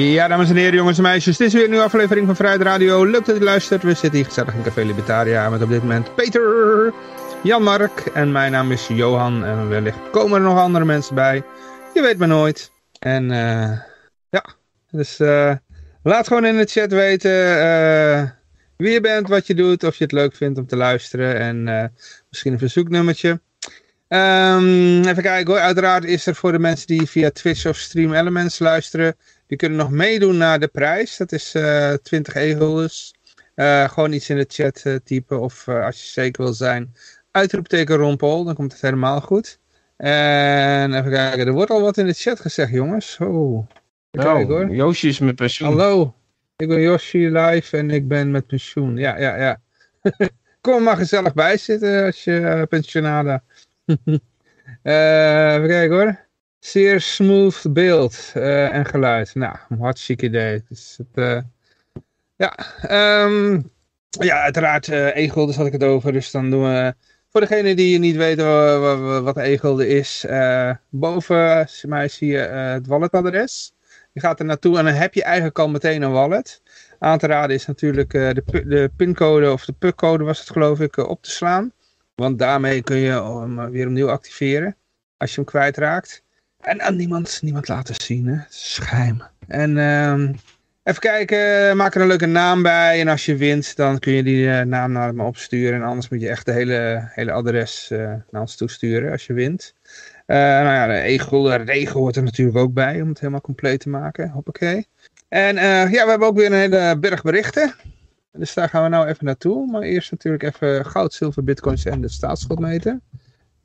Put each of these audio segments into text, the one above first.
Ja, dames en heren, jongens en meisjes. Dit is weer een nieuwe aflevering van Vrijheid Radio. Leuk dat u luistert. We zitten hier gezellig in Café Libertaria met op dit moment Peter, Jan-Mark en mijn naam is Johan. En wellicht komen er nog andere mensen bij. Je weet maar nooit. En uh, ja, dus uh, laat gewoon in de chat weten uh, wie je bent, wat je doet, of je het leuk vindt om te luisteren. En misschien een verzoeknummertje. Um, even kijken hoor. Uiteraard is er voor de mensen die via Twitch of Stream Elements luisteren die kunnen nog meedoen naar de prijs. Dat is uh, 20 e-guldens. Uh, gewoon iets in de chat uh, typen. Of uh, als je zeker wil zijn. Uitroepteken Rompol. Dan komt het helemaal goed. En even kijken. Er wordt al wat in de chat gezegd jongens. Oh. Oh, hoor. Yoshi is met pensioen. Hallo. Ik ben Yoshi live en ik ben met pensioen. Ja, ja, ja. Kom er maar gezellig bij zitten als je pensionada. even kijken hoor. Zeer smooth beeld uh, en geluid. Nou, hartstikke idee. Dus het, uh, ja, um, ja, uiteraard uh, had ik het over. Dus dan doen we, voor degene die niet weten wat, wat e-gulden is. boven mij zie je het walletadres. Je gaat er naartoe en dan heb je eigenlijk al meteen een wallet. Aan te raden is natuurlijk de, de pincode of de PUC-code was het geloof ik op te slaan. Want daarmee kun je hem weer opnieuw activeren als je hem kwijtraakt. En aan niemand, niemand laten zien, hè. Schijm. En um, even kijken, maak er een leuke naam bij. En als je wint, dan kun je die uh, naam naar me opsturen. En anders moet je echt de hele, hele adres uh, naar ons toesturen als je wint. Uh, nou ja, de egel, regel hoort er natuurlijk ook bij om het helemaal compleet te maken. Hoppakee. En ja, we hebben ook weer een hele berg berichten. Dus daar gaan we nou even naartoe. Maar eerst natuurlijk even goud, zilver, bitcoins en de staatsschuldmeter.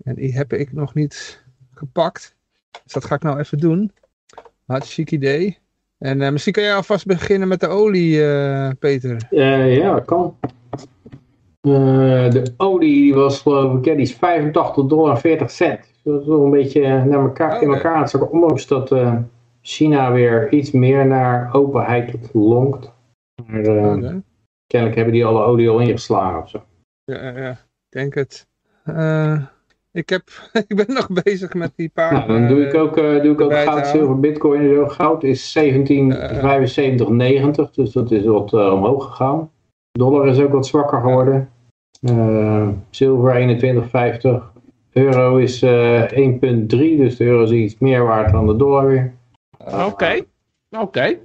En die heb ik nog niet gepakt. Dus dat ga ik nou even doen. Hartstikke idee. En uh, misschien kan jij alvast beginnen met de olie, uh, Peter. Uh, ja, dat kan. de olie was geloof ik, ja, die is 85 dollar 40 cent. Dus dat is wel een beetje naar elkaar, in elkaar aan het zakken. Ondanks dat China weer iets meer naar openheid lonkt. Maar okay. kennelijk hebben die alle olie al ingeslagen of zo. Ja, ja, ik denk het. Ik, heb, ik ben nog bezig met die paar... Nou, dan doe ik ook, uh, doe ik ook goud, zilver, bitcoin en zo. Goud is 17,75,90, dus dat is wat uh, omhoog gegaan. Dollar is ook wat zwakker geworden. Uh, zilver 21,50. Euro is 1,3, dus de euro is iets meer waard dan de dollar weer. Oké, okay. oké. Okay.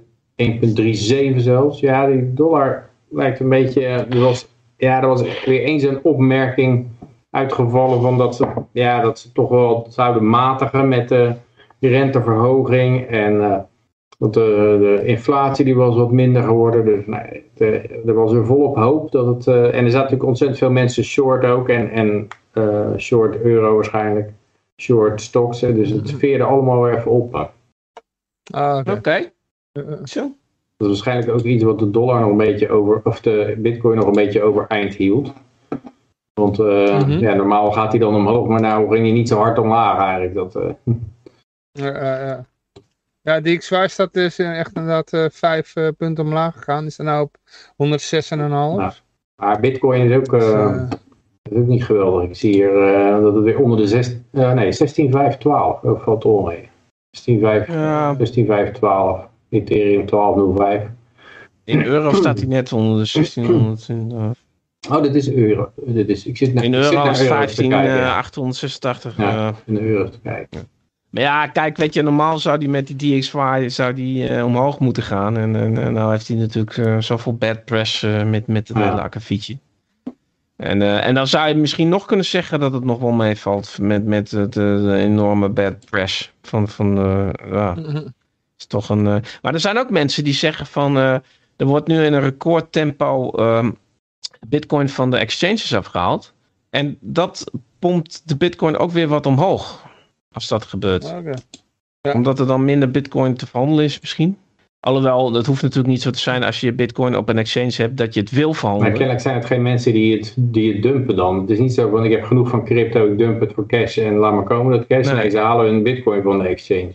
1,37 zelfs. Ja, die dollar lijkt een beetje... Er was, ja, er was weer eens een opmerking uitgevallen van dat ze, ja, dat ze toch wel zouden matigen met de renteverhoging. En uh, dat de, de, inflatie die was wat minder geworden. Dus nee, de, er was er volop hoop. Dat het, uh, en er zaten natuurlijk ontzettend veel mensen short ook. En, en uh, short euro waarschijnlijk. Short stocks. Dus het veerde allemaal weer even op. Ah, Oké. Okay. Zo. Dat is waarschijnlijk ook iets wat de dollar nog een beetje over, of de bitcoin nog een beetje overeind hield. Want uh, mm -hmm. ja, normaal gaat hij dan omhoog, maar nou ging hij niet zo hard omlaag eigenlijk. Dat, uh... ja, ja. ja, die XY staat dus echt inderdaad uh, vijf punten omlaag gegaan. Die staat nou op 106,5. Nou, maar bitcoin is ook, is ook niet geweldig. Ik zie hier dat het weer onder de 6, nee, 16,512 ook valt al mee. 16,512. Ja. 16,512. Ethereum 12,05. In euro staat hij net onder de 1600. Oh, dit is euro. Dit is, ik zit naar, in euro is 15, uh, 886. Ja, in de euro te kijken. Maar ja, kijk, weet je, normaal zou die met die DXY zou die, uh, omhoog moeten gaan. En, en, en nou heeft hij natuurlijk uh, zoveel bad press uh, met, met het hele akkefietje. En, en dan zou je misschien nog kunnen zeggen dat het nog wel meevalt met, met de, de, enorme bad press. Van, van ja, is toch een, maar er zijn ook mensen die zeggen van, er wordt nu in een recordtempo... Um, bitcoin van de exchanges afgehaald. En dat pompt de bitcoin ook weer wat omhoog. Als dat gebeurt. Okay. Ja. Omdat er dan minder bitcoin te verhandelen is misschien. Alhoewel, dat hoeft natuurlijk niet zo te zijn als je bitcoin op een exchange hebt dat je het wil verhandelen. Maar kennelijk zijn het geen mensen die het, die het dumpen dan. Het is niet zo van ik heb genoeg van crypto, ik dump het voor cash en laat maar komen dat cash. Nee, nee ze halen hun bitcoin van de exchange.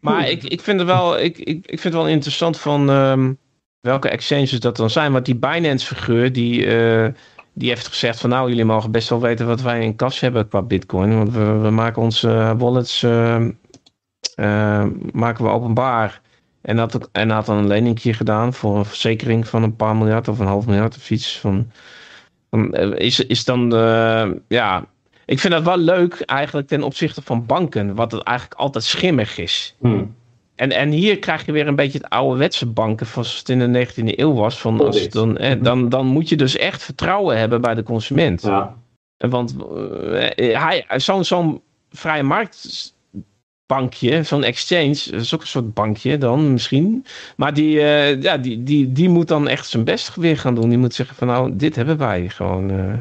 Maar ik, ik vind het wel, ik, ik, ik vind het wel interessant van... Um, welke exchanges dat dan zijn. Want die Binance-figuur, die, uh, die heeft gezegd van nou, jullie mogen best wel weten wat wij in kas hebben qua bitcoin. Want we, maken onze wallets uh, maken we openbaar. En had, en had dan een leningje gedaan voor een verzekering van een paar miljard of een half miljard of iets. Van, van, eh, is, is dan, eh, ja, ik vind dat wel leuk eigenlijk ten opzichte van banken, wat het eigenlijk altijd schimmig is. Hm. En, en hier krijg je weer een beetje het ouderwetse banken van zoals het in de 19e eeuw was. Van als, dan, eh, dan, dan moet je dus echt vertrouwen hebben bij de consument. Ja. En Want eh, hij, zo'n zo'n vrije marktbankje, zo'n exchange, is ook een soort bankje dan misschien. Maar die, eh, ja, die, die, die moet dan echt zijn best weer gaan doen. Die moet zeggen van nou, dit hebben wij gewoon. eh,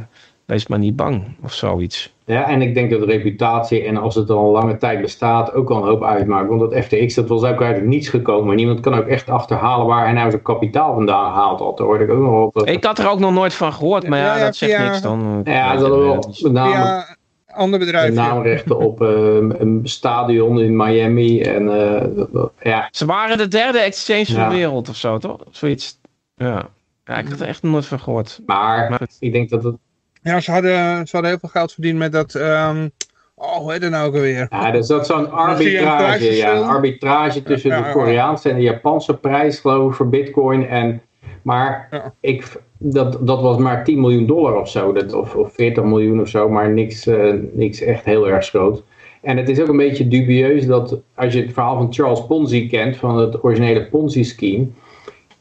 wees maar niet bang of zoiets. ja, en ik denk dat de reputatie en als het al een lange tijd bestaat ook al een hoop uitmaakt. Want dat FTX, dat was ook uit het niets gekomen. Niemand kan ook echt achterhalen waar hij nou zijn kapitaal vandaan haalt. Dat hoorde ik ook nog op. Ik had er ook nog nooit van gehoord, maar ja, Ja, ja, dat zegt via- niks dan. Ja, hadden wel met name Via ander bedrijf. de naamrechten op eh, een stadion in Miami. En eh, dat- dat- ja, Ze waren de derde exchange van Ja. de wereld of zo, toch? Zoiets. Ja. ja, ik had er echt nog nooit van gehoord. maar Maar ik denk dat het Ja, ze hadden, ze hadden heel veel geld verdiend met dat... ehm, oh, hoe heet het nou ook alweer? Ja, dus dat zo'n zie je een arbitrage. Ja, arbitrage tussen Ja, ja, de ja. Koreaanse en de Japanse prijs, geloof ik, voor Bitcoin. En, maar Ja. ik, dat, dat was maar 10 miljoen dollar of zo, dat, of, of 40 miljoen of zo, maar niks, eh, niks echt heel erg groot. En het is ook een beetje dubieus dat als je het verhaal van Charles Ponzi kent, van het originele Ponzi-scheme,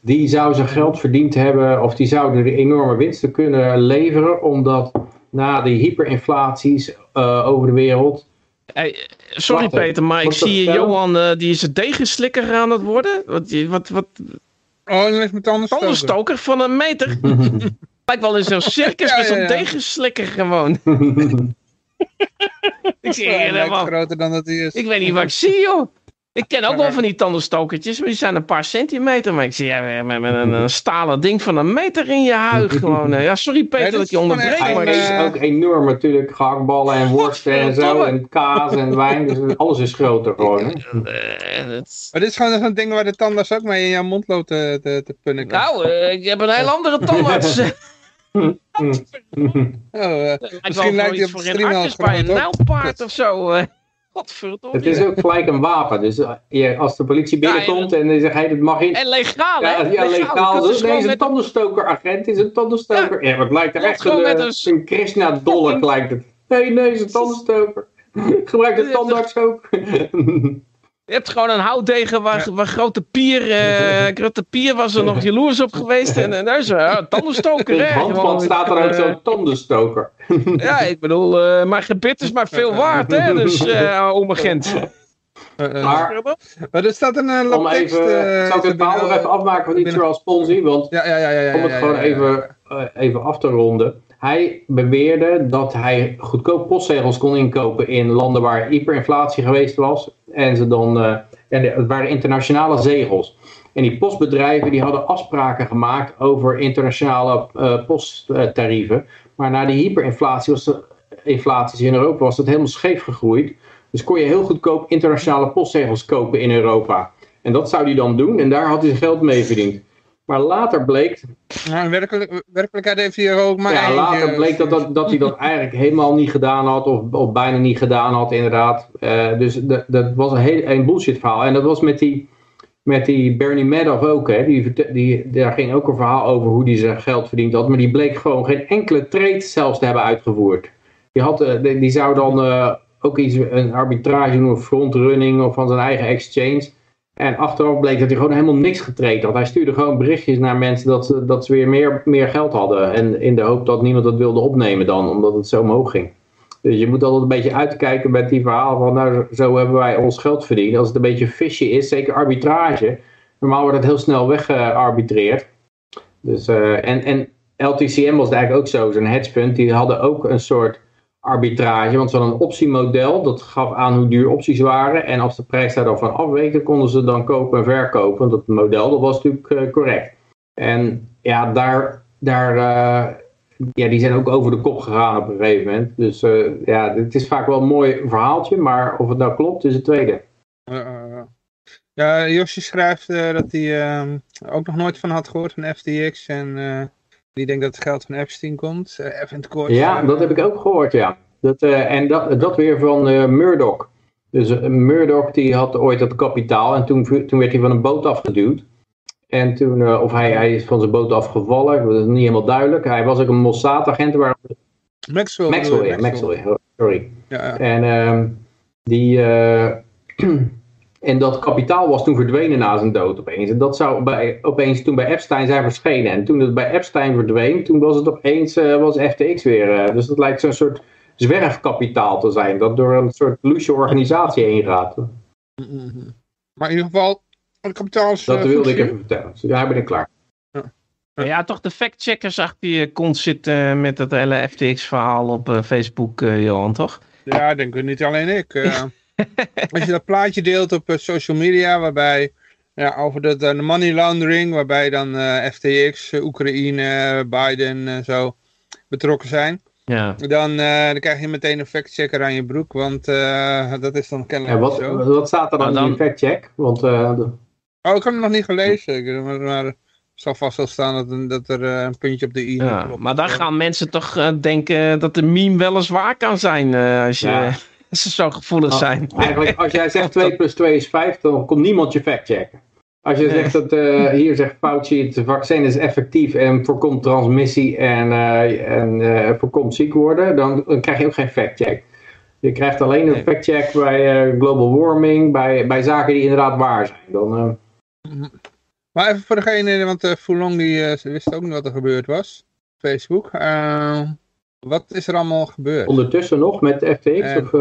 die zou zijn geld verdiend hebben, of die zouden de enorme winsten kunnen leveren, omdat na die hyperinflaties eh, over de wereld, Hey, sorry Wacht. Peter, maar ik Moet ik dat zie vertellen? Johan, eh, die is een degenslikker aan het worden. Wat, wat, wat Oh, dan is mijn tanden stoken. tandenstoker van een meter. Lijkt wel in zo'n circus Ja, met zo'n ja, ja. degenslikker gewoon. ik zie helemaal... groter dan dat hij is. Ik weet niet wat ik zie, joh. Ik ken ook wel van die tandenstokertjes, maar die zijn een paar centimeter. Maar ik zie ja, met, met een, een stalen ding van een meter in je huid gewoon. Ja, sorry Peter Ja, dat je onderbreekt, echt maar dit is- eet ook enorm natuurlijk gehaktballen en worsten en zo. En kaas en wijn. Dus alles is groter gewoon. Eh, dat- Maar dit is gewoon zo'n ding waar de tandarts ook mee in jouw mond loopt te, te, te punniken. Nou, eh, ik heb een heel andere tandarts. Oh, eh, Misschien lijkt hij op de stream bij een nijlpaard of zo. Godverdomme. Het is ook gelijk een wapen. Dus eh, als de politie binnenkomt en die zegt, hey, dat mag niet. En legaal, hè? Ja, legaal. Dus dus gewoon deze met- tandenstoker agent is een tandenstoker. Ja, maar het lijkt er echt een, eh, een- een Krishna dollar lijkt het. Nee, nee, is een tandenstoker. Gebruik de tandarts ook. Je hebt gewoon een houtdegen waar, waar grote pier, eh grote pier was er nog jaloers op geweest. En, en daar is er een tandenstoker, het handvat staat er ook eh, zo'n tandenstoker. Ja, ik bedoel, eh mijn gebit is maar veel waard, hè? Dus, eh om agent. eh, eh, Maar maar er staat een uh, eh, zal ik het verhaal nog even afmaken van die Charles Ponzi? Want Ja, ja, ja, ja, ja. om het ja, gewoon ja, ja, ja. even, eh, even af te ronden. Hij beweerde dat hij goedkoop postzegels kon inkopen in landen waar hyperinflatie geweest was. En ze dan, eh, en het waren internationale zegels. En die postbedrijven die hadden afspraken gemaakt over internationale eh, posttarieven. Maar na die hyperinflatie was de inflaties in Europa was dat helemaal scheef gegroeid. Dus kon je heel goedkoop internationale postzegels kopen in Europa. En dat zou hij dan doen en daar had hij zijn geld mee verdiend. Maar later bleek in werkelijk, werkelijkheid heeft hij er ook maar ja, later bleek dat, dat, dat hij dat eigenlijk helemaal niet gedaan had, of, of bijna niet gedaan had, inderdaad. Eh, dus dat, dat was een, heel, een bullshit verhaal. En dat was met die, met die Bernie Madoff ook, hè. Die, die, daar ging ook een verhaal over hoe hij zijn geld verdiend had, maar die bleek gewoon geen enkele trade zelfs te hebben uitgevoerd. Die, had, eh, die, die zou dan eh, ook iets, een arbitrage doen, of frontrunning, of van zijn eigen exchange. En achteraf bleek dat hij gewoon helemaal niks getraind had. Hij stuurde gewoon berichtjes naar mensen dat ze, dat ze weer meer, meer geld hadden. En in de hoop dat niemand dat wilde opnemen dan, omdat het zo omhoog ging. Dus je moet altijd een beetje uitkijken met die verhaal van nou zo hebben wij ons geld verdiend. Als het een beetje fishy is, zeker arbitrage. Normaal wordt het heel snel weggearbitreerd. Dus, eh, en, en LTCM was eigenlijk ook zo, zo'n hedge fund. Die hadden ook een soort arbitrage. Want ze hadden een optiemodel. Dat gaf aan hoe duur opties waren. En als de prijs daar dan van afweek, konden ze dan kopen en verkopen. Want dat model dat was natuurlijk eh, correct. En ja, daar, daar eh, ja, die zijn ook over de kop gegaan op een gegeven moment. Dus eh, ja, het is vaak wel een mooi verhaaltje. Maar of het nou klopt, is het tweede. Ja, Yoshi schrijft dat hij ehm, ook nog nooit van had gehoord van FTX. En die denkt dat het geld van Epstein komt. Eh, even in het kort. Ja, eh, dat heb ik ook gehoord, ja. Dat, eh, en dat, dat weer van eh, Murdoch. Dus uh, Murdoch die had ooit dat kapitaal en toen, toen werd hij van een boot afgeduwd. En toen, uh, of hij, hij is van zijn boot afgevallen, dat is niet helemaal duidelijk. Hij was ook een Mossad-agent. Waar... Maxwell. Maxwell, ja, Maxwell, Maxwell, sorry. Ja, ja. En uh, die... Uh, en dat kapitaal was toen verdwenen na zijn dood opeens. En dat zou bij, opeens toen bij Epstein zijn verschenen. En toen het bij Epstein verdween, toen was het opeens uh, was FTX weer. dus dat lijkt zo'n soort zwerfkapitaal te zijn. Dat door een soort loesje organisatie heen gaat. Maar in ieder geval, het kapitaal is... Dat wilde ik even vertellen. Dus ja, ben ik klaar. Ja, ja toch de factcheckers achter je kont zitten met dat hele FTX-verhaal op uh, Facebook, uh, Johan, toch? Ja, denk ik niet alleen ik. Als je dat plaatje deelt op social media, waarbij ja, over de, de money laundering, waarbij dan FTX, Oekraïne, Biden en zo betrokken zijn. Ja. Dan, dan krijg je meteen een factchecker aan je broek, want dat is dan kennelijk ja, wat, zo. Wat staat er dan, dan... in die factcheck? Want, de... Oh, ik heb hem nog niet gelezen, maar... maar zal vast wel staan dat, dat er uh, een puntje op de i ja, klopt. Maar dan gaan mensen toch uh, denken dat de meme wel eens waar kan zijn uh, als, je, ja. Als ze zo gevoelig zijn. Oh, eigenlijk, als jij zegt 2 plus 2 is 5, dan komt niemand je factchecken. Als je zegt dat, hier zegt Fauci, het vaccin is effectief en voorkomt transmissie en, en voorkomt ziek worden, dan, dan, krijg je ook geen factcheck. Je krijgt alleen een factcheck bij global warming, bij, bij zaken die inderdaad waar zijn. Dan, maar even voor degene, want uh, Foulon die uh, wist ook niet wat er gebeurd was. Facebook. Wat is er allemaal gebeurd? Ondertussen nog met FTX? of,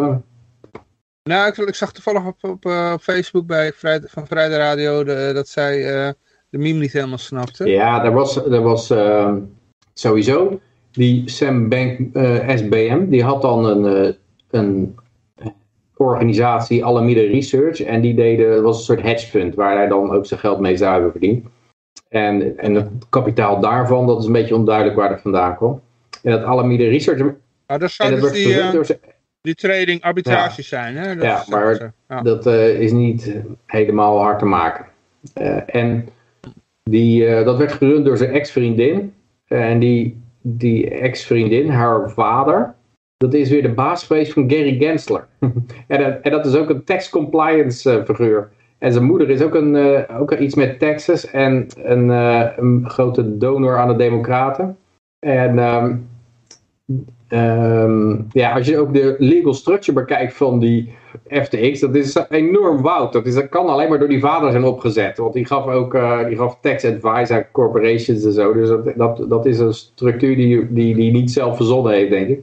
Nou, ik, ik, zag toevallig op, op, op Facebook bij Vrij, van Vrijde Radio de, dat zij de meme niet helemaal snapte. Ja, er was, er was ehm, sowieso die Sam Bank SBM, die had dan een, een organisatie Alameda Research. En die deden, was een soort hedge fund waar hij dan ook zijn geld mee zou hebben verdiend. En, en het kapitaal daarvan, dat is een beetje onduidelijk waar dat vandaan kwam. En dat Alameda Research... Nou, dat zou dus die, uh, door die trading arbitrage ja. zijn. Hè? Dat ja, is, maar ja. dat uh, is niet helemaal hard te maken. Uh, en die, dat werd gerund door zijn ex-vriendin. en die, die ex-vriendin, haar vader... Dat is weer de baas geweest van Gary Gensler. en, dat, en, dat is ook een tax compliance figuur. En zijn moeder is ook, een, ook iets met taxes en een, een, grote donor aan de Democraten. En um, um, ja, als je ook de legal structure bekijkt van die FTX, dat is enorm woud. Dat, is, dat kan alleen maar door die vader zijn opgezet. Want die gaf ook die gaf tax advice aan corporations en zo. Dus dat, dat, dat is een structuur die, die, die niet zelf verzonnen heeft, denk ik.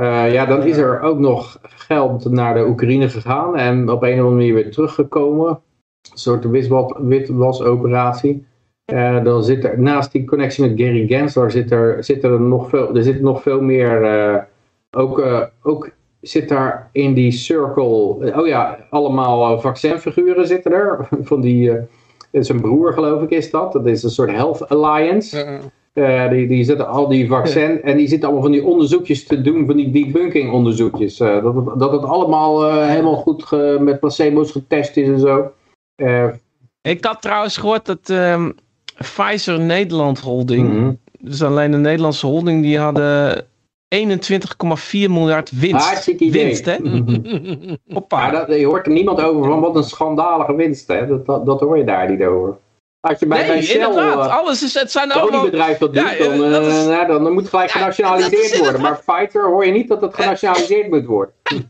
Uh, ja, dan is er ook nog geld naar de Oekraïne gegaan en op een of andere manier weer teruggekomen. Een soort witwasoperatie. Uh, dan zit er, naast die connectie met Gary Gensler zit er, zit er nog veel, er zit nog veel meer, uh, ook, ook zit daar in die circle, oh ja, allemaal vaccinfiguren zitten er. Van die, zijn broer geloof ik is dat, dat is een soort Health Alliance. Uh, die, die zetten al die vaccin en die zitten allemaal van die onderzoekjes te doen, van die debunking onderzoekjes. Uh, dat, het, dat het allemaal uh, helemaal goed ge, met placebo's getest is en zo. Ik had trouwens gehoord dat um, Pfizer Nederland Holding, Mhm. -hmm. dus alleen de Nederlandse holding, die hadden 21,4 miljard winst. Hartstikke idee. Winst, hè? Hoppa. Ja, dat, je hoort er niemand over van wat een schandalige winst, hè? Dat, dat, dat hoor je daar niet over. Als je bij, nee, bij Shell, inderdaad. uh, Alles is, het zijn allemaal... bedrijf dat doet, Ja, dan, ja, dat uh, is- nou, dan, dan moet het gelijk Ja, genationaliseerd dat is worden. Maar Fighter hoor je niet dat het genationaliseerd moet worden.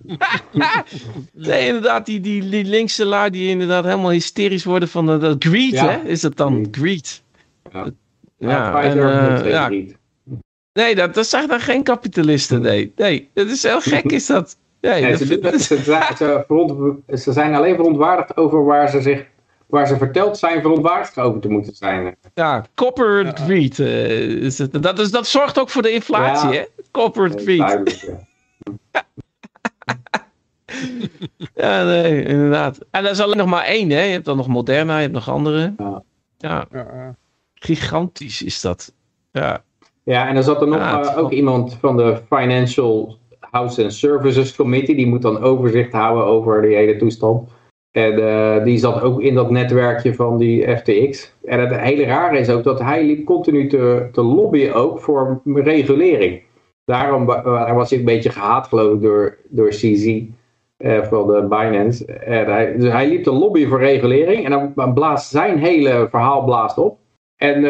Nee, inderdaad, die, die, die linkse lui die inderdaad helemaal hysterisch worden van de, dat greed, Ja. hè? Is het dan? Greed. Greed. Ja. Ja, en, eh, ja. niet. Nee, dat, dat zijn dan geen kapitalisten, nee. Nee, dat is heel gek, is dat. Nee, Nee, dat ze, ze, ze zijn alleen verontwaardigd over waar ze zich waar ze verteld zijn verontwaardigd over te moeten zijn. ja, corporate greed. eh, is het, dat, is, dat zorgt ook voor de inflatie, Ja. hè? Corporate greed. duidelijk, ja. Ja, nee, inderdaad. En dat is alleen nog maar één, hè? Je hebt dan nog Moderna, je hebt nog andere. Ja. Ja, gigantisch is dat. Ja. Ja, en er zat er nog Ja, eh, ook iemand van de Financial House and Services Committee. Die moet dan overzicht houden over die hele toestand. En eh, die zat ook in dat netwerkje van die FTX. En het hele rare is ook dat hij liep continu te, te lobbyen ook voor regulering. Daarom wa- was hij een beetje gehaat geloof ik door, door CZ. Uh, vooral de Binance. hij, dus hij liep de lobby voor regulering. En dan, dan blaast zijn hele verhaal blaast op. En,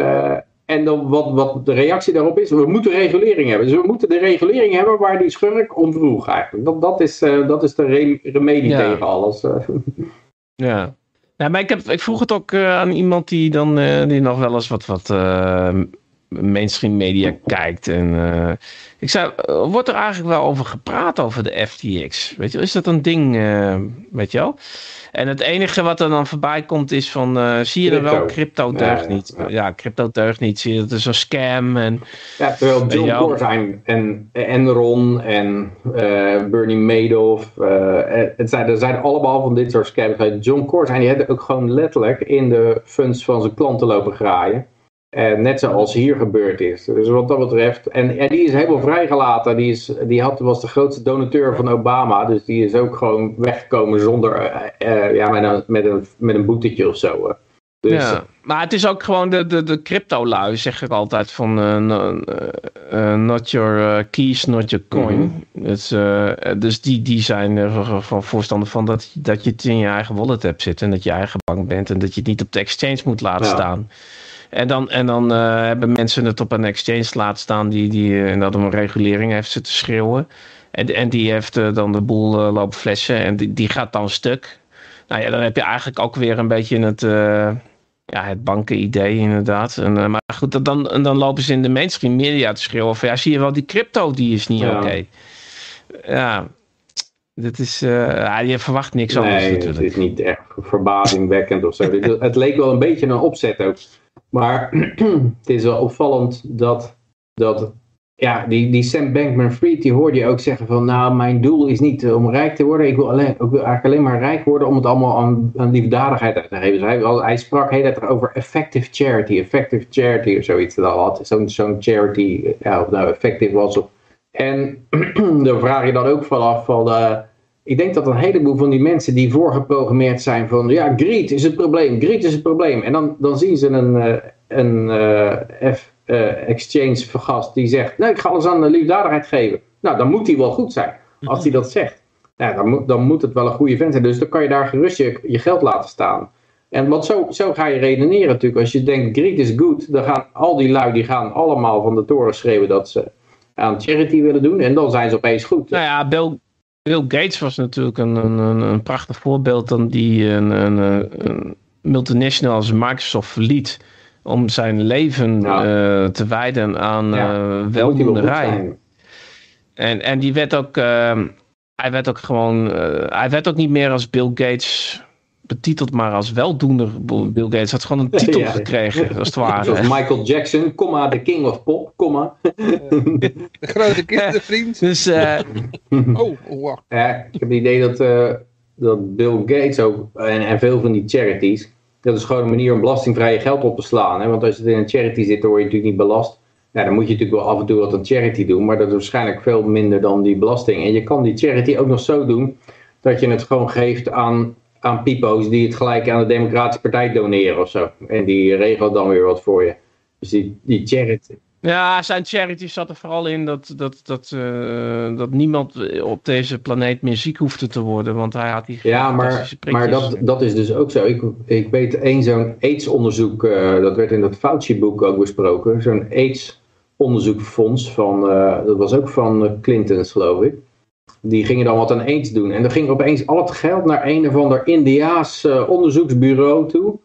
en dan wat, wat de reactie daarop is, we moeten regulering hebben. Dus we moeten de regulering hebben waar die schurk om vroeg eigenlijk. Dat, dat, is, dat is de remedie tegen alles. ja. Ja, maar ik, heb, ik vroeg het ook uh, aan iemand die dan uh, die nog wel eens wat, wat mainstream media kijkt. En ik zei, wordt er eigenlijk wel over gepraat over de FTX? Weet je, is dat een ding, weet je wel? En het enige wat er dan voorbij komt is van, uh, zie je er wel, crypto deugt niet. Ja, crypto deugt niet. Zie je, het is een scam. En, ja, terwijl John Corzine en Enron en uh, Bernie Madoff, uh, het zijn, er zijn allemaal van dit soort scams. John Corzine, die had ook gewoon letterlijk in de funds van zijn klanten lopen graaien. Uh, net zoals hier gebeurd is. Dus wat dat betreft. En, en die is helemaal vrijgelaten. Die, is, die had, was de grootste donateur van Obama. Dus die is ook gewoon weggekomen zonder. Uh, ja, met een, met, een, met een boetetje of zo. Dus, ja, maar het is ook gewoon de, de, de crypto-lui, zeg ik altijd. Van not your keys, not your coin. Mm dus, dus die, die zijn er van voorstander van dat, dat je het in je eigen wallet hebt zitten. En dat je eigen bank bent. En dat je het niet op de exchange moet laten staan. En dan, en dan uh, hebben mensen het op een exchange laten staan die, die en dat om een regulering heeft zitten schreeuwen. En, en die heeft uh, dan de boel uh, lopen flessen en die, die gaat dan stuk. Nou ja, dan heb je eigenlijk ook weer een beetje het, ja, het banken-idee inderdaad. En, maar goed, dan, en dan lopen ze in de mainstream media te schreeuwen van ja, zie je wel, die crypto die is niet ja. oké. Ja, dit is, uh, je verwacht niks nee, anders natuurlijk. het is niet echt verbazingwekkend of zo. het leek wel een beetje een opzet ook. Maar het is wel opvallend dat, dat ja, die, die Sam Bankman-Fried, die hoorde je ook zeggen van, nou, mijn doel is niet om rijk te worden. Ik wil, alleen, ik wil eigenlijk alleen maar rijk worden om het allemaal aan, aan liefdadigheid uit te geven. Dus hij, hij sprak heel erg over effective charity, effective charity of zoiets. Dat had zo'n zo'n charity, ja, of nou effective was. Of, en dan vraag je dan ook vanaf van, uh, ik denk dat een heleboel van die mensen die voorgeprogrammeerd zijn van ja, greed is het probleem, greed is het probleem. En dan, dan zien ze een, uh, een uh, F uh, exchange vergast die zegt, nee, ik ga alles aan de liefdadigheid geven. Nou, dan moet hij wel goed zijn, als hij dat zegt. Ja, dan, moet, dan moet het wel een goede vent zijn. Dus dan kan je daar gerust je, je geld laten staan. En want zo, zo ga je redeneren natuurlijk. Als je denkt, greed is good, dan gaan al die lui die gaan allemaal van de toren schreeuwen dat ze aan charity willen doen. En dan zijn ze opeens goed. Nou ja, Bill, Bill Gates was natuurlijk een, een, een prachtig voorbeeld dan die een, een, een multinational als Microsoft verliet om zijn leven uh, te wijden aan ja, uh, weldoenerij. En, en die werd ook, uh, hij werd ook gewoon, hij werd ook niet meer als Bill Gates betiteld, maar als weldoener. Bill Gates had gewoon een titel ja, gekregen, als het ware. Zoals Michael Jackson, comma, the king of pop, comma. de grote kindervriend. dus, uh, oh, wacht. Ja, ik heb het idee dat, uh, dat Bill Gates ook, en, en veel van die charities, dat is gewoon een manier om belastingvrije geld op te slaan. Hè? Want als je in een charity zit, dan word je natuurlijk niet belast. Ja, dan moet je natuurlijk wel af en toe wat een charity doen, maar dat is waarschijnlijk veel minder dan die belasting. En je kan die charity ook nog zo doen dat je het gewoon geeft aan aan pipo's die het gelijk aan de Democratische Partij doneren of zo. En die regelt dan weer wat voor je. Dus die, die charity. Ja, zijn charity zat er vooral in dat, dat, dat, uh, dat niemand op deze planeet meer ziek hoefde te worden. Want hij had die Ja, maar, maar dat, dat is dus ook zo. Ik, ik weet één zo'n AIDS-onderzoek, uh, dat werd in dat Fauci-boek ook besproken. Zo'n AIDS-onderzoekfonds van, uh, dat was ook van Clintons geloof ik die gingen dan wat aan aids doen. En dan ging opeens al het geld naar een of ander Indiaas uh, onderzoeksbureau toe.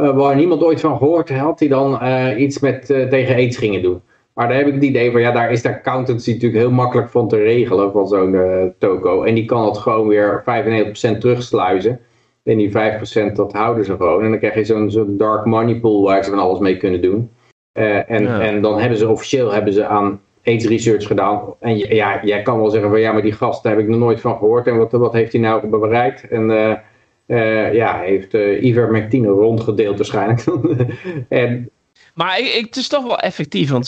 Uh, waar niemand ooit van gehoord had, die dan uh, iets met, tegen aids gingen doen. Maar daar heb ik het idee van, ja, daar is de accountancy natuurlijk heel makkelijk van te regelen, van zo'n toko. En die kan dat gewoon weer 95% terugsluizen. En die 5% dat houden ze gewoon. En dan krijg je zo'n zo'n dark money pool waar ze van alles mee kunnen doen. en, ja. en dan hebben ze officieel hebben ze aan AIDS research gedaan. En ja, jij kan wel zeggen van ja, maar die gast daar heb ik nog nooit van gehoord. En wat, wat heeft hij nou bereikt? En uh, uh, ja, heeft uh, Ivermectine rondgedeeld waarschijnlijk. en, maar ik, ik, het is toch wel effectief, want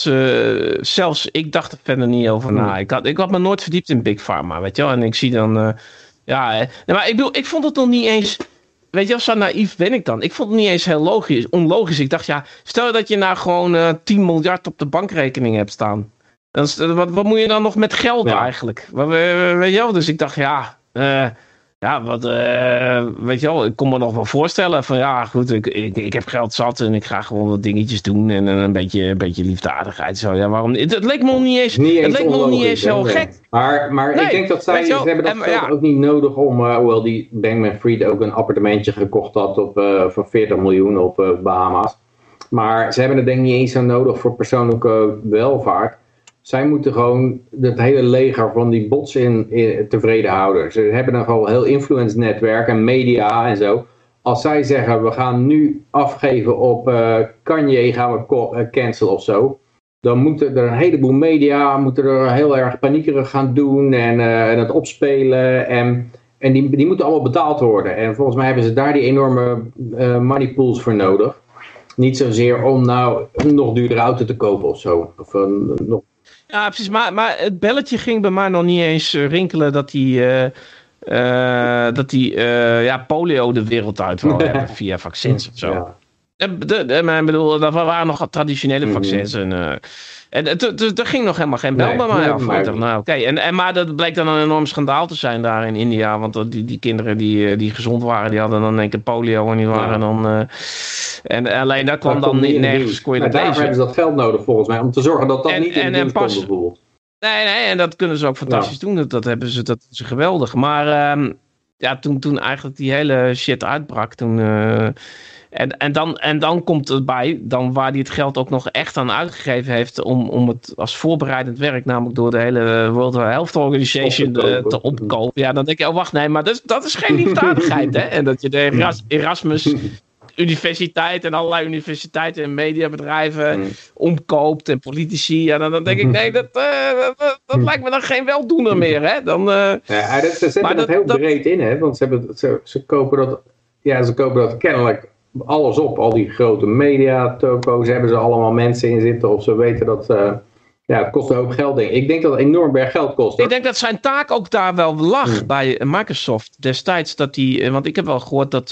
zelfs ik dacht er verder niet over na. Ik had, ik had me nooit verdiept in Big Pharma, weet je wel. En ik zie dan, ja, nee, maar ik, bedoel, ik vond het nog niet eens... Weet je, zo naïef ben ik dan? Ik vond het niet eens heel logisch, onlogisch. Ik dacht, ja, stel dat je nou gewoon uh, 10 miljard op de bankrekening hebt staan. Dan, wat, wat moet je dan nog met geld ja. eigenlijk? Weet je wel? Dus ik dacht, ja, uh, ja, wat, uh, weet je wel, ik kon me nog wel voorstellen van ja, goed, ik, ik, ik heb geld zat en ik ga gewoon wat dingetjes doen en, een, beetje, een beetje liefdadigheid. Zo, ja, waarom? Het, het leek me nog niet eens, niet het leek me nog niet eens zo gek. Maar, maar ik denk dat zij, ze hebben dat en, ja. ook niet nodig om, uh, hoewel die Bankman Fried ook een appartementje gekocht had op, voor 40 miljoen op Bahama's. Maar ze hebben het denk ik niet eens zo nodig voor persoonlijke welvaart. Zij moeten gewoon het hele leger van die bots in, tevreden houden. Ze hebben een gewoon heel influence netwerk en media en zo. Als zij zeggen we gaan nu afgeven op uh, Kanye gaan we uh, cancelen of zo. Dan moeten er een heleboel media moeten er heel erg paniekerig gaan doen en, uh, en het opspelen. En, en die, die moeten allemaal betaald worden. En volgens mij hebben ze daar die enorme uh, money pools voor nodig. Niet zozeer om nou een nog duurdere auto te kopen of zo. Of een, nog ja, precies. Maar, maar het belletje ging bij mij nog niet eens eh, rinkelen dat die, uh, uh, dat die ja, polio de wereld uit wil hebben via vaccins of zo. Ja. De, de, de, bedoel, dat waren nog traditionele mhm. vaccins. En, en er ging nog helemaal geen bel bij mij af. Maar, nou, oké. En, en, maar dat bleek dan een enorm schandaal te zijn daar in India. Want die, die kinderen die, die gezond waren, die hadden dan een keer polio en die waren dan... En alleen daar kwam dan niet nergens kon je dat Daarvoor hebben ze dat geld nodig volgens mij. Om te zorgen dat dat niet in en pas, komt bijvoorbeeld. Nee, nee, en dat kunnen ze ook fantastisch doen. Dat, dat hebben ze, dat is geweldig. Maar uh, ja, toen, toen eigenlijk die hele shit uitbrak, toen... En, en, dan, en dan komt het bij, dan waar hij het geld ook nog echt aan uitgegeven heeft om, om het als voorbereidend werk, namelijk door de hele World Health Organization te, te opkopen. Ja, dan denk je, oh wacht, nee, maar dat is, dat is geen liefdadigheid, hè? En dat je de Erasmus universiteit en allerlei universiteiten en mediabedrijven mm. omkoopt en politici. Ja, dan, dan denk ik, nee, dat, uh, dat, dat, mm. lijkt me dan geen weldoener meer. Hè? Dan, uh, ja, dat, ze zetten dat, heel breed in, hè? want ze, hebben, ze, ze, kopen dat, ja, ze kopen dat kennelijk alles op. Al die grote media, toko's, hebben ze allemaal mensen in zitten of ze weten dat... Uh, ja, het kost een hoop geld, denk ik. Ik denk dat het enorm berg geld kost. Ik denk dat zijn taak ook daar wel lag mm. bij Microsoft destijds. Dat die, want ik heb wel gehoord dat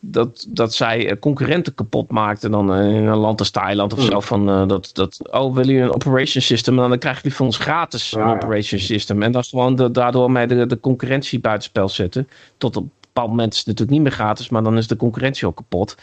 dat, dat zij eh, concurrenten kapot maakten dan eh, in een land als Thailand of hmm. zo. Van, uh, dat, dat, oh, willen jullie een operation system? En dan krijgen jullie van ons gratis een operation system. En dan gewoon de, daardoor mij de, de concurrentie buitenspel zetten. Tot op bepaald moment is het natuurlijk niet meer gratis, maar dan is de concurrentie ook kapot.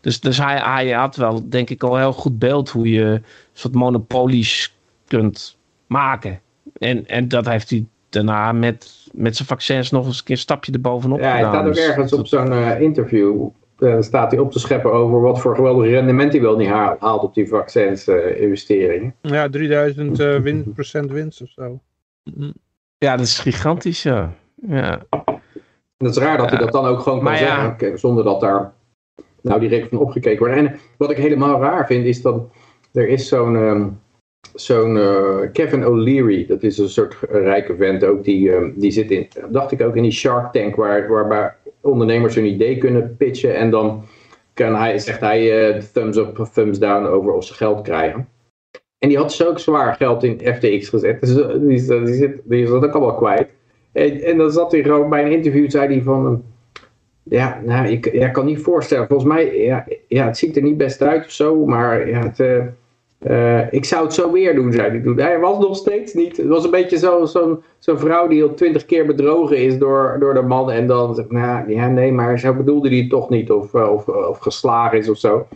Dus, dus hij, hij had wel, denk ik, al heel goed beeld hoe je een soort monopolies kunt maken. En, en dat heeft hij daarna met, met zijn vaccins nog eens een keer een stapje erbovenop ja, gedaan. Ja, hij staat ook dus ergens op zo'n uh, interview. Uh, staat hij op te scheppen over wat voor geweldig rendement hij wel niet haalt op die vaccins uh, investeringen. Ja, 3000 win, procent winst of zo. Ja, dat is gigantisch, ja. ja. Dat is raar dat hij dat dan ook gewoon kan zeggen, zonder dat daar nou direct van opgekeken wordt. En wat ik helemaal raar vind, is dat er is zo'n... Ehm, zo'n uh, Kevin O'Leary, dat is een soort rijke vent ook, die, uh, die zit in, dacht ik ook in die Shark Tank, waar, waarbij ondernemers hun idee kunnen pitchen en dan kan hij, zegt hij uh, thumbs up of thumbs down over of ze geld krijgen. En die had zo zwaar geld in FTX gezet, dus die, die, die, zit, die is dat ook allemaal kwijt. En, en dan zat hij gewoon bij een interview, zei hij van, ja, nou, ik, ja, kan niet voorstellen, volgens mij, ja, ja, het ziet er niet best uit of zo, maar ja, het uh, ik zou het zo weer doen, zei hij. Hij was nog steeds niet. Het was een beetje zo'n zo, zo vrouw die al twintig keer bedrogen is door, door de man. En dan zegt, nou ja, nee, maar zo bedoelde hij toch niet. Of, eh, of, of geslagen is of zo.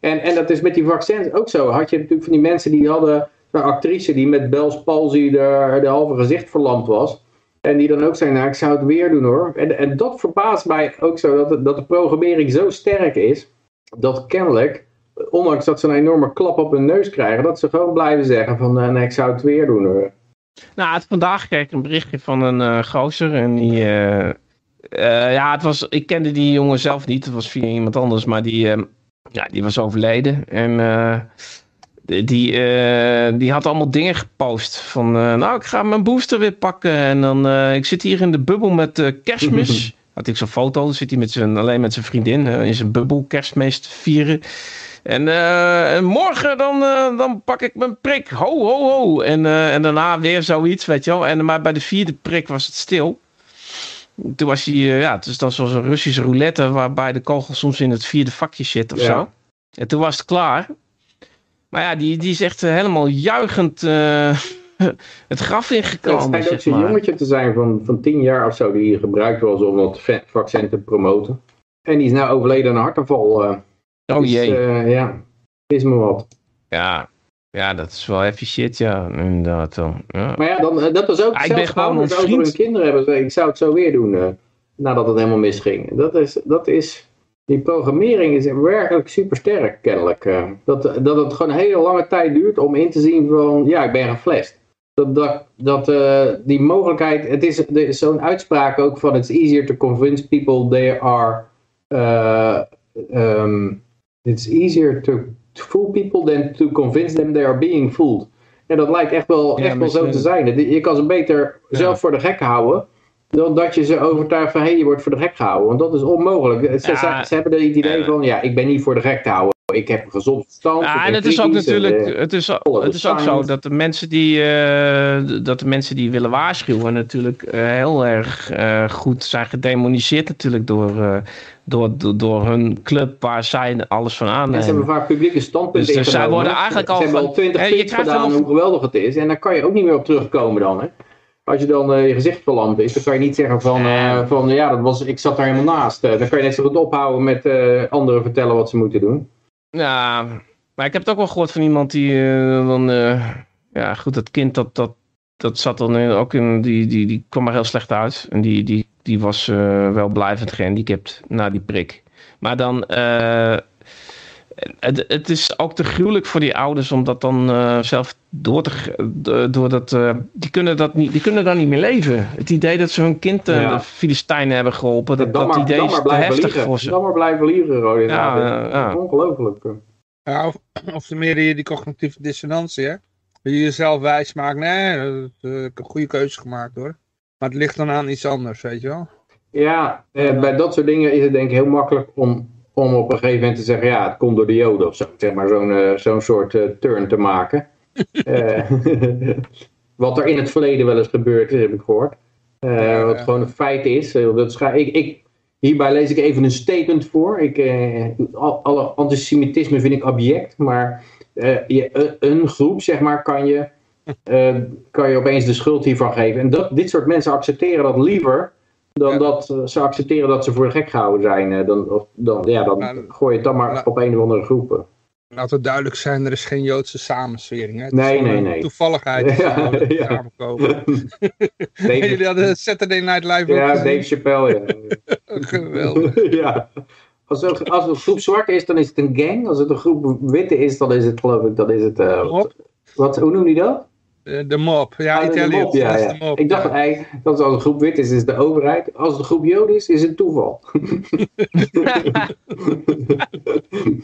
En, en dat is met die vaccins ook zo. Had je natuurlijk van die mensen die hadden. Een actrice die met Bell's palsy de, de halve gezicht verlamd was. En die dan ook zei, nou ik zou het weer doen hoor. En, en dat verbaast mij ook zo. Dat, dat de programmering zo sterk is. Dat kennelijk ondanks dat ze een enorme klap op hun neus krijgen, dat ze gewoon blijven zeggen van uh, nee, ik zou het weer doen hoor. Nou, vandaag kreeg ik een berichtje van een uh, gozer en die, uh, ja, het was, ik kende die jongen zelf niet, het was via iemand anders, maar die, ja, die was overleden en die, die had allemaal dingen gepost van, nou, ik ga mijn booster weer pakken en dan, ik zit hier in de bubbel met kerstmis. had ik zo'n foto, dan zit hij met zijn, alleen met zijn vriendin in zijn bubbel kerstmis te vieren. En, en morgen dan, dan pak ik mijn prik. Ho, ho, ho. En, en daarna weer zoiets, weet je wel. En, maar bij de vierde prik was het stil. Toen was hij, ja, het is dan zoals een Russische roulette... waarbij de kogel soms in het vierde vakje zit of ja. zo. En toen was het klaar. Maar ja, die, die is echt helemaal juichend het graf Het ingekomen. schijnt ook zo'n jongetje te zijn van, van 10 jaar of zo die gebruikt was om dat va- vaccin te promoten. En die is nou overleden aan een hartaanval. eh. Oh Dus, jee. eh, ja, is me wat. Ja. ja, dat is wel even shit, ja. Inderdaad dan. Ja. Maar ja, dan, eh, dat was ook Ja, ik ben gewoon een vriend. hun kinderen hebben. Ik zou het zo weer doen eh, nadat het helemaal misging. Dat is, dat is, die programmering is werkelijk super sterk kennelijk. eh. dat, dat het gewoon een hele lange tijd duurt om in te zien van ja, ik ben geflasht. Dat, dat, dat eh, die mogelijkheid, het is, is zo'n uitspraak ook van it's easier to convince people they are uh, um, it's easier to, fool people than to convince them they are being fooled. En dat lijkt echt wel, Ja, echt wel zo te zijn. Je kan ze beter Ja. zelf voor de gek houden. Dan dat je ze overtuigt van hé, hey, je wordt voor de gek gehouden. Want dat is onmogelijk. Ze, Ja. ze, ze hebben het idee Ja. van ja, ik ben niet voor de gek te houden. Ik heb een gezond verstand. Ja, en het is ook natuurlijk, eh, het is, het is ook zo dat de mensen die, eh, dat de mensen die willen waarschuwen natuurlijk eh, heel erg goed zijn gedemoniseerd natuurlijk door, door, door, door hun club waar zij alles van En ze hebben vaak publieke standpunten Dus, zij worden eigenlijk Ze al hebben van- al twintig krijgt gedaan hoe geweldig het is. En daar kan je ook niet meer op terugkomen dan. Hè? Als je dan eh, je gezicht verlamd is, dan kan je niet zeggen van, eh, van ja, dat was, ik zat daar helemaal naast. Eh, dan kan je net zo goed ophouden met anderen vertellen wat ze moeten doen. Ja, maar ik heb het ook wel gehoord van iemand die dan, ja goed, dat kind dat, dat, dat zat dan ook in, die, die, die kwam er heel slecht uit. En die, die, die was wel blijvend gehandicapt na die prik. Maar dan, het, het is ook te gruwelijk voor die ouders om dat dan eh, zelf door te, door dat, eh, die kunnen dat niet, die kunnen daar niet meer leven. Het idee dat ze hun kind Ja. de Filistijnen hebben geholpen, dat, dat maar, idee is te heftig liegen. voor ze. Dan maar blijven liegen, Rodin. Ja, Ja, dat ongelooflijk. Ja, of, of meer die, die cognitieve dissonantie, hè? Dat je jezelf wijs maakt, nee, dat, eh, ik heb een goede keuze gemaakt hoor. Maar het ligt dan aan iets anders, weet je wel? Ja, eh, bij dat soort dingen is het denk ik heel makkelijk om, om op een gegeven moment te zeggen, ja, het komt door de joden of zo. Zeg maar zo'n eh, zo'n soort eh, turn te maken. Eh, wat er in het verleden wel eens gebeurd is, heb ik gehoord. Eh, Ja, wat gewoon een feit is. Dat ik, ik, hierbij lees ik even een statement voor. Ik, al- alle antisemitisme vind ik abject, maar je, een- een groep, zeg maar, kan je, kan je opeens de schuld hiervan geven. En dat, dit soort mensen accepteren dat liever dan Ja. dat eh, ze accepteren dat ze voor de gek gehouden zijn. eh, dan, of, dan, ja, dan Maar- gooi je het dan maar op een of andere groepen. Laten we duidelijk zijn, er is geen Joodse samenswering. Hè? Het Nee, nee, nee. Toevalligheid Ja, samenkomen. Jullie hadden Saturday Night Live ja? Dave Chappelle. Ja. Geweldig. ja. Als, er, als het een groep zwarte is, dan is het een gang. Als het een groep witte is, dan is het geloof ik, dan is het... eh, wat, hoe noem je dat? Eh, De mop. Ja, Ah, de Italië. ja, ja. de. Ik dacht ja. hey, dat als een groep wit is, is het de overheid. Als het een groep joden is, is het toeval.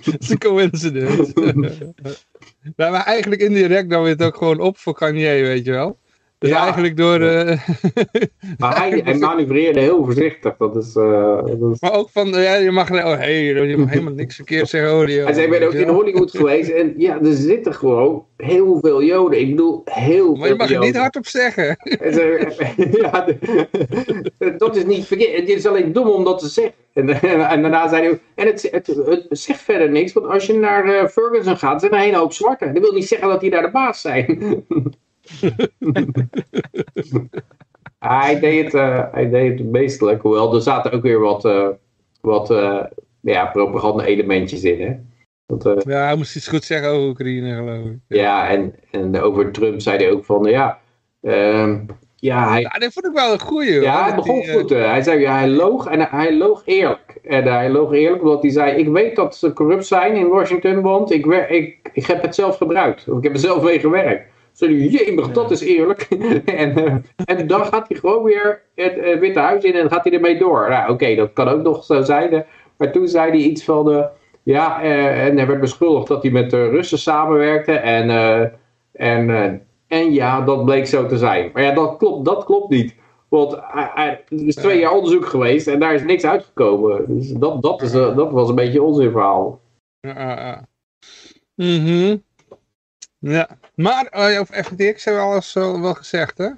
Dat is een coincidence. nou, maar eigenlijk indirect dan weer het ook gewoon op voor Kanye, weet je wel. Dus Ja. eigenlijk door... eh, Maar hij, hij manoeuvreerde heel voorzichtig. Dat is, eh, dat is maar ook van, ja, je mag, oh, hey, je mag helemaal niks verkeerd zeggen die Hij ik ben ook in Hollywood geweest en ja, er zitten gewoon heel veel Joden. Ik bedoel, heel Maar je veel mag er Joden. niet hardop zeggen. Ja, dat is niet verkeerd. Het is alleen dom om dat te zeggen. En, en, en daarna zei hij ook, en het, het, het zegt verder niks, want als je naar eh, Ferguson gaat, zijn er een hele hoop zwarten. Dat wil niet zeggen dat die daar de baas zijn. Hij, deed het, eh, hij deed het meestelijk, hoewel er zaten ook weer wat, eh, wat eh, ja, propaganda-elementjes in. Hè? Want, Ja, hij moest iets goed zeggen over Oekraïne, geloof ik. ja, en, en over Trump zei hij ook van, ja, ehm, ja, hij, Ja, dat vond ik wel een goeie. hoor. ja, hij begon die, goed. hij zei, ja, hij loog en hij loog eerlijk. En hij loog eerlijk omdat hij zei, ik weet dat ze corrupt zijn in Washington, want ik, ik, ik heb het zelf gebruikt. Of ik heb er zelf mee gewerkt. Zo, jemig, dat is eerlijk. en, eh, en dan gaat hij gewoon weer het eh, Witte Huis in en gaat hij ermee door. Nou, oké, dat kan ook nog zo zijn. maar toen zei hij iets van, de ja, eh, en hij werd beschuldigd dat hij met de Russen samenwerkte. En, en, en ja, dat bleek zo te zijn. Maar ja, dat klopt, dat klopt niet. Want er is twee jaar onderzoek geweest en daar is niks uitgekomen. Dus dat, dat, is, dat was een beetje onzin verhaal. Ja, ja, ja. Mhm. Ja, maar eh, over FTX hebben we alles zo wel gezegd, hè?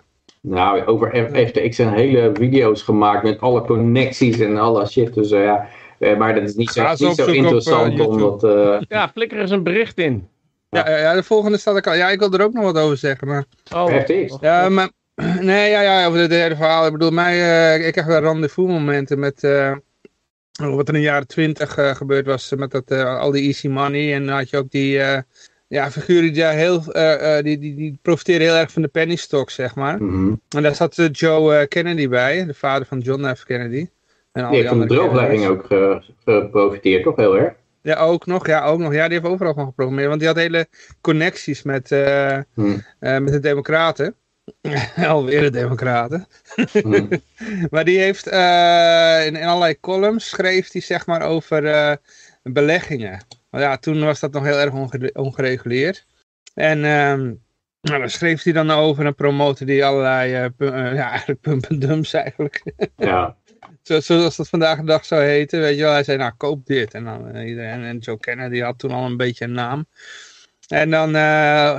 Nou, over FTX zijn hele video's gemaakt met alle connecties en alle shit. Dus eh, ja, eh, maar dat is niet zo, niet op, interessant eh, om YouTube. dat... eh, Ja, flikker eens een bericht in. Ja, ja, de volgende staat ik al. Ja, ik wil er ook nog wat over zeggen. Maar... Oh, FTX. Ja, maar... Nee, ja, ja, over het hele verhaal. Ik bedoel, mij, eh, ik heb wel rendezvous momenten met... eh, wat er in de jaren twintig eh, gebeurd was met dat, eh, al die easy money. En dan had je ook die eh, ja, figuren die daar heel... eh, eh, die, die, die profiteerden heel erg van de penny stock, zeg maar. Mhm. En daar zat eh, Joe Kennedy bij, de vader van John F. Kennedy. En al Die heeft van de drooglegging ook ge- geprofiteerd, toch heel erg? Ja, ook nog. Ja, ook nog. Ja, die heeft overal van geprogrammeerd. Want die had hele connecties met, eh, Hm. eh, met de democraten. Alweer de democraten. Hm. Maar die heeft in, in allerlei columns schreef hij zeg maar over beleggingen. Maar ja, toen was dat nog heel erg onge- ongereguleerd. En ehm, nou, daar schreef hij dan over en promoten die allerlei, pu- eh, ja eigenlijk pump and dumps eigenlijk. Ja. Zo, zoals dat vandaag de dag zou heten, weet je wel. Hij zei, nou, koop dit. En, dan, eh, iedereen, en Joe Kennedy had toen al een beetje een naam. En dan,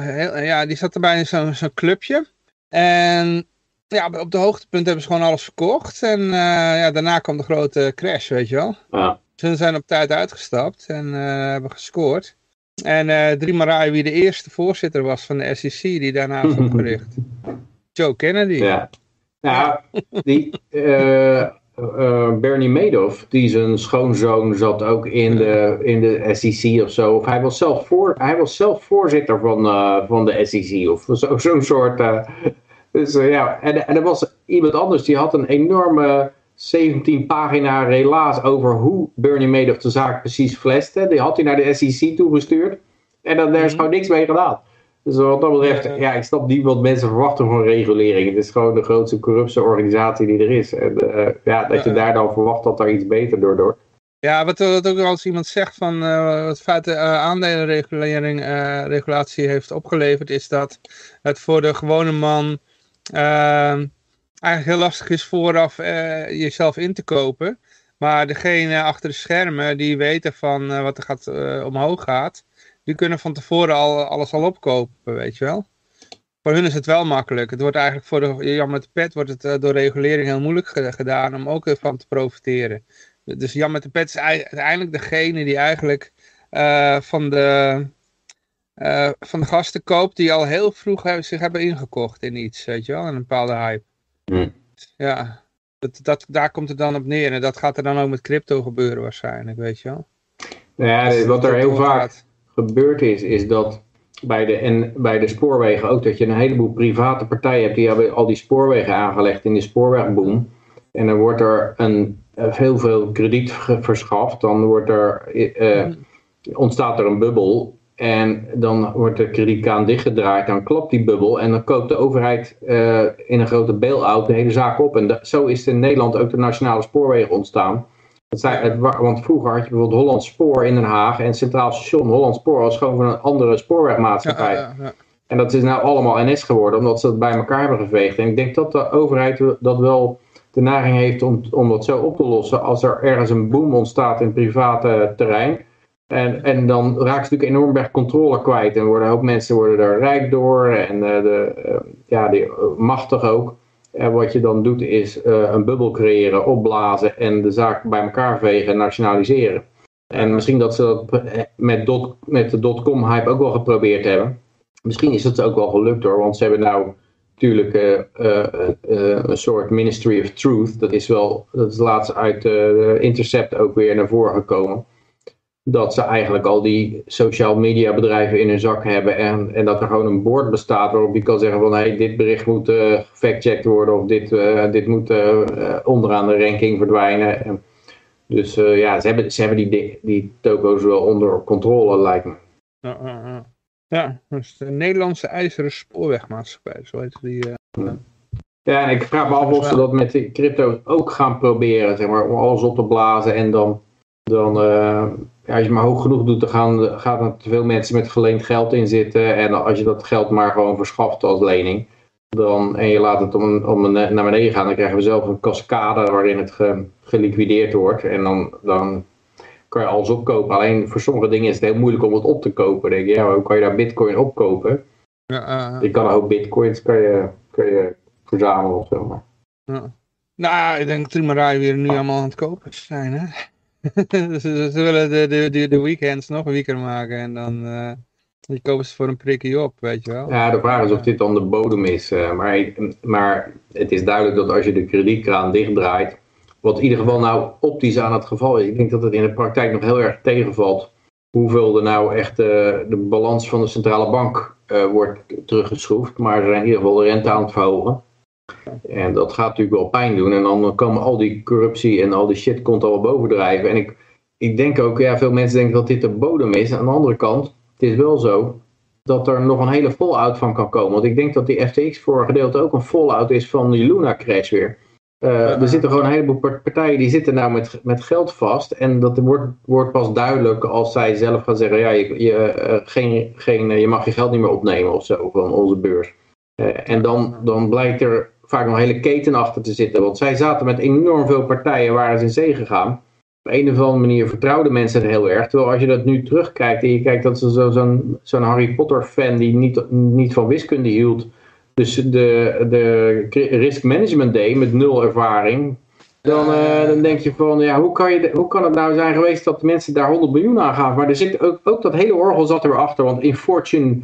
heel, ja, die zat erbij in zo'n clubje. En ja, op de hoogtepunt hebben ze gewoon alles verkocht. En ja, daarna kwam de grote crash, weet je wel. ja. Ze zijn op tijd uitgestapt en eh, hebben gescoord. En eh drie Marai, wie de eerste voorzitter was van de SEC, die daarna is opgericht. Joe Kennedy. Ja. Nou, die eh, Bernie Madoff, die zijn schoonzoon zat ook in de, in de SEC of zo. Of hij was zelf, voor, hij was zelf voorzitter van, van de SEC of zo- zo'n soort. dus ja, en, en er was iemand anders die had een enorme 17 pagina relaas over hoe Bernie Madoff de zaak precies fleste. Die had hij naar de SEC toegestuurd. En dan, daar is Mhm. gewoon niks mee gedaan. Dus wat dat betreft, Ja, ik snap niet wat mensen verwachten van regulering. Het is gewoon de grootste corrupte organisatie die er is. En eh, ja, dat je daar dan verwacht dat er iets beter door. Ja, wat, wat ook als iemand zegt van eh, wat feit de eh, aandelenregulering eh, regulatie heeft opgeleverd, is dat het voor de gewone man eh, eigenlijk heel lastig is vooraf eh, jezelf in te kopen. Maar degene achter de schermen die weten van eh, wat er gaat, eh, omhoog gaat, die kunnen van tevoren al alles al opkopen, weet je wel. Voor hun is het wel makkelijk. Het wordt eigenlijk voor de Jan met de pet wordt het door regulering heel moeilijk ge- gedaan om ook ervan te profiteren. Dus Jan met de pet is ei- uiteindelijk degene die eigenlijk van, de, van de gasten koopt die al heel vroeg zich hebben ingekocht in iets, weet je wel, een bepaalde hype. Hm. Ja, dat, dat, daar komt het dan op neer en dat gaat er dan ook met crypto gebeuren waarschijnlijk, weet je wel. Nou ja, wat er heel vaak gebeurd is, is dat bij de, en bij de spoorwegen ook dat je een heleboel private partijen hebt die hebben al die spoorwegen aangelegd in de spoorwegboom. En dan wordt er een, eh, heel veel krediet verschaft. Dan wordt er, eh, ontstaat er een bubbel. En dan wordt de kredietkraan dichtgedraaid. Dan klopt die bubbel. En dan koopt de overheid eh, in een grote bail-out de hele zaak op. En zo is in Nederland ook de nationale spoorwegen ontstaan. Dat zijn, het, wa- want vroeger had je bijvoorbeeld Holland Spoor in Den Haag. En Centraal Station Holland Spoor was gewoon van een andere Ja, spoorwegmaatschappij. ja, ja. En dat is nou allemaal NS geworden, omdat ze het bij elkaar hebben geveegd. En ik denk dat de overheid dat wel de neiging heeft om, om dat zo op te lossen. Als er ergens een boom ontstaat in private terrein. En, en dan raken ze natuurlijk enorm bij controle kwijt. En worden ook mensen worden er rijk door. En eh, de, eh, ja, die, eh, machtig ook. En wat je dan doet is een bubbel creëren, opblazen en de zaak bij elkaar vegen en nationaliseren. En misschien dat ze dat met, dot, met de dotcom hype ook wel geprobeerd hebben. Misschien is het ook wel gelukt hoor, want ze hebben nou natuurlijk een soort Ministry of Truth. Dat is wel, dat is laatst uit Intercept ook weer naar voren gekomen. Dat ze eigenlijk al die social media bedrijven in hun zak hebben en, en dat er gewoon een board bestaat waarop je kan zeggen van hey, dit bericht moet uh, gefactcheckt worden of dit, uh, dit moet uh, onderaan de ranking verdwijnen. En dus ja, ze hebben, ze hebben die, die toko's wel onder controle lijkt me. Ja, ja, ja. ja dus de Nederlandse IJzeren Spoorwegmaatschappij, zo heet die. uh, Ja, en ik vraag me af of ze dat met de crypto's ook gaan proberen, zeg maar, om alles op te blazen en dan, dan ja, als je maar hoog genoeg doet, dan gaan, gaan er te veel mensen met geleend geld in zitten en als je dat geld maar gewoon verschaft als lening, dan, en je laat het om, om naar beneden gaan, dan krijgen we zelf een cascade waarin het ge, geliquideerd wordt en dan, dan kan je alles opkopen. Alleen voor sommige dingen is het heel moeilijk om het op te kopen. Dan denk je, ja, hoe kan je daar bitcoin opkopen? Ja, uh, je kan ook bitcoins kan je, kan je verzamelen of zo. Maar. Ja. Nou, ik denk dat Trimarai weer nu allemaal aan het kopen zijn, hè? ze, ze, willen de, de, de, weekends nog weeker maken en dan... Uh, Die kopen ze voor een prikje op, weet je wel. Ja, de vraag is of dit dan de bodem is. Uh, maar, maar het is duidelijk dat als je de kredietkraan dichtdraait, wat in ieder geval nou optisch aan het geval is. Ik denk dat het in de praktijk nog heel erg tegenvalt hoeveel er nou echt uh, de balans van de centrale bank wordt teruggeschroefd. Maar ze zijn in ieder geval de rente aan het verhogen. En dat gaat natuurlijk wel pijn doen. En dan komen al die corruptie en al die shit komt al bovendrijven. En ik, ik denk ook, ja, veel mensen denken dat dit de bodem is. Aan de andere kant, het is wel zo dat er nog een hele fallout van kan komen. Want ik denk dat die FTX voor een gedeelte ook een fallout is van die Luna crash weer. Uh, er zitten gewoon een heleboel partijen die zitten nou met, met geld vast. En dat wordt, wordt pas duidelijk als zij zelf gaan zeggen: ja, je, je, uh, geen, geen, je mag je geld niet meer opnemen of zo van onze beurs. En dan, dan blijkt er vaak nog een hele keten achter te zitten. Want zij zaten met enorm veel partijen waar ze in zee gegaan. Op een of andere manier vertrouwden mensen het heel erg. Terwijl als je dat nu terugkijkt en je kijkt dat ze zo'n zo zo'n Harry Potter fan die niet, niet van wiskunde hield dus de, de risk management day met nul ervaring. Dan, uh, dan denk je van, ja, hoe kan, je, hoe kan het nou zijn geweest dat mensen daar 100 miljoen aan gaven? Maar er zit ook, ook dat hele orgel zat erachter. Want in Fortune,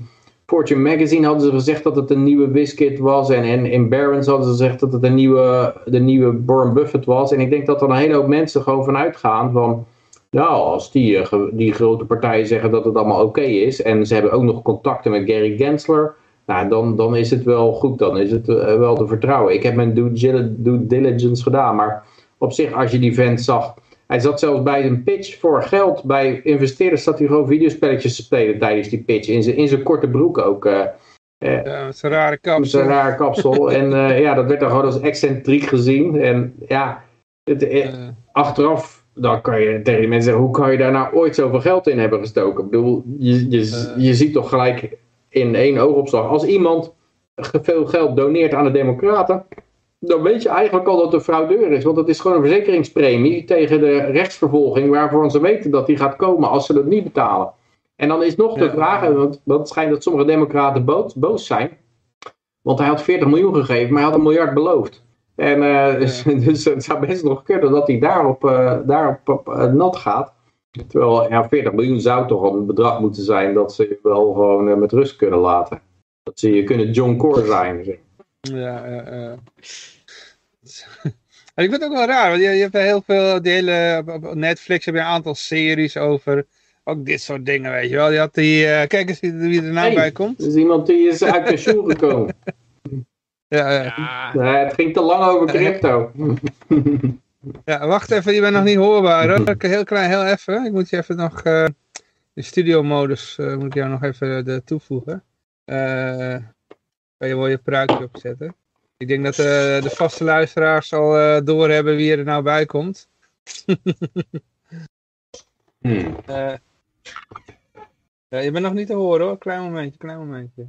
Fortune Magazine hadden ze gezegd dat het een nieuwe Wiskit was. En, in Barron's hadden ze gezegd dat het een nieuwe, de nieuwe Warren Buffett was. En ik denk dat er een hele hoop mensen gewoon vanuit gaan van... Nou, als die, die grote partijen zeggen dat het allemaal oké is. En ze hebben ook nog contacten met Gary Gensler nou, dan, dan is het wel goed. Dan is het uh, wel te vertrouwen. Ik heb mijn due, diligence gedaan. Maar op zich, als je die vent zag... Hij zat zelfs bij een pitch voor geld. Bij investeerders zat hij gewoon videospelletjes te spelen tijdens die pitch. In zijn, in zijn korte broek ook. Uh, uh, ja, met zijn rare kapsel. Rare kapsel. en ja, dat werd dan gewoon als excentriek gezien. En ja, het, achteraf dan kan je tegen die mensen zeggen, hoe kan je daar nou ooit zoveel geld in hebben gestoken? Ik bedoel, je, je, je ziet toch gelijk in één oogopslag. Als iemand veel geld doneert aan de democraten, dan weet je eigenlijk al dat het een fraudeur is. Want het is gewoon een verzekeringspremie tegen de rechtsvervolging waarvan ze weten dat die gaat komen als ze dat niet betalen. En dan is nog de vraag, want het schijnt dat sommige democraten boos, boos, zijn. Want hij had 40 miljoen gegeven, maar hij had een miljard beloofd. En uh, dus, dus, het zou best nog kunnen dat hij daarop, uh, daarop op, uh, nat gaat. Terwijl ja, 40 miljoen zou toch al een bedrag moeten zijn dat ze wel gewoon met rust kunnen laten. Dat ze je kunnen John Core zijn. Zeg. Ja, ja, ja. ik vind het ook wel raar, want je, je hebt heel veel delen op Netflix heb je een aantal series over ook dit soort dingen, weet je wel. Je had die, uh, kijk eens wie er nou hey, bij komt. Er is iemand die is uit pensioen gekomen. ja, ja. ja. Nee, het ging te lang over crypto. Ja, wacht even, je bent nog niet hoorbaar hoor. Heel klein, heel even. Ik moet je even nog uh, de studio modus uh, moet ik jou nog even toevoegen. Kan je mooie pruikje opzetten. Ik denk dat de vaste luisteraars al doorhebben wie er nou bij komt. hmm. ja, je bent nog niet te horen hoor, klein momentje, klein momentje.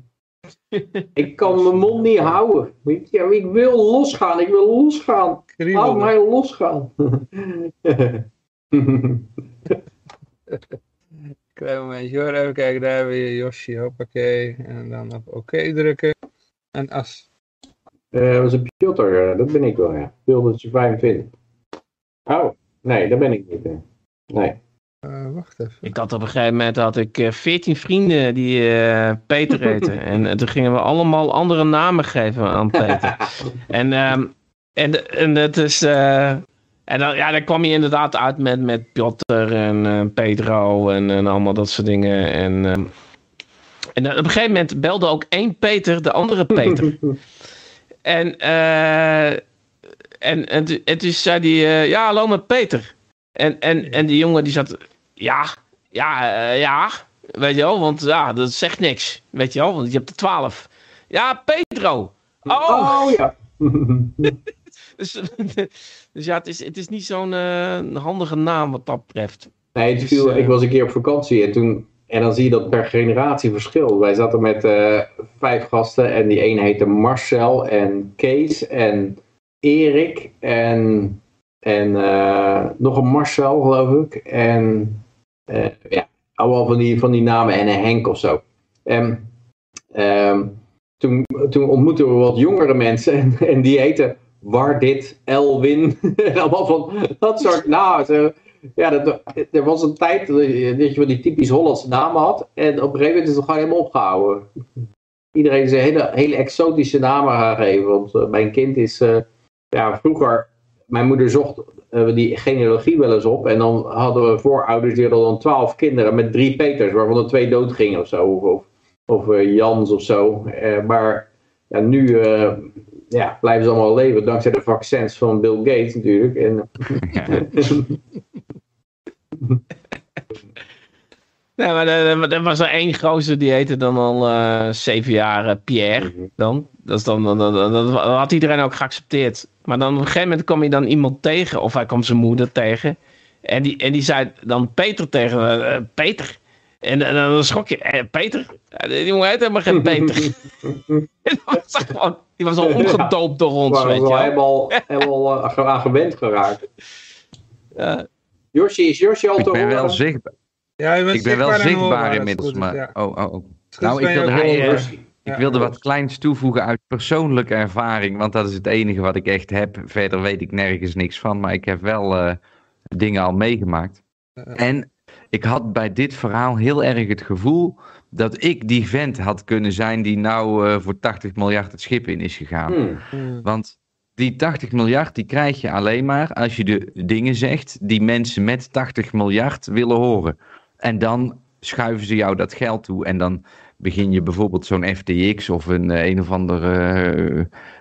Ik kan mijn mond niet houden. Ja, ik wil losgaan, ik wil losgaan. Laat mij losgaan. Klein momentje hoor, even kijken, daar hebben we Yoshi, hoppakee. En dan op oké drukken. En as. Uh, dat was een Piotr, uh, dat ben ik wel, ja. Pildertje 25. Oh, nee, dat ben ik niet. Hè. Nee. Uh, wacht even. Ik had op een gegeven moment had ik uh, 14 vrienden die uh, Peter heten. en toen gingen we allemaal andere namen geven aan Peter. en, um, en, en het is. en dan, ja, dan kwam je inderdaad uit met, met Piotr en Pedro en, en allemaal dat soort dingen. En, um, en op een gegeven moment belde ook één Peter de andere Peter. en, en, en, en toen zei hij: Ja, hallo met Peter. En, en, en die jongen die zat, ja, ja, uh, ja, weet je wel, want ja, dat zegt niks, weet je wel, want je hebt er twaalf. Ja, Pedro. Oh, oh ja. dus, dus ja, het is, het is niet zo'n handige naam wat dat betreft. Nee, het viel, dus, ik was een keer op vakantie en toen, en dan zie je dat per generatie verschil. Wij zaten met uh, vijf gasten en die een heette Marcel en Kees en Erik en en uh, nog een Marcel, geloof ik. En uh, ja, allemaal van die, van die namen en een Henk of zo. En um, toen, toen ontmoetten we wat jongere mensen en, en die heten Wardit, Elwin. allemaal van dat soort namen. Ja, dat, er was een tijd dat je wel die typisch Hollandse namen had. En op een gegeven moment is het gewoon helemaal opgehouden. Iedereen is een hele, hele exotische namen gaan geven. Want uh, mijn kind is, uh, ja, vroeger, mijn moeder zocht uh, die genealogie wel eens op. En dan hadden we voorouders die hadden dan twaalf kinderen met drie Peters, waarvan er twee dood gingen of zo. Of, of Jans of zo. maar ja, nu ja, blijven ze allemaal leven dankzij de vaccins van Bill Gates natuurlijk. En, Nee, maar er, was er één gozer die heette dan al uh, zeven jaar uh, Pierre. Mhm. Dan. Dat, is dan, dat had iedereen ook geaccepteerd. Maar dan op een gegeven moment kom je dan iemand tegen, of hij kwam zijn moeder tegen. En die, en die zei dan Peter tegen uh, Peter. En, en, dan schrok je, Peter? Die jongen heet helemaal geen Peter. was gewoon, die was al omgedoopt door ons. Ja, weet je. helemaal, helemaal aan gewend geraakt. Ja. Yoshi, is Yoshi al te Ik ben wel zichtbaar. Ja, ik ben wel zichtbaar inmiddels, maar... Oh, oh, oh. Nou, ik wilde, uh, ik wilde wat kleins toevoegen uit persoonlijke ervaring, want dat is het enige wat ik echt heb. Verder weet ik nergens niks van, maar ik heb wel uh, dingen al meegemaakt. En ik had bij dit verhaal heel erg het gevoel dat ik die vent had kunnen zijn die nou uh, voor 80 miljard het schip in is gegaan. Hmm. Hmm. Want die 80 miljard die krijg je alleen maar als je de dingen zegt die mensen met 80 miljard willen horen. En dan schuiven ze jou dat geld toe. En dan begin je bijvoorbeeld zo'n FTX of een, eh, een of andere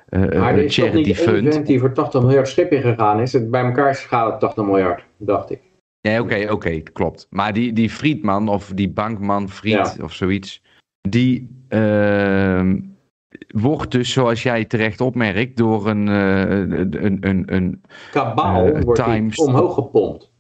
uh, uh, maar er is charity niet fund. die voor 80 miljard schip gegaan is. Het bij elkaar gaat 80 miljard, dacht ik. Ja, oké, oké, klopt. Maar die, die Friedman of die bankman Fried of zoiets, die uh, wordt dus, zoals jij terecht opmerkt, door een... een, een, een, een Kabaal wordt omhoog gepompt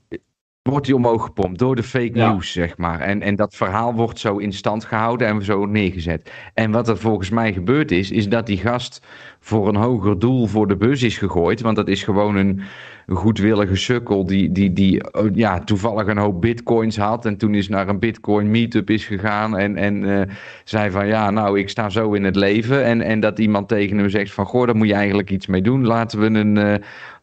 wordt die omhoog gepompt door de fake news, zeg maar. En, en dat verhaal wordt zo in stand gehouden en zo neergezet. En wat er volgens mij gebeurd is, is dat die gast voor een hoger doel voor de bus is gegooid. Want dat is gewoon een, goedwillige sukkel die, die, die oh, ja, toevallig een hoop bitcoins had. En toen is naar een bitcoin meetup is gegaan. En, en uh, zei van ja, nou ik sta zo in het leven. En, en dat iemand tegen hem zegt van goh, daar moet je eigenlijk iets mee doen. Laten we een, uh,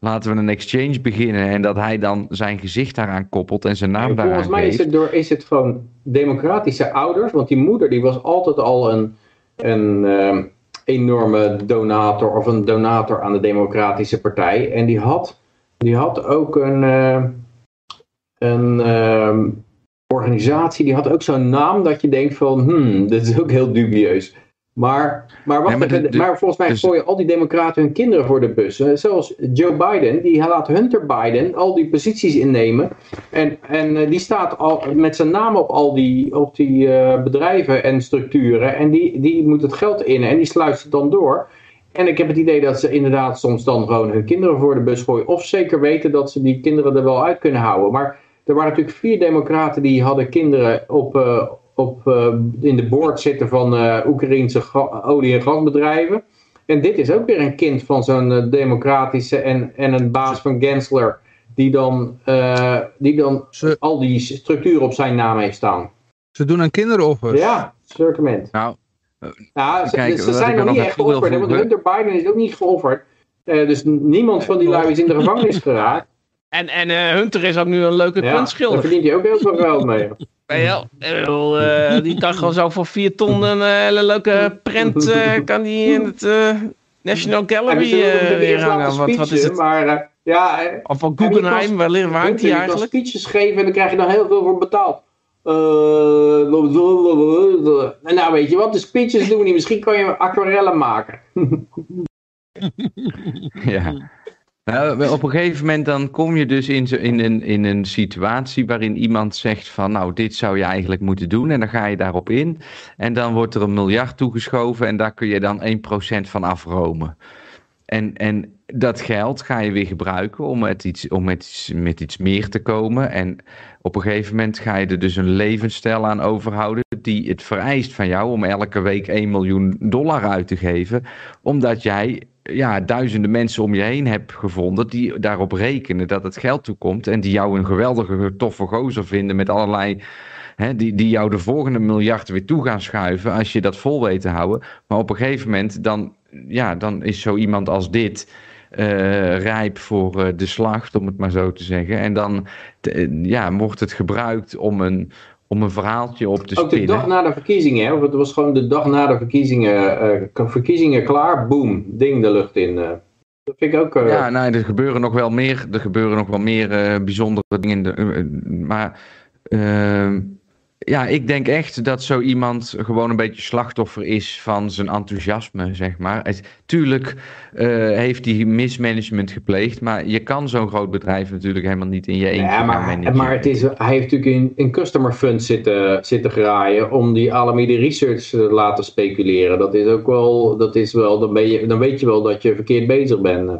laten we een exchange beginnen. En dat hij dan zijn gezicht daaraan koppelt en zijn naam daaraan Volgens mij is het, door, is het gewoon democratische ouders. Want die moeder die was altijd al een... een uh, enorme donator of een donator aan de Democratische Partij. En die had die had ook een, uh, een uh, organisatie, die had ook zo'n naam dat je denkt van, hmm, dit is ook heel dubieus. Maar, maar, wacht maar, volgens mij dus, gooien al die democraten hun kinderen voor de bus. Zoals Joe Biden, die laat Hunter Biden al die posities innemen. En, en uh, die staat al met zijn naam op al die, op die uh, bedrijven en structuren. En die, die moet het geld in en die sluit het dan door. En ik heb het idee dat ze inderdaad soms dan gewoon hun kinderen voor de bus gooien. Of zeker weten dat ze die kinderen er wel uit kunnen houden. Maar er waren natuurlijk vier democraten die hadden kinderen op, uh, op, uh, in de board zitten van uh, Oekraïnse olie- en gasbedrijven. En dit is ook weer een kind van zo'n democratische en, en een baas van Gensler. Die dan, die dan ze, al die structuren op zijn naam heeft staan. Ze doen aan kinderoffers. Ja, certament. Nou, ja, ze, zijn nog niet echt geofferd, want Hunter Biden is ook niet geofferd. Uh, dus niemand van die lui is in de gevangenis geraakt. En, en uh, Hunter is ook nu een leuke ja, kunstschilder. Daar verdient hij ook heel veel geld mee. Ja, uh, die dacht gewoon zo voor 4 ton een hele leuke print kan die in het National Gallery weer hangen. Wat, wat is het? Maar, ja, of van Guggenheim, waar, waar hangt hij eigenlijk? Je kan speeches geven en dan krijg je dan heel veel voor betaald. Uh, nou, weet je wat, de speeches doen niet. Misschien kan je aquarellen maken. ja. Nou, op een gegeven moment dan kom je dus in, in, een, in een situatie waarin iemand zegt van nou dit zou je eigenlijk moeten doen en dan ga je daarop in en dan wordt er een miljard toegeschoven en daar kun je dan 1% van afromen. En, en dat geld ga je weer gebruiken om, met iets, om met, iets, met iets meer te komen. En op een gegeven moment ga je er dus een levensstijl aan overhouden die het vereist van jou om elke week 1 miljoen dollar uit te geven. Omdat jij ja, duizenden mensen om je heen hebt gevonden die daarop rekenen dat het geld toekomt. En die jou een geweldige, toffe gozer vinden met allerlei... Die, die jou de volgende miljard weer toe gaan schuiven als je dat vol weet te houden. Maar op een gegeven moment dan, ja, dan is zo iemand als dit eh, rijp voor eh, de slacht, om het maar zo te zeggen. En dan eh, ja, wordt het gebruikt om een, om een verhaaltje op te Ook de spinnen. dag na de verkiezingen, hè? Of het was gewoon de dag na de verkiezingen, verkiezingen klaar, boom, ding de lucht in. Dat vind ik ook... Ja, nou, er gebeuren nog wel meer, er gebeuren nog wel meer bijzondere dingen. De, maar ehm, ja, ik denk echt dat zo iemand gewoon een beetje slachtoffer is van zijn enthousiasme, zeg maar. Tuurlijk eh, heeft hij mismanagement gepleegd, maar je kan zo'n groot bedrijf natuurlijk helemaal niet in je eentje Ja, maar, managen. maar het is, hij heeft natuurlijk in, in customer funds zitten, zitten graaien om die Alameda Research te laten speculeren. Dat is ook wel, dat is wel dan, ben je, dan weet je wel dat je verkeerd bezig bent.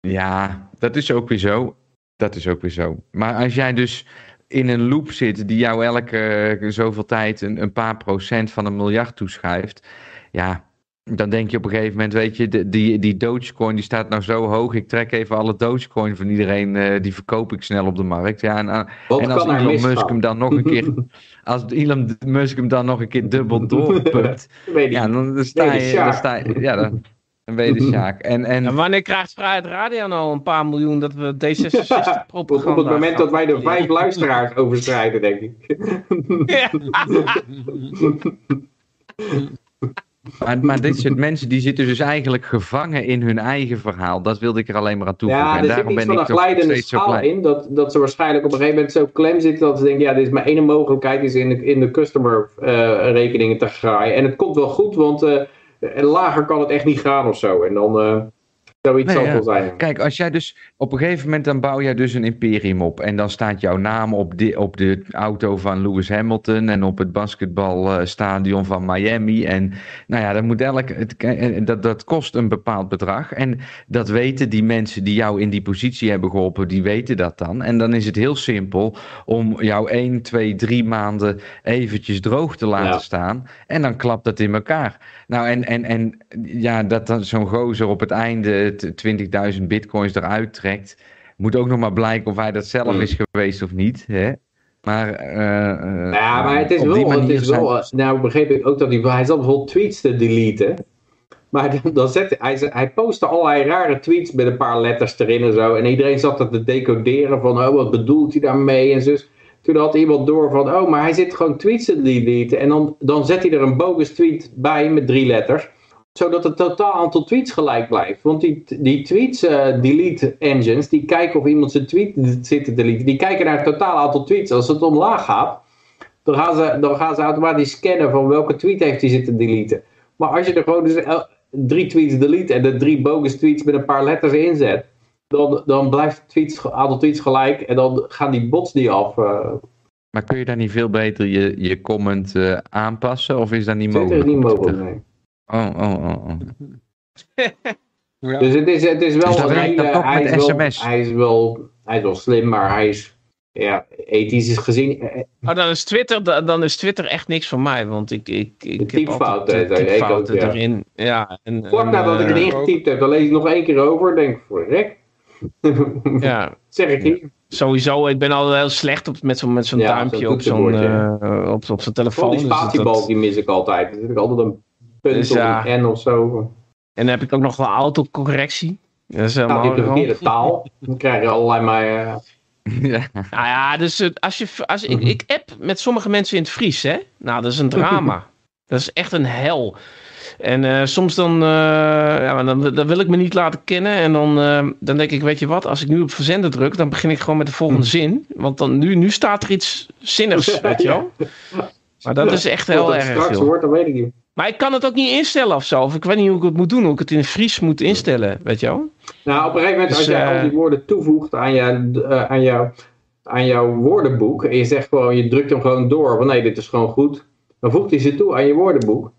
Ja, dat is ook weer zo. Dat is ook weer zo. Maar als jij dus in een loop zit die jou elke eh, zoveel tijd een, een paar procent van een miljard toeschrijft, ja, dan denk je op een gegeven moment, weet je, die, die Dogecoin die staat nou zo hoog, ik trek even alle Dogecoin van iedereen, eh, die verkoop ik snel op de markt. Ja, en, als Elon? Musk hem dan nog een keer, als Elon Musk hem dan nog een keer dubbel doorpumpt, ja, dan, sta je, dan sta je, ja, dan, dan ben je de Sjaak. En, en En wanneer krijgt Vrijheid Radio nou een paar miljoen dat we D66 propaganda Op, op het moment dat wij de vijf luisteraars overschrijden, denk ik. Ja. Maar, maar dit soort mensen die zitten dus eigenlijk gevangen in hun eigen verhaal. Dat wilde ik er alleen maar aan toevoegen. Ja, en er zit daarom iets ben van ik een toch glijdende steeds zo blij. in. Dat, dat ze waarschijnlijk op een gegeven moment zo klem zitten dat ze denken, ja, dit is maar één mogelijkheid is in de, in de customer eh, rekeningen te graaien. En het komt wel goed, want eh, lager kan het echt niet gaan of zo. En dan eh zoiets Nee, zal ja. zijn. Kijk, als jij dus op een gegeven moment dan bouw jij dus een imperium op. En dan staat jouw naam op de, op de auto van Lewis Hamilton en op het basketbalstadion van Miami. En nou ja, dat, moet elk, het, eh, dat, dat kost een bepaald bedrag. En dat weten die mensen die jou in die positie hebben geholpen, die weten dat dan. En dan is het heel simpel om jou 1, 2, 3 maanden eventjes droog te laten Ja. staan. En dan klapt dat in elkaar. Nou, en, en, en ja, dat dan zo'n gozer op het einde t- 20.000 bitcoins eruit trekt. Moet ook nog maar blijken of hij dat zelf Hmm. is geweest of niet. Hè? Maar, eh, Ja, maar het is wel, het is zijn- wel nou begreep ik ook dat hij, hij zat bijvoorbeeld tweets te deleten. Maar dan, dan zette, hij, hij postte allerlei rare tweets met een paar letters erin en zo. En iedereen zat dat te decoderen van, oh, wat bedoelt hij daarmee? En dus toen had iemand door van, oh, maar hij zit gewoon tweets te deleten. En dan, dan zet hij er een bogus tweet bij met drie letters. Zodat het totaal aantal tweets gelijk blijft. Want die, die tweets, eh, delete engines, die kijken of iemand zijn tweet zit te deleten. Die kijken naar het totaal aantal tweets. Als het omlaag gaat, dan gaan, ze, dan gaan ze automatisch scannen van welke tweet heeft hij zitten deleten. Maar als je er gewoon dus drie tweets delete en de drie bogus tweets met een paar letters inzet, dan, dan blijft het tweets, aantal tweets gelijk en dan gaan die bots die af. eh Maar kun je daar niet veel beter je, je comment eh, aanpassen? Of is dat niet Twitter is mogelijk? niet mogelijk. Nee. Oh, oh, oh, oh. Ja. Dus het is, het is wel Dus dat een hele- hij, met is wel, SMS? hij is wel hij is wel slim, maar hij is ja, ethisch is gezien. eh, Oh, dan is Twitter, da- dan is Twitter echt niks voor mij, want ik, ik, ik heb typfouten, altijd eh, ook, typfouten ja. erin. Ja, en, Vlak nadat ik het eh, ingetypt heb, dan lees ik nog één keer over. Denk ik, voor rek. Ja, zeg ik hier. sowieso. Ik ben altijd heel slecht op, met zo'n met zo'n Ja, duimpje op zo'n eh, op, op zo'n telefoon. die dus dat- die mis ik altijd. Dan zit ik altijd een punt Dus of ja. een N of zo. En dan heb ik ook nog wel autocorrectie. Dat is Staat helemaal op de verkeerde taal. Dan krijg je allerlei maar... eh, ja. Nou ja, dus eh, als je, als, ik, ik app met sommige mensen in het Fries, hè. Nou, dat is een drama. dat is echt een hel. En eh, soms dan, eh, ja, dan, dan wil ik me niet laten kennen. En dan, eh, dan denk ik, weet je wat, als ik nu op verzenden druk, dan begin ik gewoon met de volgende zin. Want dan, nu, nu staat er iets zinnigs, weet je wel. Maar dat is echt heel erg. straks joh. wordt, dat weet ik niet. Maar ik kan het ook niet instellen of zo. Of ik weet niet hoe ik het moet doen, hoe ik het in het Fries moet instellen, weet je wel. Nou, op een gegeven moment, Dus, als jij eh, al die woorden toevoegt aan, je, eh, aan, jou, aan jouw woordenboek. En je zegt gewoon, je drukt hem gewoon door. Van nee, dit is gewoon goed. Dan voegt hij ze toe aan je woordenboek.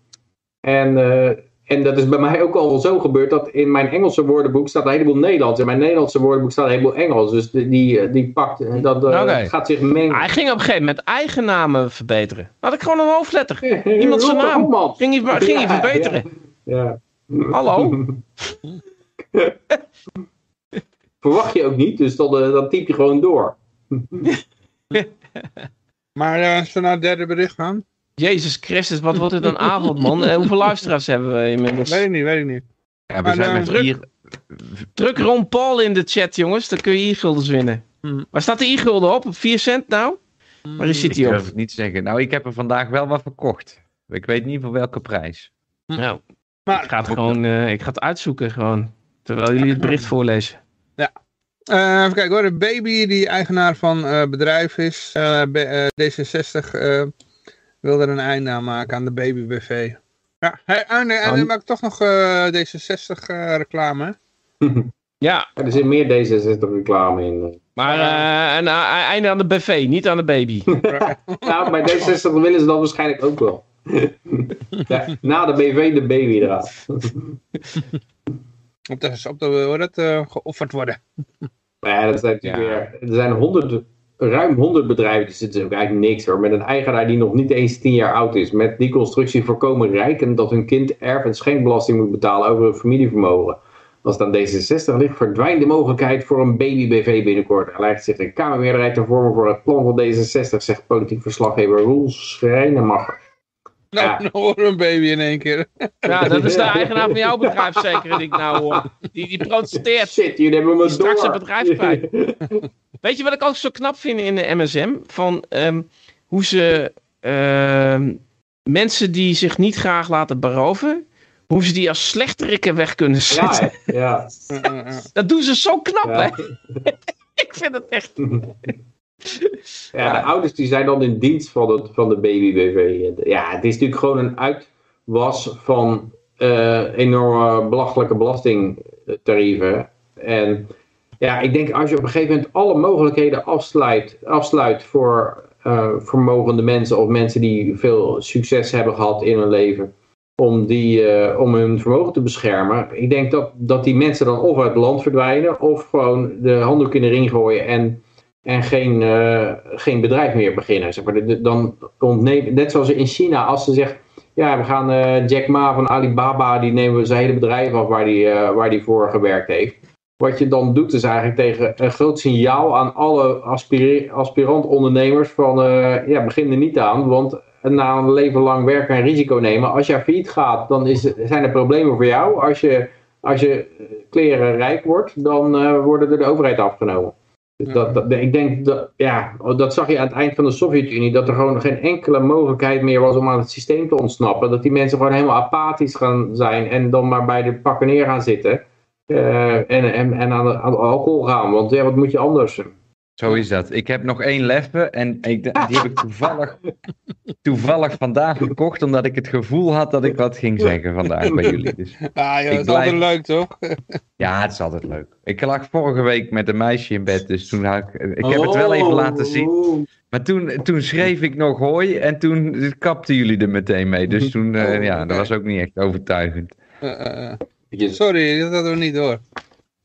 En, eh, en dat is bij mij ook al zo gebeurd. Dat in mijn Engelse woordenboek staat een heleboel Nederlands. In mijn Nederlandse woordenboek staat een heleboel Engels. Dus die, die, eh, die pakt, eh, dat eh, Oké. gaat zich mengen. Hij ging op een gegeven moment eigen namen verbeteren. Had ik gewoon een hoofdletter. Iemand zijn naam. Ging hij, ging hij Ja, verbeteren. Ja. Hallo? Verwacht je ook niet, dus dan, dan typ je gewoon door. Maar eh als we naar het derde bericht gaan? Jezus Christus, wat wordt het een avond, man. En hoeveel luisteraars hebben we inmiddels? Weet ik niet, weet ik niet. Ja, we Maar, zijn eh, met druk- vier, Druk Ron Paul in de chat, jongens. Dan kun je e-guldens winnen. Hmm. Waar staat de e-gulden op? Op 4 cent nou? Waar zit ik die op? durf het niet zeggen. Nou, ik heb er vandaag wel wat verkocht. Ik weet niet voor welke prijs. Nou, Maar ik ga het gewoon eh, ik ga het uitzoeken gewoon. Terwijl jullie het bericht voorlezen. Eh, even kijken hoor, de baby die eigenaar van eh bedrijf is, eh, B- eh, D66, eh, wil er een einde aan maken aan de baby BV. Ja, hij, en, en dan maakt toch nog eh, D66 eh, reclame. Ja, er zit meer D66 reclame in. maar eh, een a- einde aan de BV, niet aan de baby. Nou, bij D66 willen ze dat waarschijnlijk ook wel. Ja, na de BV de baby eraan. Op de, op de, hoe dat, eh, geofferd worden. Ja, dat zijn natuurlijk Ja. weer, er zijn honderd, ruim 100 bedrijven, dus het is ook eigenlijk niks hoor. Met een eigenaar die nog niet eens 10 jaar oud is. Met die constructie voorkomen rijken dat hun kind erf- en schenkbelasting moet betalen over hun familievermogen. Als het aan D66 ligt, verdwijnt de mogelijkheid voor een baby-BV binnenkort. Er lijkt zich een Kamermeerderheid te vormen voor het plan van D66, zegt politiek verslaggever Roel Schrijnemacher. Nou, Ja. een baby in één keer. Ja, dat is de eigenaar van jouw bedrijf zeker, die ik nou hoor. Die, die protesteert. Shit, jullie hebben me Straks door. het bedrijf kwijt. Weet je wat ik ook zo knap vind in de MSM? Van ehm, hoe ze ehm, mensen die zich niet graag laten beroven, hoe ze die als slechterikken weg kunnen Ja, zetten. ja. Eh. Dat doen ze zo knap, Ja. hè? Ik vind het echt... Ja, de ouders die zijn dan in dienst van, het, van de baby-BV. Ja, het is natuurlijk gewoon een uitwas van eh, enorme belachelijke belastingtarieven. En ja, ik denk als je op een gegeven moment alle mogelijkheden afsluit, afsluit voor eh, vermogende mensen of mensen die veel succes hebben gehad in hun leven. Om, die, eh, om hun vermogen te beschermen. Ik denk dat, dat die mensen dan of uit het land verdwijnen. Of gewoon de handdoek in de ring gooien. En en geen, eh, geen bedrijf meer beginnen. Maar. Dan ontnemen, net zoals in China, als ze zeggen, ja, we gaan eh, Jack Ma van Alibaba, die nemen we zijn hele bedrijf af waar die, eh, waar die voor gewerkt heeft. Wat je dan doet is eigenlijk tegen een groot signaal aan alle aspirant ondernemers van, ja, begin er niet aan, want na een leven lang werken en risico nemen, als je failliet gaat, dan is, zijn er problemen voor jou. Als je, als je kleren rijk wordt, dan worden door de overheid afgenomen. Dus dat, ik denk, dat, ja, dat zag je aan het eind van de Sovjet-Unie, dat er gewoon geen enkele mogelijkheid meer was om aan het systeem te ontsnappen. Dat die mensen gewoon helemaal apathisch gaan zijn en dan maar bij de pakken neer gaan zitten. eh, en, en, en aan de alcohol gaan, want ja, wat moet je anders? Zo is dat. Ik heb nog één leffe en ik, die heb ik toevallig, toevallig vandaag gekocht, omdat ik het gevoel had dat ik wat ging zeggen vandaag bij jullie. Dus, Ah, Ik dat is altijd leuk, toch? ja, het is altijd leuk. Ik lag vorige week met een meisje in bed, dus toen had ik... Ik heb het wel even laten zien. Oh. Maar toen, toen schreef ik nog hoi en toen kapten jullie er meteen mee. Dus toen, eh, ja, dat was ook niet echt overtuigend. Eh, eh. Je- Sorry, dat hadden we niet door.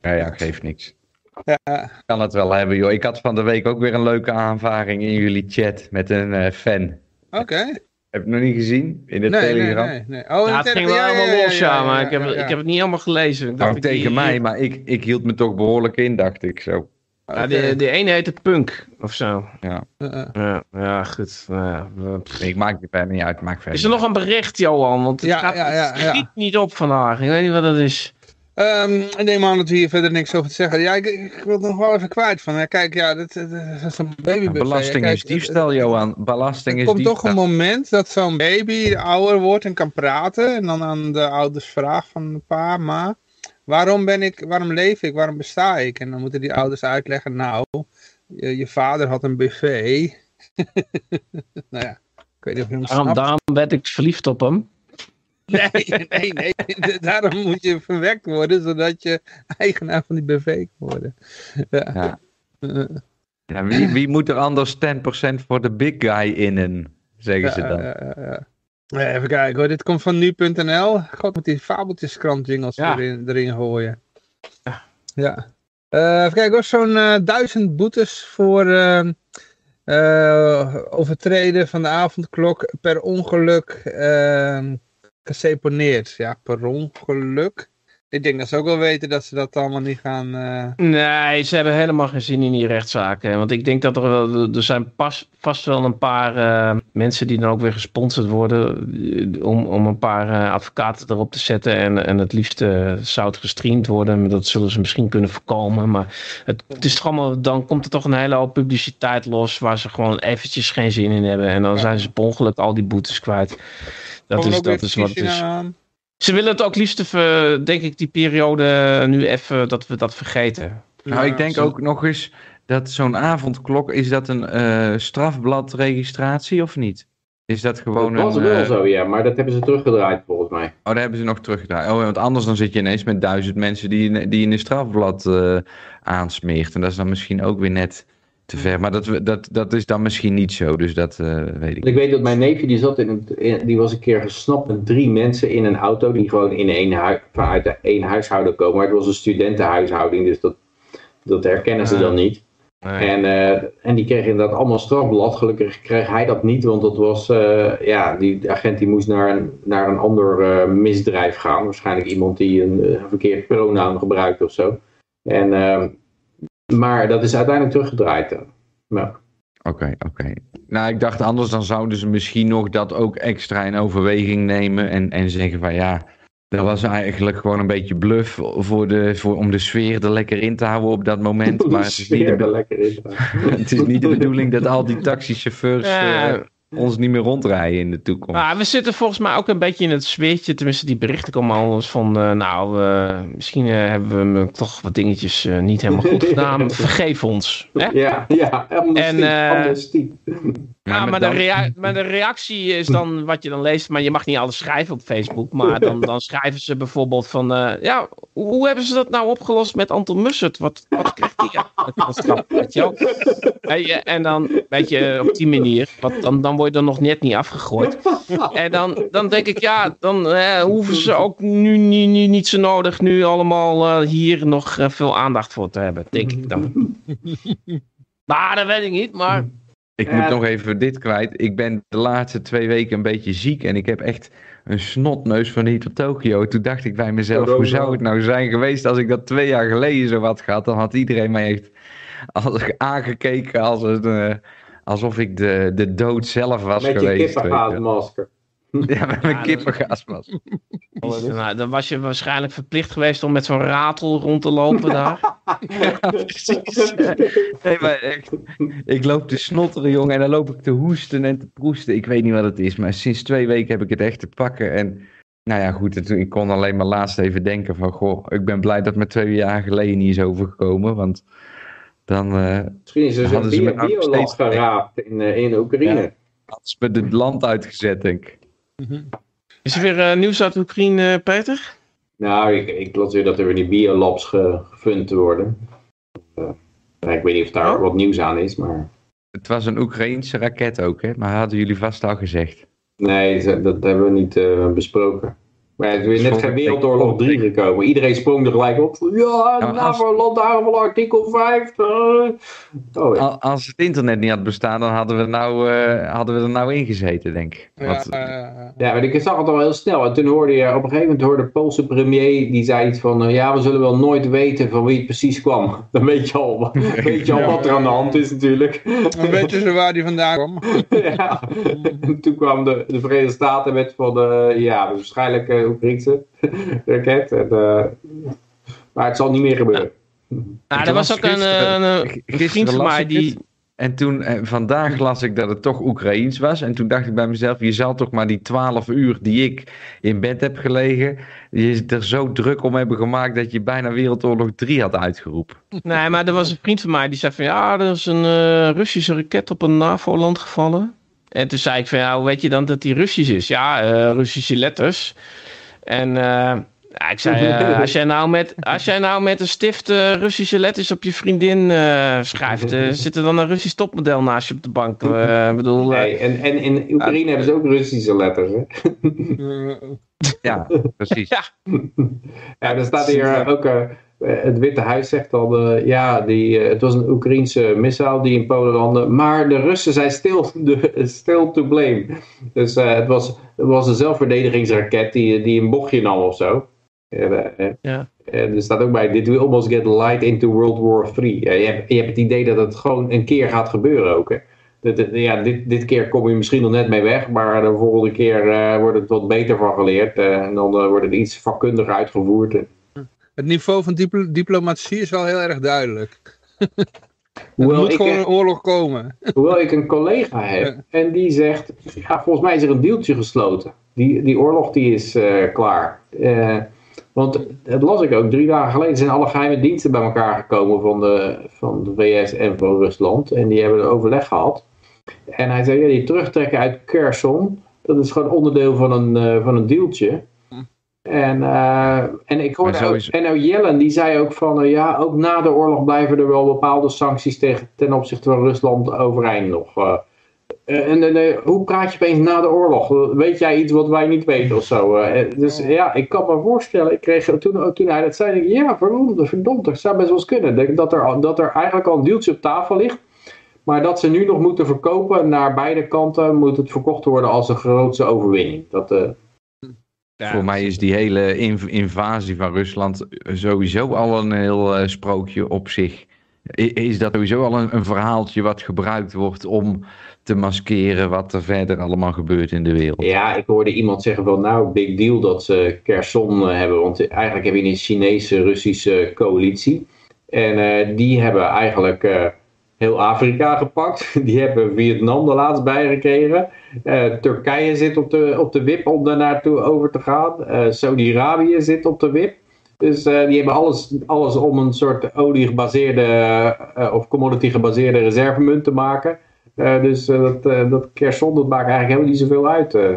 Ja, ja, geeft niks. Ja, Ik kan het wel hebben, joh. Ik had van de week ook weer een leuke aanvaring in jullie chat met een eh, fan. oké. Heb je nog niet gezien? In de Nee, nee, Telegram? nee, nee. Oh, het ging wel Telegram, helemaal los, ja, maar ja, ik heb, ja, ik heb het niet helemaal gelezen. Ik dacht, Oh, ik- tegen die- mij, maar ik, ik hield me toch behoorlijk in, dacht ik zo. Ja, de, de ene heette Punk, of zo. Ja. Eh, eh. Ja, ja goed. Nou ja, ik maak het verder niet uit, maak verder Is er nog een bericht, Johan? Want het Ja, gaat, ja, ja, het schiet ja. niet op vandaag. Ik weet niet wat dat is. Ehm, ik neem aan dat we hier verder niks over te zeggen. Ja, ik, ik wil het nog wel even kwijt van. hè. Kijk, ja, dat, dat, dat is een baby. Belasting is diefstal, Johan. Belasting Er is komt diefstal. toch een moment dat zo'n baby ouder wordt en kan praten. En dan aan de ouders vraagt van pa, ma, waarom ben ik, waarom leef ik, waarom besta ik? En dan moeten die ouders uitleggen, nou, je, je vader had een BV. nou ja, ik weet niet of je hem daarom werd ik verliefd op hem. Nee, nee, nee. Daarom moet je verwekt worden, zodat je eigenaar van die BV kan worden. Ja. Ja. Ja, wie, wie moet er anders 10% voor de big guy innen, zeggen ze ja, dan. ja, ja, ja. Ja, Even kijken hoor, dit komt van nu.nl. God, moet die fabeltjeskrant jingles Ja. erin, erin gooien. Ja. Eh, even kijken hoor, zo'n eh, duizend boetes voor ehm, eh, overtreden van de avondklok per ongeluk ehm geseponeerd. Ja, per ongeluk. Ik denk dat ze ook wel weten dat ze dat allemaal niet gaan... eh, Nee, ze hebben helemaal geen zin in die rechtszaken. Want ik denk dat er wel, er zijn pas, vast wel een paar eh, mensen die dan ook weer gesponsord worden. eh, Om, om een paar advocaten erop te zetten. En, en het liefst zou het gestreamd worden. Dat zullen ze misschien kunnen voorkomen. Maar het, het is toch allemaal, dan komt er toch een hele hoop publiciteit los. Waar ze gewoon eventjes geen zin in hebben. En dan Ja. zijn ze per ongeluk al die boetes kwijt. Dat is, dat is wat het is. aan. Ze willen het ook liefst even, denk ik, die periode nu even dat we dat vergeten. Nou, Ja, ik denk ook nog eens dat zo'n avondklok, is dat een eh, strafbladregistratie of niet? Is dat gewoon dat was een... wel eh, zo, ja. Maar dat hebben ze teruggedraaid volgens mij. Oh, daar hebben ze nog teruggedraaid. Oh, want anders dan zit je ineens met duizend mensen die, je- die in een strafblad eh, aansmeert. En dat is dan misschien ook weer net te ver. Maar dat, we- dat, dat is dan misschien niet zo, dus dat eh, weet ik Ik weet dat mijn neefje, die, zat in een, in- die was een keer gesnapt met drie mensen in een auto. Die gewoon in één de één huishouden komen. Maar het was een studentenhuishouding, dus dat, dat herkennen ze Ah. dan niet. Nee. En, eh, en die kregen inderdaad allemaal strafblad. Gelukkig kreeg hij dat niet, want dat was, eh, ja, die agent die moest naar een, naar een ander misdrijf gaan. Waarschijnlijk iemand die een verkeerd pronoun gebruikt of zo. En, ehm, maar dat is uiteindelijk teruggedraaid. Nou, Oké, oké. Nou, ik dacht anders dan zouden ze misschien nog dat ook extra in overweging nemen en, en zeggen van ja, dat was eigenlijk gewoon een beetje bluff voor de, voor, om de sfeer er lekker in te houden op dat moment. Maar het is niet de, sfeer er be- lekker in. het is niet de bedoeling dat al die taxichauffeurs Ja, eh, ons niet meer rondrijden in de toekomst. maar we zitten volgens mij ook een beetje in het sfeertje. Tenminste, die berichten komen alles van. eh, nou, eh, misschien eh, hebben we toch wat dingetjes niet helemaal goed gedaan. Vergeef ons. Hè? Ja, ja, amnestie. En, amnestie. Ja, met maar, de dan- rea- maar de reactie is dan wat je dan leest. Maar je mag niet alles schrijven op Facebook. Maar dan, dan schrijven ze bijvoorbeeld van... eh, ja, hoe, hebben ze dat nou opgelost met Anton Mussert? Wat, wat krijgt hij? Ja, en dan, weet je, op die manier. Wat, dan, dan word je er nog net niet afgegooid. En dan, dan denk ik, ja, dan eh, hoeven ze ook nu niet, zo nodig... nu allemaal eh, hier nog veel aandacht voor te hebben. Denk ik dan. Maar dat weet ik niet, maar... Ik moet nog even dit kwijt. Ik ben de laatste twee weken een beetje ziek en ik heb echt een snotneus van hier tot Tokio. Toen dacht ik bij mezelf, hoe zou het nou zijn geweest als ik dat twee jaar geleden zo had gehad? Dan had iedereen mij echt als, aangekeken als een, eh, alsof ik de, de dood zelf was Met geweest. weet je wel. Ja, met mijn Ja, kippengasmas. Nou, dan was je waarschijnlijk verplicht geweest om met zo'n ratel rond te lopen daar. Precies. Nee, maar echt, ik loop te snotteren, jongen, en dan loop ik te hoesten en te proesten. Ik weet niet wat het is, maar sinds twee weken heb ik het echt te pakken. En nou ja, goed, ik kon alleen maar laatst even denken van, goh, ik ben blij dat het me twee jaar geleden niet is overgekomen, want dan eh Misschien is er zo'n Hadden ze me bio- biolab steeds- geraapt in, eh, in Oekraïne. had ze me het land uitgezet, denk ik. Is er weer eh, nieuws uit Oekraïne, Peter? Nou, ik, ik las weer dat er weer die biolabs ge, gefund worden. Eh, ik weet niet of daar Oh. wat nieuws aan is, maar... Het was een Oekraïense raket ook, hè? maar hadden jullie vast al gezegd. Nee, dat, dat hebben we niet eh, besproken. Maar het is weer net geen Wereldoorlog volgende 3 gekomen. Iedereen sprong er gelijk op. Ja, nou van artikel 5. eh. Oh, ja. Al- Als het internet niet had bestaan, dan hadden we, nou, eh, hadden we er nou in gezeten, denk ik. Ja, Want, eh, Ja, maar ik zag het al heel snel. En toen hoorde je, op een gegeven moment hoorde de Poolse premier, die zei iets van, eh, ja, we zullen wel nooit weten van wie het precies kwam. Dan weet je al, weet je al wat er aan de hand is natuurlijk. dan weten ze waar die vandaan kwam. ja. En toen kwam de, de Verenigde Staten met van, de, ja, waarschijnlijk raket. En, eh, maar het zal niet meer gebeuren. Nou, er was ook een, gisteren- eh, een, vriend van mij die... En toen, eh, vandaag las ik dat het toch Oekraïens was. En toen dacht ik bij mezelf, je zal toch maar die 12 uur die ik in bed heb gelegen, je er zo druk om hebben gemaakt dat je bijna Wereldoorlog 3 had uitgeroepen. Nee, maar er was een vriend van mij die zei van... Ja, er is een eh, Russische raket op een NAVO-land gevallen. En toen zei ik van... Ja, hoe weet je dan dat die Russisch is? Ja, eh, Russische letters. En... eh, ja, ik zei, eh, als, jij nou met, als jij nou met een stift eh, Russische letters op je vriendin eh, schrijft, zit er dan een Russisch topmodel naast je op de bank? Eh, Ik bedoel, eh, Nee, en, en in Oekraïne hebben ze ook Russische letters. Hè? Ja, precies. Ja. Ja, er staat hier ook, eh, het Witte Huis zegt al, eh, ja, die, eh, het was een Oekraïense missile die in Polen landde, maar de Russen zijn still, de, still to blame. Dus eh, het, was, het was een zelfverdedigingsraket die, die een bochtje nam of zo. En, eh, Ja. en er staat ook bij, dit will almost get light into World War 3. Ja, je, hebt, je hebt het idee dat het gewoon een keer gaat gebeuren ook. Hè. Dat, ja, dit, dit keer kom je misschien nog net mee weg, maar de volgende keer eh, wordt het wat beter van geleerd. eh, en dan eh, wordt het iets vakkundiger uitgevoerd. Het niveau van diplo- diplomatie is wel heel erg duidelijk. Er moet gewoon een oorlog komen. Hoewel ik een collega heb en die zegt, ja, volgens mij is er een deeltje gesloten. Die, die oorlog die is eh, klaar. Eh, want dat las ik ook, drie dagen geleden zijn alle geheime diensten bij elkaar gekomen van de, van de VS en van Rusland. En die hebben een overleg gehad. En hij zei, ja, die terugtrekken uit Kherson, dat is gewoon onderdeel van een, eh, van een deeltje. En, eh, en ik hoorde ook, en nou Jellen die zei ook van, eh, ja, ook na de oorlog blijven er wel bepaalde sancties tegen, ten opzichte van Rusland overeind nog. eh. En, en, hoe praat je opeens na de oorlog? Weet jij iets wat wij niet weten of zo? dus ja, ik kan me voorstellen, ik kreeg, toen, toen hij dat zei, denk ik, ja, verdomd, verdomd, dat zou best wel eens kunnen. Denk Dat er, dat er eigenlijk al een deeltje op tafel ligt. Maar dat ze nu nog moeten verkopen naar beide kanten, moet het verkocht worden als een grootste overwinning. Dat, Voor mij is die hele inv- invasie van Rusland sowieso al een heel eh, sprookje op zich. Is dat sowieso al een, een verhaaltje wat gebruikt wordt om te maskeren wat er verder allemaal gebeurt in de wereld? Ja, ik hoorde iemand zeggen van nou, big deal dat ze Kherson eh, hebben. Want eigenlijk heb je een Chinese-Russische coalitie. En eh, die hebben eigenlijk eh, heel Afrika gepakt. Die hebben Vietnam er laatst bij gekregen. Eh, Turkije zit op de, op de wip om daar naartoe over te gaan. Eh, Saudi-Arabië zit op de wip. Dus eh, die hebben alles, alles om een soort olie gebaseerde eh, of commodity gebaseerde reservemunt te maken. Eh, dus eh, dat, eh, dat Kherson, dat maakt eigenlijk helemaal niet zoveel uit. eh.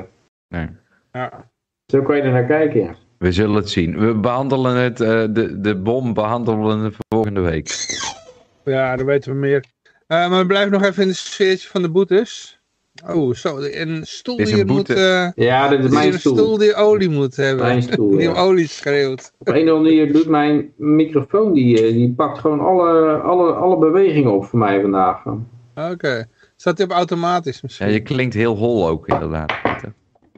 Nee. Ja. Zo kan je er naar kijken, ja. We zullen het zien. We behandelen het, eh, de, de bom behandelen we volgende week. Ja, dan weten we meer. Eh, maar we blijven nog even in het sfeertje van de boetes. Oh, zo. Een stoel Is die een het moet... eh, Ja, dit is mijn een stoel. stoel die olie moet hebben. Mijn stoel, Die ja. olie schreeuwt. Op een of andere manier doet mijn microfoon, die, eh, die pakt gewoon alle, alle, alle bewegingen op voor mij vandaag. Oké. Staat hij op automatisch Ja, misschien? je klinkt heel hol ook inderdaad.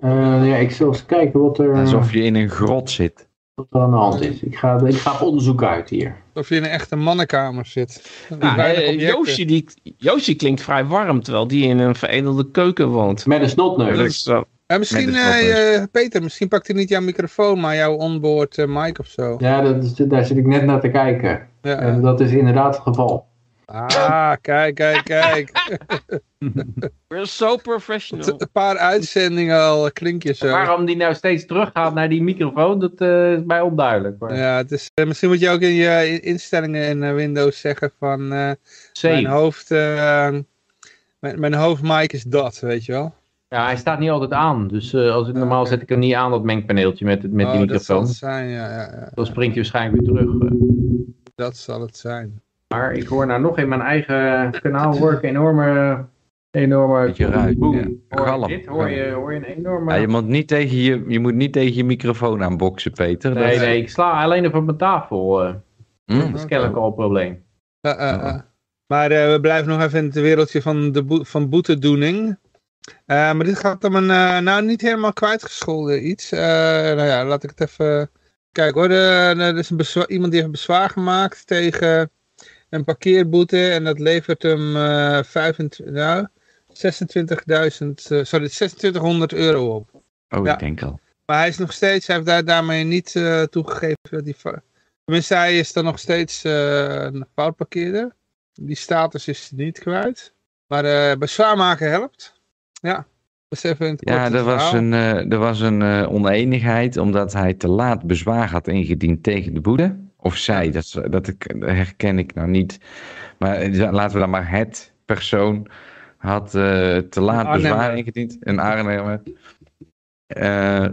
Eh, ja, ik zal eens kijken wat er, Alsof je in een grot zit. wat er aan de hand is. Ik ga, ik ga op onderzoek uit hier. Of je in een echte mannenkamer zit. Nou, eh, objecten. Yoshi, die, Yoshi klinkt vrij warm, terwijl die in een veredelde keuken woont. Met een snotneus. Eh, misschien, eh, eh, Peter, misschien pakt hij niet jouw microfoon, maar jouw onboard mic of zo. Ja, dat is, daar zit ik net naar te kijken. Ja. En dat is inderdaad het geval. Ah, kijk, kijk, kijk. We're so professional. Een paar uitzendingen al klink je zo. Waarom die nou steeds teruggaat naar die microfoon, dat eh, is mij onduidelijk. Maar... Ja, het is, eh, misschien moet je ook in je in- instellingen in eh, Windows zeggen van eh, mijn hoofd, eh, mijn, mijn hoofdmic is dat, weet je wel. Ja, hij staat niet altijd aan. Dus eh, als ik, normaal zet ik hem niet aan, dat mengpaneeltje met, met die oh, dat zal microfoon. het zijn, ja, ja, ja. Dan springt hij waarschijnlijk weer terug. Dat zal het zijn. Maar ik hoor nou nog in mijn eigen kanaal hoor ik enorme, enorme Beetje ja. Galm. dit? Hoor je, hoor je een enorme... Ja, je, moet niet tegen je, je moet niet tegen je microfoon aanboksen, Peter. Nee, nee, ik sla alleen even op mijn tafel. eh. Hm. dat is kennelijk al een probleem. Eh, eh. Maar eh, we blijven nog even in het wereldje van, de van boetedoening. Eh, maar dit gaat om een, eh, nou niet helemaal kwijtgescholden iets. Eh, nou ja, laat ik het even kijken hoor. De- Er is een iemand die heeft bezwaar gemaakt tegen een parkeerboete. En dat levert hem eh 25, nou, 26.000, eh, sorry, 2600 euro op. Oh, Ja. ik denk al. Maar hij is nog steeds, hij heeft daar, daarmee niet eh, toegegeven dat hij... fa- Tenminste, hij is dan nog steeds een foutparkeerder. Die status is niet kwijt. Maar eh bezwaar maken helpt. Ja, dat is even in het Ja, er was een, er was een oneenigheid omdat hij te laat bezwaar had ingediend tegen de boete. Of zij, dat, dat herken ik nou niet. Maar eh, laten we dan maar het persoon had eh, te laat bezwaar ingediend. Een Arnhemmer. Eh,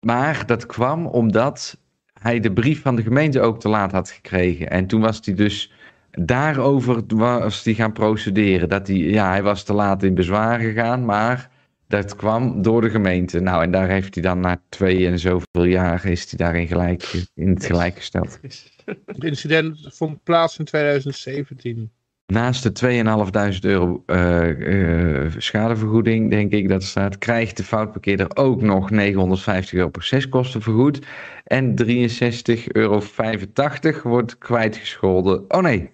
maar dat kwam omdat hij de brief van de gemeente ook te laat had gekregen. En toen was hij dus daarover was hij gaan procederen. Dat hij, ja, hij was te laat in bezwaar gegaan, maar dat kwam door de gemeente. Nou, en daar heeft hij dan na twee en zoveel jaar is hij daarin gelijk, in het gelijk gesteld. Het incident vond plaats in 2017. naast de 2.500 euro eh, eh, schadevergoeding, denk ik dat staat, krijgt de foutparkeerder ook nog 950 euro proceskosten vergoed. En 63,85 euro wordt kwijtgescholden. Oh nee,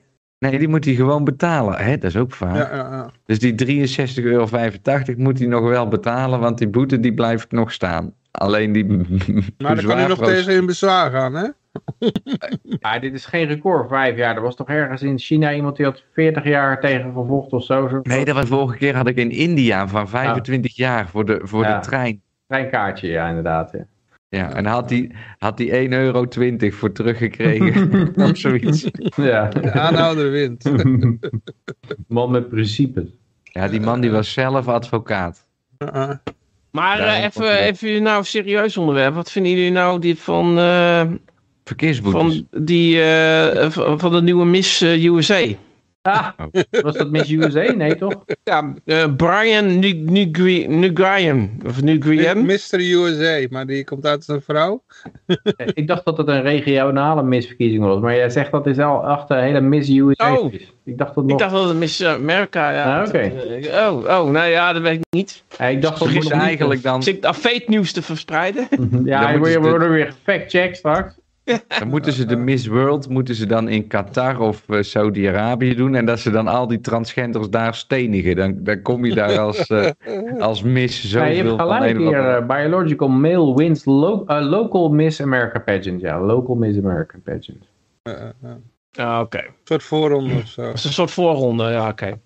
nee, die moet hij gewoon betalen. Hè, dat is ook vaak. Ja, ja, ja. Dus die 63,85 euro moet hij nog wel betalen, want die boete die blijft nog staan. Alleen die Maar dan kan hij nog tegen in bezwaar gaan, hè? Maar dit is geen record, vijf jaar. Er was toch ergens in China iemand die had 40 jaar tegen gevochten of zo. Nee, dat was vorige keer had ik in India van 25 jaar voor de, voor Ja. de trein. treinkaartje, ja, inderdaad. Ja. Ja, en had hij had die 1,20 euro voor teruggekregen. of zoiets. ja. De aanhouder wint. Man met principes. Ja, die man die was zelf advocaat. Uh-uh. Maar eh, komt even, even nou serieus onderwerp. Wat vinden jullie nou die van, eh, Verkeersboetes. van, die, eh, van de nieuwe Miss USA? Ah, was dat Miss USA? Nee, toch? Ja, eh, Brian Nguyen. Of Nguyen. Mr. USA, maar die komt uit als een vrouw. Ik dacht dat het een regionale misverkiezing was. Maar jij zegt dat is al achter een hele Miss USA Oh. is. Ik dacht dat Ik nog... dacht dat het Miss America, ja. Ah, oké. Eh, Oh, oh, nou ja, dat weet ik niet. Ja, ik dacht dat Dat het eigenlijk dan, Zit daar fake nieuws te verspreiden? Ja, we worden weer gefact-checked straks. Dan moeten ze de Miss World moeten ze dan in Qatar of eh, Saudi-Arabië doen. En dat ze dan al die transgenders daar stenigen. Dan, dan kom je daar als, eh, als Miss Ja, je zoveel hebt van gelijk hier. eh, biological male wins lo- local Miss America pageant. Ja, local Miss America pageant. Uh, uh, uh. Ah, oké. Een soort voorronde of zo. Dat is een soort voorronde, ja, oké.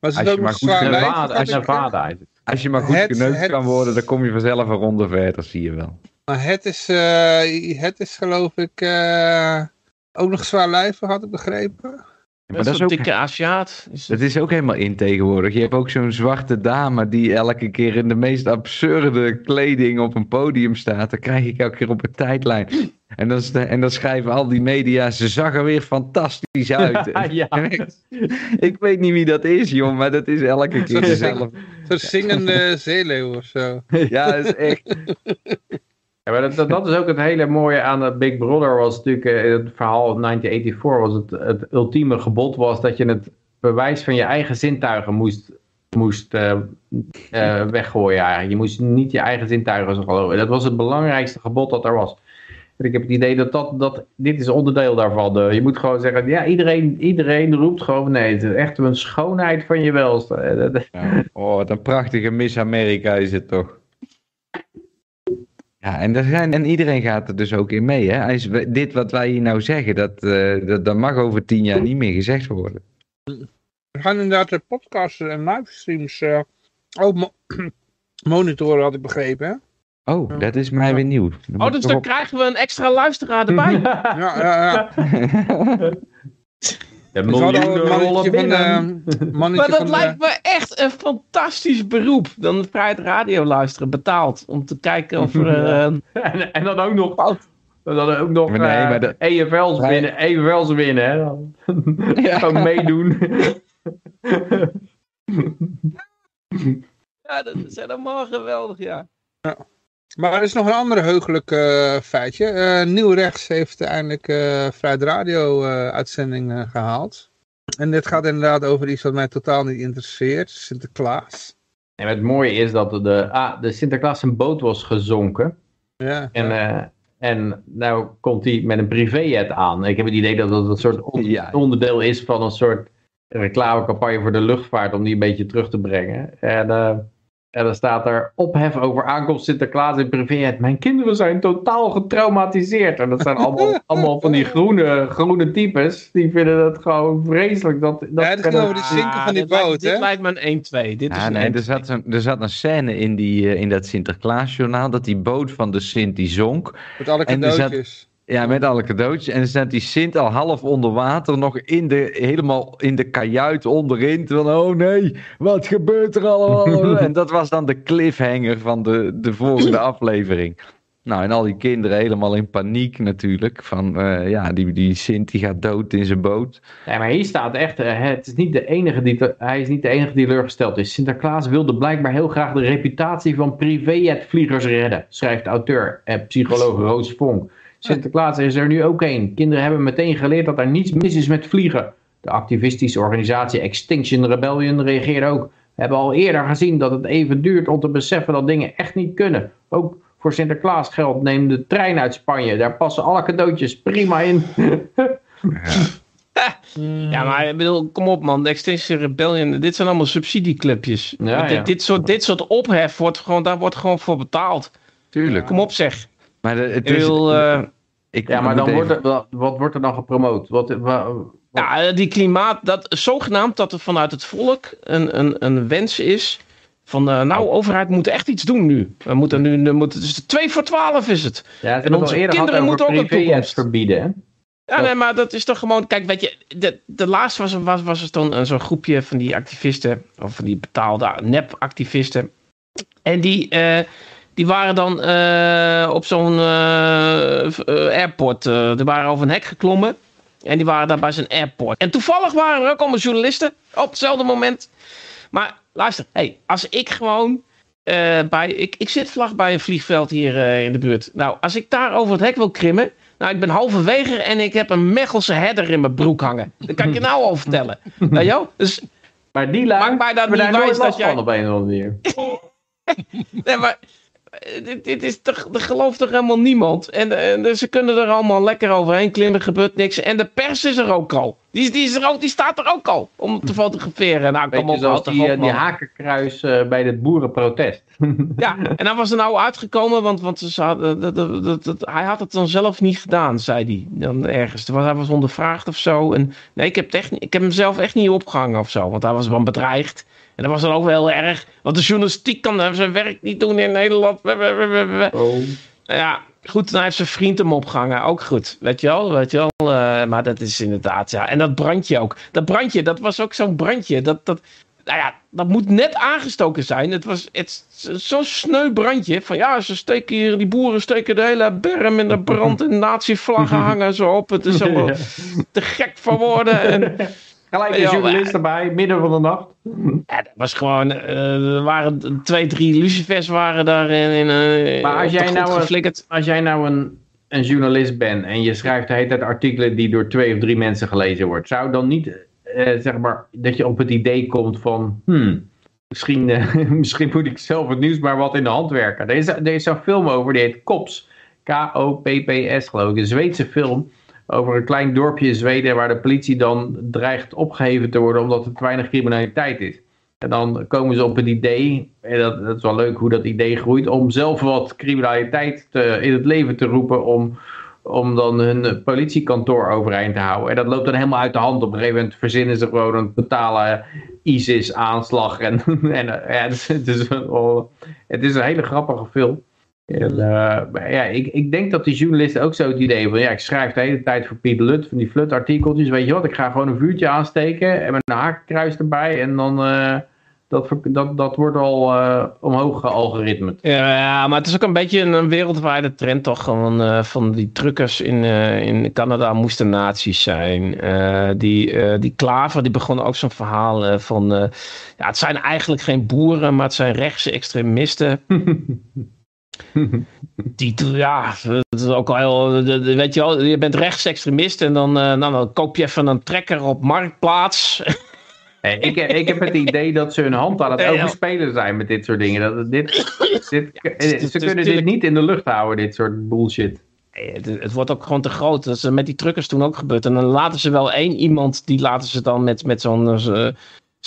Maar ze Als het ook maar goed Nevada. Als je maar goed geneukt kan worden, dan kom je vanzelf een ronde verder, zie je wel. Maar het is, eh, het is geloof ik eh, ook nog zwaar lijven, had ik begrepen. Ja, maar is dat een is, ook, dikke Aziat. Is dat is ook helemaal in tegenwoordig. Je hebt ook zo'n zwarte dame die elke keer in de meest absurde kleding op een podium staat. Dan krijg ik elke keer op een tijdlijn. En dan, en dan schrijven al die media, ze zag er weer fantastisch uit. ja. Ik, ik weet niet wie dat is, joh, maar dat is elke keer Zo'n dezelfde. Een soort zingende zeeleeuw of zo. Ja, dat is echt. Ja, maar dat, dat, is ook het hele mooie aan Big Brother was natuurlijk, eh, het verhaal 1984 was het, het ultieme gebod was dat je het bewijs van je eigen zintuigen moest, moest eh, eh, weggooien. Je moest niet je eigen zintuigen geloven. Dat was het belangrijkste gebod dat er was. Ik heb het idee dat, dat, dat dit is onderdeel daarvan. Je moet gewoon zeggen, ja, iedereen, iedereen roept gewoon, nee, het is echt een schoonheid van je welste. Ja, oh, wat een prachtige Miss Amerika is het toch. Ja, en, er zijn, en iedereen gaat er dus ook in mee. Hè? Is, dit wat wij hier nou zeggen, dat, eh, dat, dat mag over tien jaar niet meer gezegd worden. We gaan inderdaad de podcasts en livestreams eh, ook mo- monitoren, had ik begrepen. Hè? Oh, dat is mij weer nieuw. Dan Oh, dus dan krijgen we een extra luisteraar erbij. Ja, ja, ja. Al miljoenen een rollen van, binnen. eh, Maar dat lijkt me echt een fantastisch beroep. Dan vrijheid radio luisteren, betaald. Om te kijken of er... eh, En, en dan ook nog, dan ook nog nee, eh, maar dat- EFL's Vrij- winnen, EFL's winnen, hè. Dan- Gewoon meedoen. ja, dat is helemaal geweldig, ja. Maar er is nog een ander heugelijk eh, feitje. Eh Nieuw Rechts heeft eindelijk eh Vrijheid Radio eh, uitzending eh, gehaald. En dit gaat inderdaad over iets wat mij totaal niet interesseert. Sinterklaas. En het mooie is dat de, ah, de Sinterklaas zijn boot was gezonken. Ja. En, eh, en nou komt hij met een privéjet aan. Ik heb het idee dat dat een soort on- Ja. onderdeel is van een soort reclamecampagne voor de luchtvaart. Om die een beetje terug te brengen. En, en dan staat er ophef over aankomst Sinterklaas in privéjet. Mijn kinderen zijn totaal getraumatiseerd. En dat zijn allemaal, allemaal van die groene, groene types. Die vinden het gewoon vreselijk. Dat, dat Ja, het ging over die zinken van die dit lijkt- boot, Dit lijkt me een 1-2. Dit is Ja, een nee, 1-2. er zat, een, er zat een scène in, die, eh, in dat Sinterklaasjournaal dat die boot van de Sint die zonk. Met alle cadeautjes. Ja, met alle cadeautjes. En dan staat die Sint al half onder water, nog in de, helemaal in de kajuit onderin. Van, oh nee, wat gebeurt er allemaal? en dat was dan de cliffhanger van de, de volgende aflevering. Nou, en al die kinderen helemaal in paniek natuurlijk. Van, eh, ja, die, die Sint die gaat dood in zijn boot. Nee, maar hier staat echt, eh, het is niet de enige die te- hij is niet de enige die teleurgesteld is. Sinterklaas wilde blijkbaar heel graag de reputatie van privéjetvliegers redden, schrijft auteur en psycholoog Roos Vonk. Sinterklaas is er nu ook één. Kinderen hebben meteen geleerd dat er niets mis is met vliegen. De activistische organisatie Extinction Rebellion reageerde ook. We hebben al eerder gezien dat het even duurt om te beseffen dat dingen echt niet kunnen. Ook voor Sinterklaas geldt, neem de trein uit Spanje. Daar passen alle cadeautjes prima in. Ja, maar ik bedoel, kom op man, de Extinction Rebellion, dit zijn allemaal subsidieclubjes. Ja, dit, ja. dit, soort, dit soort ophef, wordt gewoon, daar wordt gewoon voor betaald. Tuurlijk. Kom op zeg. Maar de- het Ik is, eh, ik Ja, maar dan even- wordt er, wat, wat wordt er dan gepromoot? Wat, wa- ja, die klimaat, dat zogenaamd dat er vanuit het volk een, een, een wens is van, eh, nou, overheid moet echt iets doen nu. We moeten nu, we moeten, dus twee voor twaalf is het. ja, en onze kinderen moeten ook een toekomst. verbieden. Hè? Ja, Ja. nee, maar dat is toch gewoon... Kijk, weet je, de, de laatste was, was, was er dan eh, zo'n groepje van die activisten... of van die betaalde nep-activisten. En die, eh, die waren dan eh, op zo'n eh, eh, airport... die waren over een hek geklommen. En die waren daar bij zijn airport. En toevallig waren er ook allemaal journalisten... op hetzelfde moment. Maar luister, hey, als ik gewoon... eh, bij, ik, ik zit vlak bij een vliegveld hier eh, in de buurt. Nou, als ik daar over het hek wil krimmen... Nou, ik ben halverwege en ik heb een Mechelse herder in mijn broek hangen. Dat kan ik je nou al vertellen. Je wel? Dus, Maar die lui Maakt mij dat niet daar nooit wijs dat jij- van op een of andere manier. nee, maar dit, dit is toch, dat gelooft toch helemaal niemand. En, en ze kunnen er allemaal lekker overheen klimmen, gebeurt niks. En de pers is er ook al. Die, die, is er ook, die staat er ook al om te fotograferen. Nou, kom op, zoals die, op, eh, die man. hakenkruis eh, bij het boerenprotest. Ja, en dan was er nou uitgekomen, want, want ze hadden, dat, dat, hij had het dan zelf niet gedaan, zei hij. Dan ergens. Hij was ondervraagd of zo. En, nee, ik heb, echt, ik heb hem zelf echt niet opgehangen of zo, want hij was wel bedreigd. En dat was dan ook wel heel erg, want de journalistiek kan zijn werk niet doen in Nederland. Oh. Ja, goed, dan heeft zijn vriend hem opgehangen. Ook goed, weet je wel, weet je wel. eh, maar dat is inderdaad, ja. En dat brandje ook. Dat brandje, dat was ook zo'n brandje. Dat, dat, nou ja, dat moet net aangestoken zijn. Het was het, zo'n sneu brandje. Van ja, ze steken hier, die boeren steken de hele berm in de brand. En nazi-vlaggen hangen zo op. Het is allemaal te gek voor woorden. En, Gelijk een journalist erbij, midden van de nacht. ja, dat was gewoon, eh, er waren twee, drie lucifers waren daar in, in, eh, Maar als jij nou een-. Als jij nou een, een journalist bent en je schrijft de hele tijd artikelen die door twee of drie mensen gelezen wordt, zou dan niet, eh, zeg maar, dat je op het idee komt van, hmm, misschien, eh, misschien moet ik zelf het nieuws maar wat in de hand werken. Er is, er is zo'n film over, die heet Kops, K-O-P-P-S geloof ik, een Zweedse film over een klein dorpje in Zweden waar de politie dan dreigt opgeheven te worden omdat er te weinig criminaliteit is. En dan komen ze op het idee, en dat, dat is wel leuk hoe dat idee groeit, om zelf wat criminaliteit te, in het leven te roepen om, om dan hun politiekantoor overeind te houden. En dat loopt dan helemaal uit de hand. Op een gegeven moment verzinnen ze gewoon een totale ISIS-aanslag. En, en ja, het is een hele grappige film. En, eh, ja, ik, ik denk dat die journalisten ook zo het idee hebben van ja, ik schrijf de hele tijd voor Piet Lut van die Flut-artikeltjes. Weet je wat, ik ga gewoon een vuurtje aansteken en met een haakkruis erbij en dan eh, dat, dat, dat wordt al eh, omhoog gealgoritmed. Ja, maar het is ook een beetje een, een wereldwijde trend toch. Van, van die truckers in, in Canada moesten nazi's zijn. Die, die Klaver die begon ook zo'n verhaal van... ja, het zijn eigenlijk geen boeren, maar het zijn rechtse extremisten. Die, ja, dat is ook al heel, weet je wel, je bent rechtsextremist en dan, eh, nou, dan koop je even een trekker op Marktplaats. Hey, ik, ik heb het idee dat ze hun hand aan het overspelen zijn met dit soort dingen. Dat, dit, dit, is- ze kunnen dit niet in de lucht houden, dit soort bullshit. Het, het wordt ook gewoon te groot. Dat is met die truckers toen ook gebeurd. En dan laten ze wel één iemand, die laten ze dan met, met zo'n eh,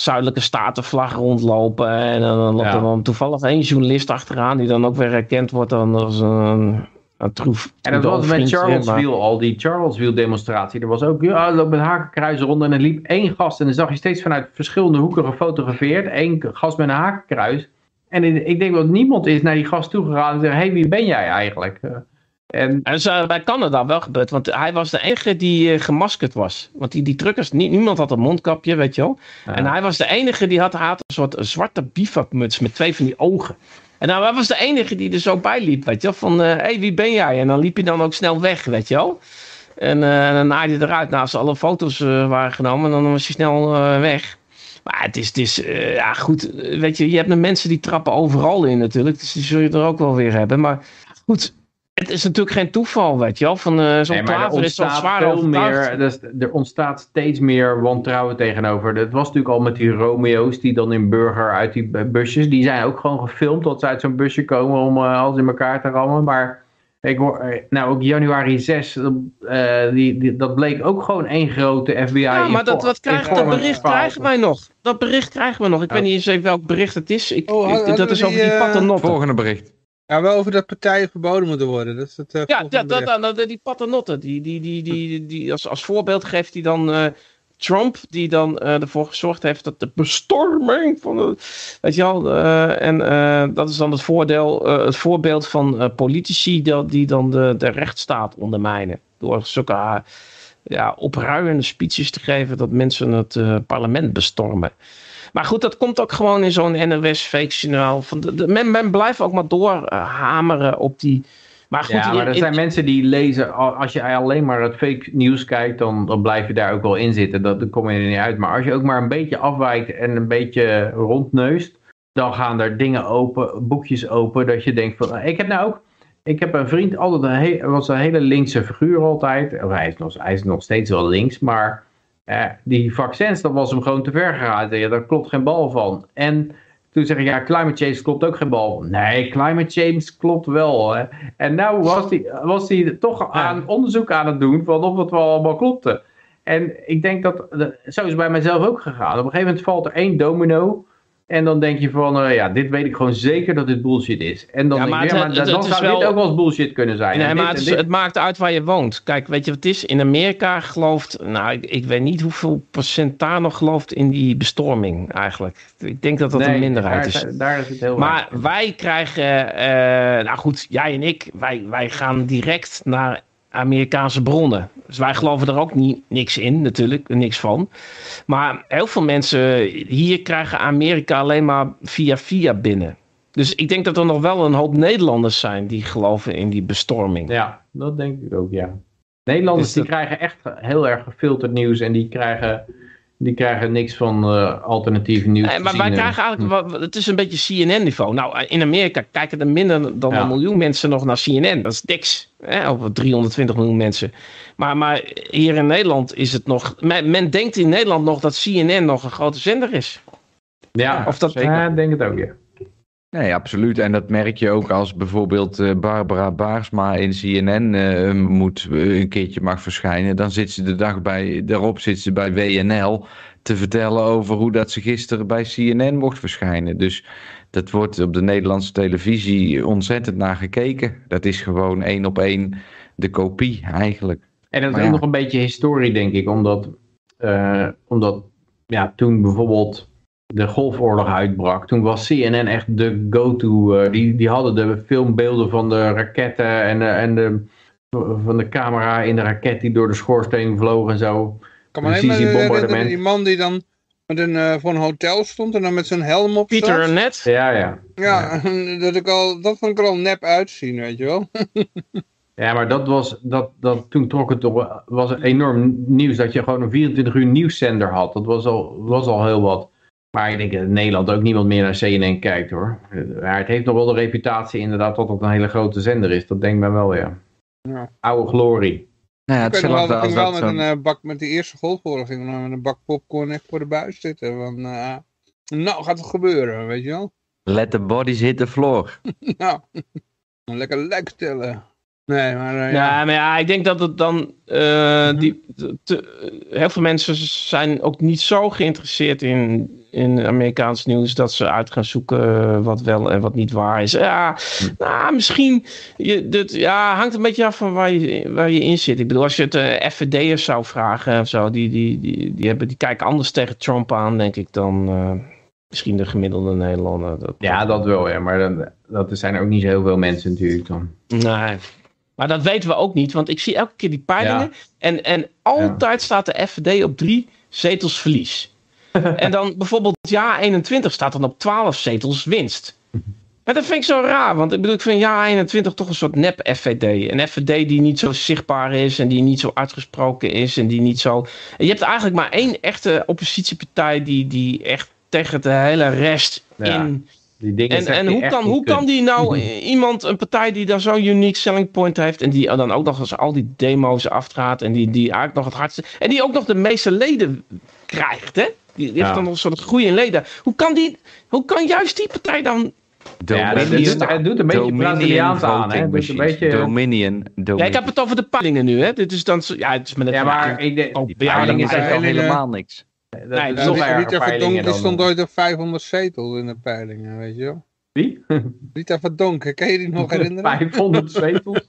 zuidelijke statenvlag rondlopen. En dan, loopt Ja. er dan toevallig één journalist achteraan, die dan ook weer herkend wordt dan als een, een troef. En dat was met Charlottesville al, die Charlottesville demonstratie. Er was ook, ja, loopt met hakenkruis rond en er liep één gast. En dan zag je steeds vanuit verschillende hoeken gefotografeerd. Eén gast met een hakenkruis. En ik- denk dat niemand is naar die gast toegegaan en zei, hey, wie ben jij eigenlijk? Eh, En En dat is eh, bij Canada wel gebeurd, want hij was de enige die eh, gemaskerd was. Want die, die truckers, nie- niemand had een mondkapje, weet je wel. En hij was de enige die had, had een soort zwarte bivakmuts met twee van die ogen. En nou, hij was de enige die er zo bij liep, weet je wel. Van, hé, hey, wie ben jij? En dan liep je dan ook snel weg, weet je wel. En, eh, en dan naaide hij eruit. Nou, als alle foto's eh, waren genomen, dan was hij snel eh, weg. Maar het is, het is eh, ja goed, eh, weet je, je hebt de mensen die trappen overal in natuurlijk. Dus die zul je er ook wel weer hebben. Maar goed, het is natuurlijk geen toeval, weet je wel. Van uh, zo'n Nee, er klaver is zo ontstaat zwaar meer, dus er ontstaat steeds meer wantrouwen tegenover. Het was natuurlijk al met die Romeo's die dan in Burger uit die bu- busjes, die zijn ook gewoon gefilmd tot ze uit zo'n busje komen om eh, alles in elkaar te rammen. Maar ik hoor, eh, nou ook januari 6, eh, die, die, dat bleek ook gewoon één grote FBI. Ja, maar dat, info- dat, krijg, dat bericht krijgen wij nog. Dat bericht krijgen we nog. Ik weet niet eens even welk bericht het is. Ik, Oh, dat is die, over die eh, paternotten. Volgende bericht. Ja, wel over dat partijen verboden moeten worden. Dat is het eh, Ja, dat, dat, dat- die paternotten. Die, die, die, die, die, als, als voorbeeld geeft hij dan eh, Trump, die dan eh, ervoor gezorgd heeft dat de bestorming van de. Weet je eh, en dat is dan het, voordeel, het voorbeeld van politici die, die dan de, de rechtsstaat ondermijnen. Door zulke ja, opruiende speeches te geven dat mensen het parlement bestormen. Maar goed, dat komt ook gewoon in zo'n NOS fake Van de, de- men, men blijft ook maar doorhameren op die. Maar goed, ja, maar er zijn mensen die lezen, al- als je alleen maar het fake nieuws kijkt, dan, dan blijf je daar ook wel in zitten. Dat, dan kom je er niet uit. Maar als je ook maar een beetje afwijkt en een beetje rondneust, dan gaan er dingen open, boekjes open, dat je denkt van, ik heb nou ook, ik heb een vriend, altijd een he- was een hele linkse figuur altijd. Hij, is nog, hij is nog steeds wel links, maar die vaccins, dat was hem gewoon te ver gegaan. Ja, daar klopt geen bal van. En toen zeg ik, ja, climate change klopt ook geen bal van. Nee, climate change klopt wel. Hè. En nou was hij was die toch aan onderzoek aan het doen van of het wel allemaal klopte. En ik denk dat, dat- zo is het bij mijzelf ook gegaan. Op een gegeven moment valt er één domino. En dan denk je van, eh, ja, dit weet ik gewoon zeker dat dit bullshit is. En dan Ja, denk maar je, ja, het- maar het- dan het is zou wel- dit ook wel eens bullshit kunnen zijn. Nee, maar dit het, maakt uit waar je woont. Kijk, weet je wat het is? In Amerika gelooft, nou, ik, ik weet niet hoeveel procent daar nog gelooft in die bestorming eigenlijk. Ik denk dat dat nee, een minderheid daar, is. Daar is het heel Maar wij krijgen, eh, nou goed, jij en ik, wij, wij gaan direct naar Amerikaanse bronnen. Dus wij geloven er ook niet, niks in, natuurlijk, niks van. Maar heel veel mensen hier krijgen Amerika alleen maar via via binnen. Dus ik denk dat er nog wel een hoop Nederlanders zijn die geloven in die bestorming. Ja, dat denk ik ook, ja. Nederlanders die krijgen echt heel erg gefilterd nieuws en die krijgen, die krijgen niks van eh, alternatief nieuws. Nee, te maar zien, wij eh. krijgen eigenlijk, wat- het is een beetje CNN-niveau. Nou, in Amerika kijken er minder dan Ja. een miljoen mensen nog naar CNN. Dat is niks. Hè? Of 320 miljoen mensen. Maar, maar hier in Nederland is het nog... Men, men denkt in Nederland nog dat CNN nog een grote zender is. Ja, Of dat- ja, ik denk het ook, ja. Nee, absoluut. En dat merk je ook als bijvoorbeeld eh, Barbara Baarsma in CNN eh, moet, eh, een keertje mag verschijnen. Dan zit ze de dag bij, daarop zit ze bij WNL te vertellen over hoe dat ze gisteren bij CNN mocht verschijnen. Dus dat wordt op de Nederlandse televisie ontzettend naar gekeken. Dat is gewoon één op één de kopie eigenlijk. En dat is ja. nog een beetje historie, denk ik, omdat, omdat ja, toen bijvoorbeeld de Golfoorlog uitbrak, toen was CNN echt de go-to. eh, die, die hadden de filmbeelden van de raketten en, de- en de, van de camera in de raket die door de schoorsteen vloog en zo. Ik kan maar Precisie herinneren bombardement. die man die dan met een, eh, voor een hotel stond en dan met zijn helm op Pieter zat. Net. Ja, ja. Ja, dat, ik al, dat vond ik er al nep uitzien, weet je wel. Ja, maar dat was, dat, dat, toen trok het toch, was enorm nieuws dat je gewoon een 24 uur nieuwszender had. Dat was al, was al heel wat. Maar ik denk dat in Nederland ook niemand meer naar CNN kijkt hoor. Maar het heeft nog wel de reputatie inderdaad dat het een hele grote zender is. Dat denkt men wel, ja. Ja. Oude glorie. Nou ja, Ik weet nog wel, hetzelfde we wel dat met een eh, bak, met de eerste golfoorlog gingen we met een bak popcorn echt voor de buis zitten. Van, eh, nou gaat het gebeuren, weet je wel. Let the bodies hit the floor. Nou, lekker lek tellen. Nee, maar eh, Ja, ja. maar ja, ik denk dat het dan... eh, die, te- heel veel mensen zijn ook niet zo geïnteresseerd in, in Amerikaans nieuws... dat ze uit gaan zoeken wat wel en wat niet waar is. Ja, nou, misschien... Je, dit, ja, hangt een beetje af van waar je, waar je in zit. Ik bedoel, als je het uh, FVD'ers zou vragen of zo... Die, die, die, die, hebben, die kijken anders tegen Trump aan, denk ik, dan... eh, Misschien de gemiddelde Nederlander. Dat, Ja, dat wel, ja. Maar dan, dat zijn er ook niet zo heel veel mensen natuurlijk dan. Nee. Maar dat weten we ook niet, want ik zie elke keer die peilingen. Ja. En, en altijd staat de FVD op drie zetels verlies. en dan bijvoorbeeld ja 21 staat dan op 12 zetels winst. Maar dat vind ik zo raar, want ik bedoel, ik vind ja 21 toch een soort nep-FVD. Een FVD die niet zo zichtbaar is en die niet zo uitgesproken is en die niet zo... En je hebt eigenlijk maar één echte oppositiepartij die, die echt tegen de hele rest Ja. in Die dingen En, en hoe, kan, hoe kan die nou iemand, een partij die daar zo'n unique selling point heeft. en die dan ook nog eens al die demo's afgaat. en die, die eigenlijk nog het hardste. en die ook nog de meeste leden krijgt, hè? Die heeft Ja. dan nog een soort groei in leden. Hoe kan, die, hoe kan juist die partij dan. Ja, dat, Dominion- doet, het doet een beetje Dominion Braziliaans aan. Hè? doet een beetje, Dominion. Dominion. Ja, ik heb het over de peilingen nu, hè? Dit is dan. zo- Ja, het is met het ja, maar ik denk, Oh, peilingen zijn is helemaal niks. Dat Nee, dat is- Rita peilingen Verdonk die stond ooit op 500 zetels in de peilingen, weet je wel. Wie? Rita Verdonk, kan je die nog herinneren? 500 zetels.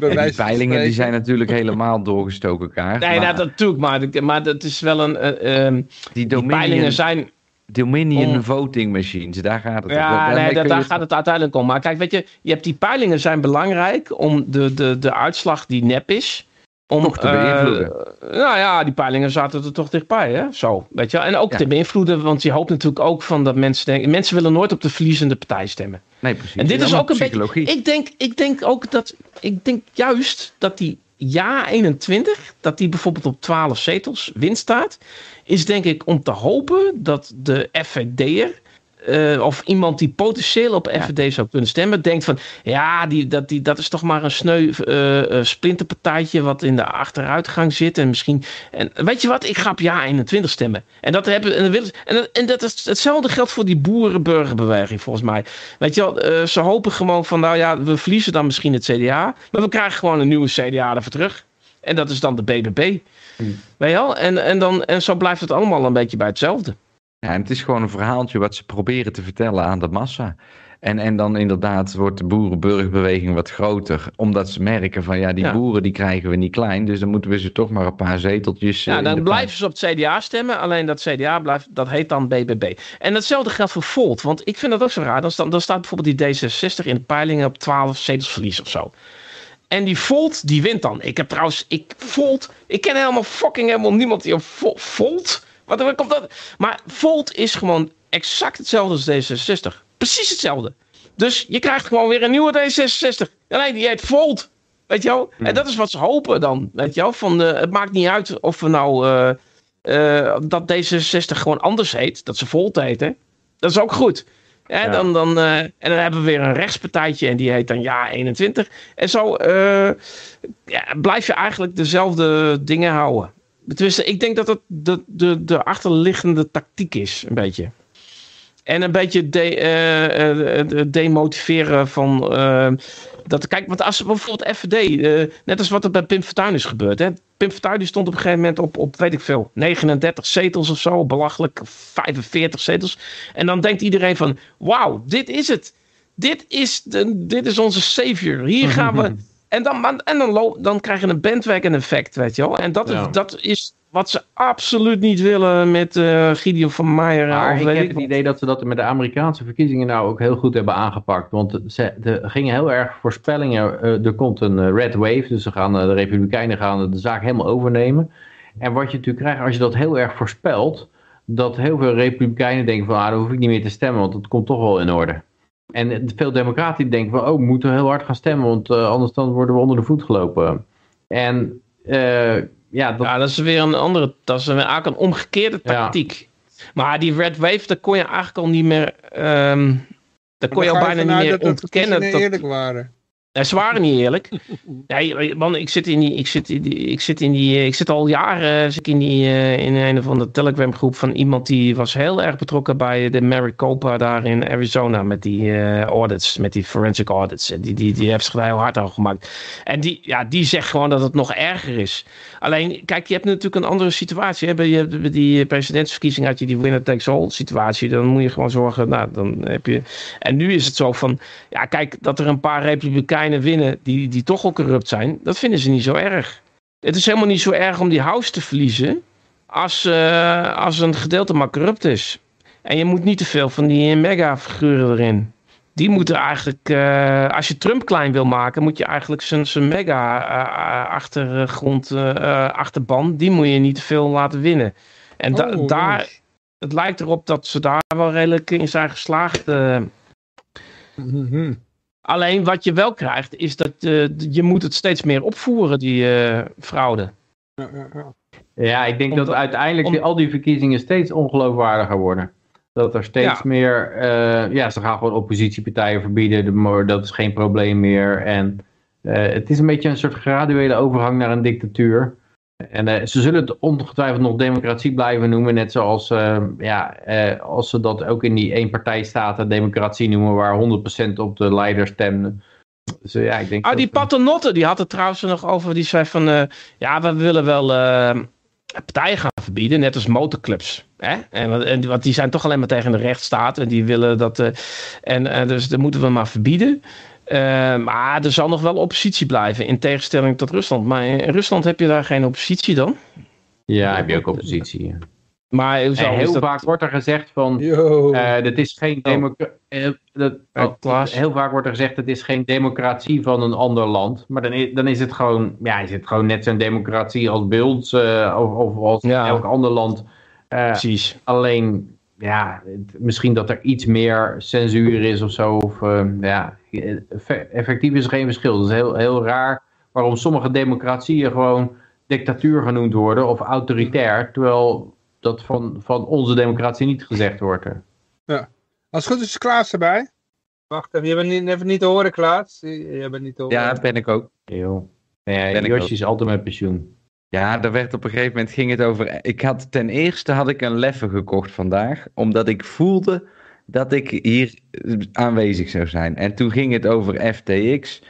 En die peilingen die zijn natuurlijk helemaal doorgestoken kaart. Nee, maar nou, dat natuurlijk, maar, maar dat is wel een. ehm, die peilingen zijn. Dominion om- voting machines, daar gaat het om. Ja, nee, dat, daar het- gaat het uiteindelijk om. Maar kijk, weet je, je hebt die peilingen zijn belangrijk om de, de, de uitslag die nep is. Om, Toch te eh, beïnvloeden. nou ja, die peilingen zaten er toch dichtbij, hè? Zo, weet je wel. En ook Ja. te beïnvloeden, want je hoopt natuurlijk ook van dat mensen denken... Mensen willen nooit op de verliezende partij stemmen. Nee, precies. En dit is ook een psychologie. beetje... Ik denk, ik denk ook dat... Ik denk juist dat die ja 21, dat die bijvoorbeeld op 12 zetels winst staat... is denk ik om te hopen dat de FVD'er... eh, of iemand die potentieel op FVD zou kunnen stemmen, denkt van ja, die, dat, die, dat is toch maar een sneu eh, splinterpartijtje wat in de achteruitgang zit. En misschien. En weet je wat, ik ga op ja 21 stemmen. En dat hebben en, willen, en, dat- en dat is hetzelfde geldt voor die boerenburgerbeweging, volgens mij. Weet je wel, ze hopen gewoon van nou ja, we verliezen dan misschien het CDA, maar we krijgen gewoon een nieuwe CDA ervoor terug. En dat is dan de BBB. Hmm. Weet je wel? En, en, dan, en zo blijft het allemaal een beetje bij hetzelfde. Ja, en het is gewoon een verhaaltje wat ze proberen te vertellen aan de massa. En, en dan inderdaad wordt de boerenburgerbeweging wat groter. Omdat ze merken van ja, die Ja. boeren die krijgen we niet klein. Dus dan moeten we ze toch maar een paar zeteltjes... eh, Ja, in dan blijven ze op het CDA stemmen. Alleen dat CDA blijft, dat heet dan BBB. En hetzelfde geldt voor Volt. Want ik vind dat ook zo raar. Dan, sta- dan staat bijvoorbeeld die D66 in de peilingen op 12 zetels verlies of zo. En die Volt, die wint dan. Ik heb trouwens, ik Volt, ik ken helemaal fucking helemaal niemand die op Vol- Volt. Wat komt dat? Maar Volt is gewoon exact hetzelfde als D66. Precies hetzelfde. Dus je krijgt gewoon weer een nieuwe D66. Alleen die heet Volt. Weet je wel? En dat is wat ze hopen dan. Weet je wel? Van, eh, het maakt niet uit of we nou eh, eh, dat D66 gewoon anders heet. Dat ze Volt heten. Dat is ook goed. Hè, Ja. dan, dan, en dan hebben we weer een rechtspartijtje en die heet dan Ja 21. En zo ja, blijf je eigenlijk dezelfde dingen houden. Tenminste, ik denk dat het de, de, de achterliggende tactiek is, een beetje. En een beetje eh, eh, de- demotiveren van. eh, dat, kijk, want als bijvoorbeeld FVD, net als wat er bij Pim Fortuyn is gebeurd. Hè? Pim Fortuyn die stond op een gegeven moment op, op, weet ik veel, 39 zetels of zo, belachelijk, 45 zetels. En dan denkt iedereen van, wauw, dit is het. Dit is, de, dit is onze savior. Hier gaan we. En dan, en dan, dan krijg je een bandwagon effect, weet je wel. En dat, Ja. dat is wat ze absoluut niet willen met eh Gideon van Meijer. Maar ik heb het idee dat ze dat met de Amerikaanse verkiezingen nou ook heel goed hebben aangepakt. Want ze de, gingen heel erg voorspellingen. eh, er komt een eh, red wave, dus ze gaan, de Republikeinen gaan de zaak helemaal overnemen. En wat je natuurlijk krijgt als je dat heel erg voorspelt, dat heel veel Republikeinen denken van ah, dan hoef ik niet meer te stemmen, want het komt toch wel in orde. En veel Democraten denken van oh, we moeten heel hard gaan stemmen, want eh, anders dan worden we onder de voet gelopen. En eh, ja, dat, Ja, dat is weer een andere. Dat is een- eigenlijk een omgekeerde Ja. tactiek. Maar die Red Wave, daar kon je eigenlijk al niet meer. ehm daar kon je al bijna niet meer dat ontkennen. Dat, eerlijk waren. Nee, ze waren niet eerlijk. Nee, man, ik zit in die, ik zit in die, ik zit in die, ik zit al jaren zit ik in die, eh, in een van de Telegram groep van iemand die was heel erg betrokken bij de Maricopa daar in Arizona met die eh, audits, met die forensic audits. En die, die, die heeft zich daar heel hard aan gemaakt. En die, ja, die zegt gewoon dat het nog erger is. Alleen, kijk, je hebt natuurlijk een andere situatie. Hè? Bij, je, bij die presidentsverkiezing had je die winner takes all situatie. Dan moet je gewoon zorgen, nou, dan heb je... En nu is het zo van, ja, kijk, dat er een paar republikeinen winnen die, die toch al corrupt zijn, dat vinden ze niet zo erg. Het is helemaal niet zo erg om die house te verliezen als, eh, als een gedeelte maar corrupt is. En je moet niet te veel van die mega-figuren erin. Die moeten eigenlijk, eh, als je Trump klein wil maken, moet je eigenlijk zijn, mega-achtergrond, eh, achterban, die moet je niet te veel laten winnen. En da- Oh, daar, nice. het lijkt erop dat ze daar wel redelijk in zijn geslaagd. Mhm. Alleen wat je wel krijgt, is dat eh, je moet het steeds meer opvoeren, die eh, fraude. Ja, ja, ja. Ja, ik denk Omdat- dat uiteindelijk om- die- al die verkiezingen steeds ongeloofwaardiger worden. Dat er steeds Ja. meer, eh, ja, ze gaan gewoon oppositiepartijen verbieden, dat is geen probleem meer. En eh, het is een beetje een soort graduele overgang naar een dictatuur. En eh, ze zullen het ongetwijfeld nog democratie blijven noemen, net zoals eh, ja, eh, als ze dat ook in die eenpartijstaten democratie noemen, waar 100% op de leider stemden. Dus eh, ja, ik denk Ah, dat- die Paternotte, die had het trouwens nog over. Die zei van, ja, we willen wel eh, partijen gaan verbieden, net als motorclubs. Hè? En, wat- en, want die zijn toch alleen maar tegen de rechtsstaat. En die willen dat... en dus dat moeten we maar verbieden. Eh, maar er zal nog wel oppositie blijven, in tegenstelling tot Rusland. Maar in Rusland heb je daar geen oppositie dan. Ja, heb je ook oppositie. ja. Maar heel dat- vaak wordt er gezegd van. Eh, dat is geen democratie. Oh, heel vaak wordt er gezegd: het is geen democratie van een ander land. Maar dan is, dan is het gewoon, ja, is het gewoon net zo'n democratie als Beelds eh, of, of als Ja. elk ander land. Eh, Precies. alleen, ja, het- misschien dat er iets meer censuur is of zo. Of, eh, ja, effe- effectief is er geen verschil. Het is heel, heel raar waarom sommige democratieën gewoon dictatuur genoemd worden of autoritair, terwijl dat van, van onze democratie niet gezegd wordt. Als het goed is, is Klaas erbij. Wacht even, je bent niet, even niet te horen, Klaas. Je bent niet te horen. Ja, ben ik ook. Heel. Nee, Ben ik Josje ook. is altijd met pensioen. Ja, daar werd op een gegeven moment ging het over. Ik had ten eerste had ik een leffe gekocht vandaag, omdat ik voelde dat ik hier aanwezig zou zijn. En toen ging het over FTX.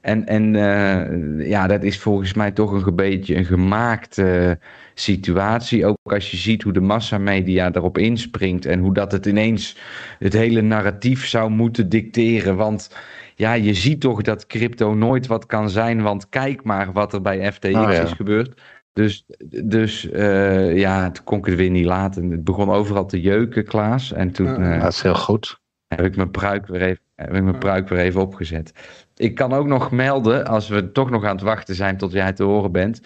En, en eh, ja, dat is volgens mij toch een beetje een gemaakte situatie. Ook als je ziet hoe de massamedia erop inspringt en hoe dat het ineens het hele narratief zou moeten dicteren. Want ja, je ziet toch dat crypto nooit wat kan zijn, want kijk maar wat er bij FTX Oh, ja. is gebeurd. Dus, dus eh, ja, toen kon ik het weer niet laten. Het begon overal te jeuken, Klaas. En toen Ja. eh, Dat is heel goed. heb ik mijn pruik weer even, heb ik mijn pruik weer even opgezet. Ik kan ook nog melden, als we toch nog aan het wachten zijn tot jij te horen bent,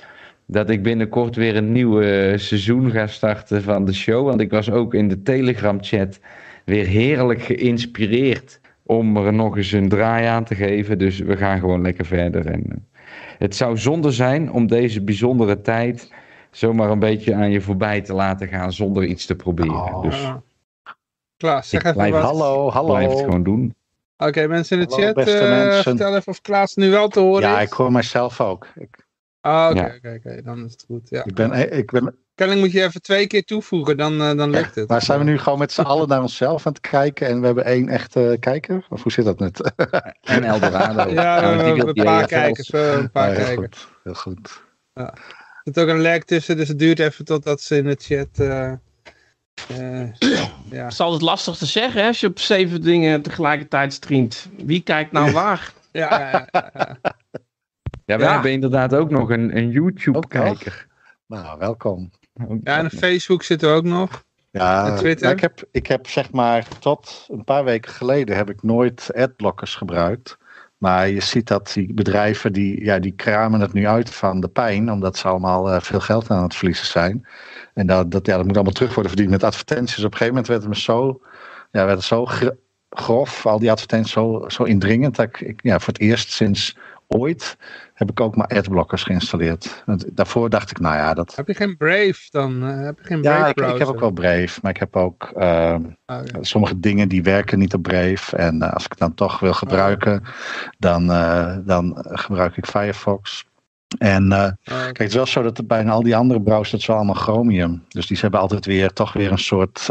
dat ik binnenkort weer een nieuw seizoen ga starten van de show. Want ik was ook in de Telegram-chat weer heerlijk geïnspireerd om er nog eens een draai aan te geven. Dus we gaan gewoon lekker verder. En, eh, het zou zonde zijn om deze bijzondere tijd zomaar een beetje aan je voorbij te laten gaan zonder iets te proberen. Oh. Dus Ja. Klaas, zeg Ik even blijf- wat. Hallo, hallo. blijf het gewoon doen. Oké, mensen in de Hallo, chat, eh, mensen. vertel even of Klaas nu wel te horen Ja, is. ik hoor mijzelf ook. Ik, Ah, oké, Ja. oké, oké, dan is het goed. Ja. ik ben, ik ben, Kennelijk moet je even twee keer toevoegen, dan, eh, dan lukt het. maar zijn we nu gewoon met z'n allen naar onszelf aan het kijken en we hebben één echte kijker? Of hoe zit dat net? En Eldorado. Ja, we hebben een paar kijkers. Een paar Ja, heel kijkers. goed. Heel goed. Er zit ook een lag tussen, dus het duurt even totdat ze in de chat... eh, eh, ja. Het is altijd lastig te zeggen hè, als je op zeven dingen tegelijkertijd streamt. Wie kijkt nou waar? Ja, ja, ja, ja. Ja, we Ja. hebben inderdaad ook nog een, een YouTube-kijker. Nou, welkom. Ja, en op Facebook zitten we ook nog. Ja, Twitter? nou, ik, heb, ik heb zeg maar tot een paar weken geleden heb ik nooit adblockers gebruikt. Maar je ziet dat die bedrijven die, ja, die kramen het nu uit van de pijn, omdat ze allemaal eh, veel geld aan het verliezen zijn. En dat, dat, ja, dat moet allemaal terug worden verdiend met advertenties. Op een gegeven moment werd het me zo, ja, werd het zo gr- grof, al die advertenties zo, zo indringend. Dat ik, ik, ja, voor het eerst sinds ooit heb ik ook maar adblockers geïnstalleerd. Want daarvoor dacht ik, nou ja, dat, Heb je geen Brave dan? Eh, heb je geen Brave ja, ik, heb ook wel Brave, maar ik heb ook ehm, oké. sommige dingen die werken niet op Brave. En eh, als ik het dan toch wil gebruiken, dan, eh, dan gebruik ik Firefox. En Ah, kijk, het is wel zo dat er bijna al die andere browsers, dat is wel allemaal Chromium. Dus die hebben altijd weer toch weer een soort